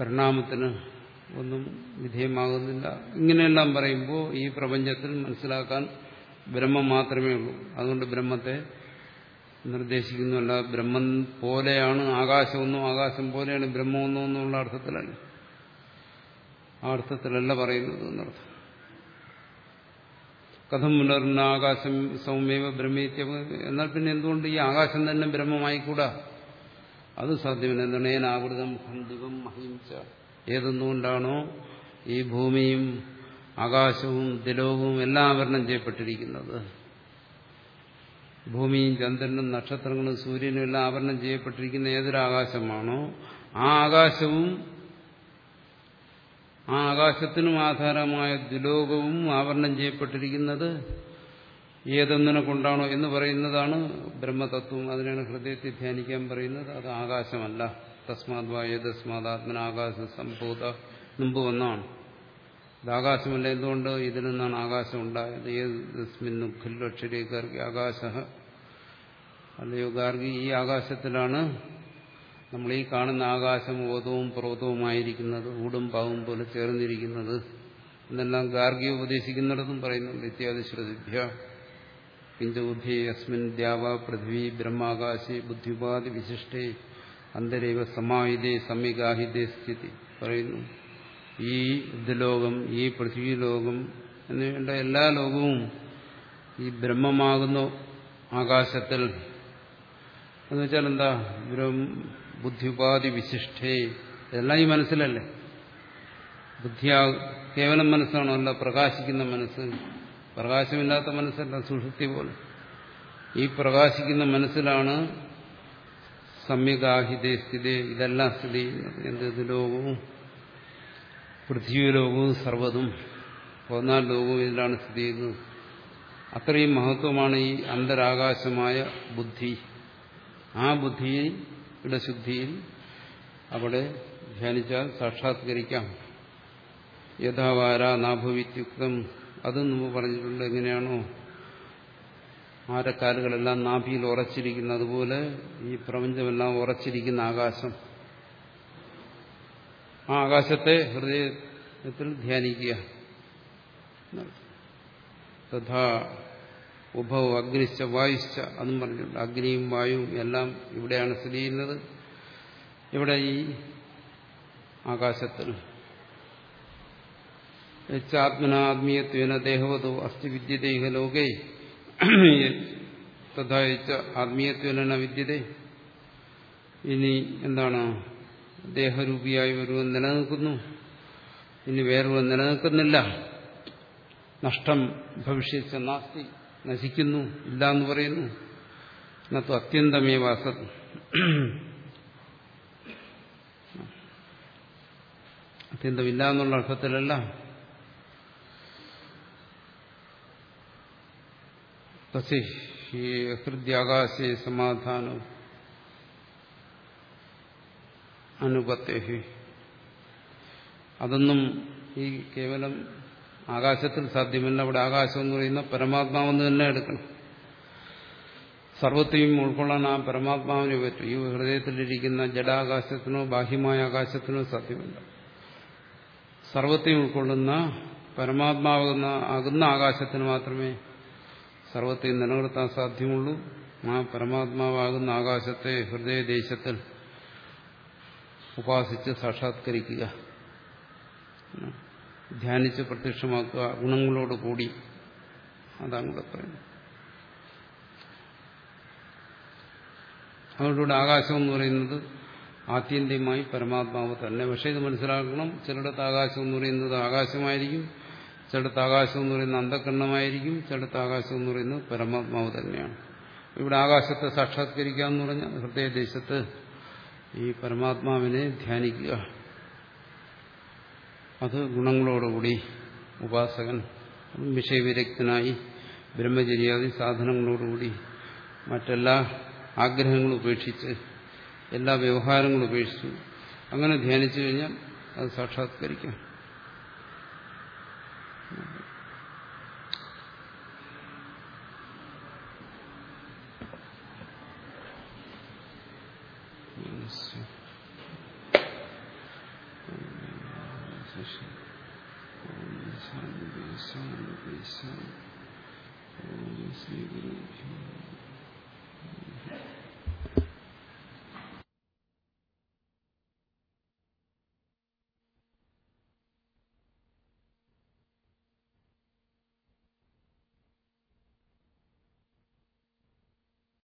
പരിണാമത്തിന് ഒന്നും വിധേയമാകുന്നില്ല. ഇങ്ങനെയെല്ലാം പറയുമ്പോൾ ഈ പ്രപഞ്ചത്തിൽ മനസ്സിലാക്കാൻ ബ്രഹ്മം മാത്രമേ ഉള്ളൂ. അതുകൊണ്ട് ബ്രഹ്മത്തെ നിർദ്ദേശിക്കുന്നുമല്ല ബ്രഹ്മം പോലെയാണ് ആകാശമൊന്നും ആകാശം പോലെയാണ് ബ്രഹ്മമൊന്നും എന്നുള്ള അർത്ഥത്തിലല്ല. ആ അർത്ഥത്തിലല്ല പറയുന്നത് എന്നർത്ഥം. കഥം പുനർന്ന ആകാശം സൗമ്യവ ബ്രഹ്മീത്യ എന്നാൽ പിന്നെ എന്തുകൊണ്ട് ഈ ആകാശം തന്നെ ബ്രഹ്മമായിക്കൂടാ അത് സാധ്യമല്ല. എന്താണ് ഏനാവൃതം ഖണ്ഡികം അഹിംസ ഏതെന്നുകൊണ്ടാണോ ഈ ഭൂമിയും ആകാശവും ദിലോകവും എല്ലാം ആവരണം ചെയ്യപ്പെട്ടിരിക്കുന്നത്? ഭൂമിയും ചന്ദ്രനും നക്ഷത്രങ്ങളും സൂര്യനും എല്ലാം ആവരണം ചെയ്യപ്പെട്ടിരിക്കുന്ന ഏതൊരാകാശമാണോ ആ ആകാശവും ആ ആകാശത്തിനും ആധാരമായ ദുലോകവും ആവരണം ചെയ്യപ്പെട്ടിരിക്കുന്നത് ഏതൊന്നിനെ കൊണ്ടാണോ എന്ന് പറയുന്നതാണ് ബ്രഹ്മതത്വം. അതിനാണ് ഹൃദയത്തിൽ ധ്യാനിക്കാൻ പറയുന്നത്. അത് ആകാശമല്ല. തസ്മാത് തസ്മാദാത്മന ആകാശ സംഭൂത മുമ്പ് വന്നാണ്. ഇത് ആകാശമല്ല എന്തുകൊണ്ട്? ഇതിൽ നിന്നാണ് ആകാശം ഉണ്ടായത്. ഏതസ്മിന്നു ഖില്ലക്ഷരി ഗാർഗി ആകാശ. അല്ലയോ ഗാർഗി ഈ ആകാശത്തിലാണ് നമ്മൾ ഈ കാണുന്ന ആകാശം ഓതവും പ്രോതവുമായിരിക്കുന്നത് ഊടും പാവും പോലെ ചേർന്നിരിക്കുന്നത്. എന്നെല്ലാം ഗാർഗി ഉപദേശിക്കുന്നിടത്തും പറയുന്നുണ്ട് ഇത്യാദി ശ്രുതിഭ്യ കിഞ്ചബുദ്ധി അസ്മിൻ ദ്യാവ പൃഥ്വി ബ്രഹ്മാകാശി ബുദ്ധിപാതി വിശിഷ്ടേ അന്തരൈവ സമാഹിതേ സമ്യഗാഹിതേ സ്ഥിതി പറയുന്നു. ഈ ബുദ്ധലോകം ഈ പൃഥ്വി ലോകം എന്നുവേണ്ട എല്ലാ ലോകവും ഈ ബ്രഹ്മമാകുന്ന ആകാശത്തിൽ. എന്നുവെച്ചാൽ എന്താ ബുദ്ധിപാതി വിശിഷ്ടേ ഇതെല്ലാം ഈ മനസ്സിലല്ലേ? ബുദ്ധിയാ കേവലം മനസ്സാണോ? അല്ല പ്രകാശിക്കുന്ന മനസ്സ്. പ്രകാശമില്ലാത്ത മനസ്സല്ല സുഷുപ്തി പോലെ. ഈ പ്രകാശിക്കുന്ന മനസ്സിലാണ് സമ്യഗാഹിതേ സ്ഥിതി. ഇതെല്ലാം സ്ഥിതി ചെയ്യുന്നത്. എന്ത് ലോകവും? പൃഥ്വിലോകവും സർവതും പതിനാല് ലോകവും ഇതിലാണ് സ്ഥിതി ചെയ്യുന്നത്. അത്രയും മഹത്വമാണ് ഈ അന്തരാകാശമായ ബുദ്ധി. ആ ബുദ്ധിയുടെ ശുദ്ധിയിൽ അവിടെ ധ്യാനിച്ചാൽ സാക്ഷാത്കരിക്കാം. യഥാവാര നാഭവിത്യുക്തം. അതും നമ്മൾ പറഞ്ഞിട്ടുണ്ട് എങ്ങനെയാണോ? ആരക്കാലുകളെല്ലാം നാഭിയിൽ ഉറച്ചിരിക്കുന്ന അതുപോലെ ഈ പ്രപഞ്ചമെല്ലാം ഉറച്ചിരിക്കുന്ന ആകാശം. ആ ആകാശത്തെ ഹൃദയത്തിൽ ധ്യാനിക്കുക. തഥാ ഉഭവ അഗ്നിശ്ച വായുശ്ച അതും പറഞ്ഞിട്ടുണ്ട്. അഗ്നിയും വായുവും എല്ലാം ഇവിടെയാണ് സ്ഥിതി ചെയ്യുന്നത്. ഇവിടെ ഈ ആകാശത്തിൽ ആത്മനാത്മീയത്വേന ദേഹവതോ അസ്ഥി വിദ്യതേഹ ലോകേ. തഥാ ആത്മീയത്വേന വിദ്യതേ. ഇനി എന്താണ്? ദേഹരൂപിയായി ഒരുവൻ നിലനിൽക്കുന്നു. ഇനി വേറൊരു നിലനിൽക്കുന്നില്ല. നഷ്ടം ഭവിഷ്യത്ത് നാസ്തി. നശിക്കുന്നു ഇല്ല എന്ന് പറയുന്നു. എന്നത്തു അത്യന്തമേ വാസത് അത്യന്തമില്ല എന്നുള്ള അർത്ഥത്തിലല്ല ഹൃദ്യാകാശെ ഹൃദ്യാകാശേ സമാധാനം അനുപത്തേഹി അതൊന്നും ഈ കേവലം ആകാശത്തിൽ സാധ്യമല്ല. അവിടെ ആകാശം എന്ന് പറയുന്ന പരമാത്മാവെന്ന് തന്നെ എടുക്കണം. സർവത്തെയും ഉൾക്കൊള്ളാൻ ആ പരമാത്മാവിനെ പറ്റും. ഈ ഹൃദയത്തിലിരിക്കുന്ന ജഡാകാശത്തിനോ ബാഹ്യമായ ആകാശത്തിനോ സാധ്യമല്ല. സർവത്തെയും ഉൾക്കൊള്ളുന്ന പരമാത്മാവുന്ന ആകുന്ന ആകാശത്തിന് മാത്രമേ സർവത്തെയും നിലനിർത്താൻ സാധ്യമുള്ളൂ. ആ പരമാത്മാവാകുന്ന ആകാശത്തെ ഹൃദയദേശത്തിൽ ഉപാസിച്ച് സാക്ഷാത്കരിക്കുക. ധ്യാനിച്ച് പ്രത്യക്ഷമാക്കുക ഗുണങ്ങളോട് കൂടി. അതാണ് ഇവിടെ പറയുന്നത്. അതുകൊണ്ടിവിടെ ആകാശം എന്ന് പറയുന്നത് ആത്യന്തികമായി പരമാത്മാവ് തന്നെ. പക്ഷെ ഇത് മനസ്സിലാക്കണം ചിലയിടത്ത് ആകാശം എന്ന് പറയുന്നത് ആകാശമായിരിക്കും ചിലടത്ത് ആകാശം എന്ന് പറയുന്നത് അന്ധകരണമായിരിക്കും ചിലടത്ത് ആകാശം എന്ന് പറയുന്നത് പരമാത്മാവ് തന്നെയാണ്. ഇവിടെ ആകാശത്തെ സാക്ഷാത്കരിക്കുക എന്ന് പറഞ്ഞാൽ ഹൃദയദേശത്ത് ഈ പരമാത്മാവിനെ ധ്യാനിക്കുക. അത് ഗുണങ്ങളോടുകൂടി ഉപാസകൻ വിഷയവിരക്തനായി ബ്രഹ്മചര്യാദി സാധനങ്ങളോടുകൂടി മറ്റെല്ലാ ആഗ്രഹങ്ങളും ഉപേക്ഷിച്ച് എല്ലാ വ്യവഹാരങ്ങളും ഉപേക്ഷിച്ച് അങ്ങനെ ധ്യാനിച്ചു കഴിഞ്ഞാൽ അത് സാക്ഷാത്കരിക്കാം.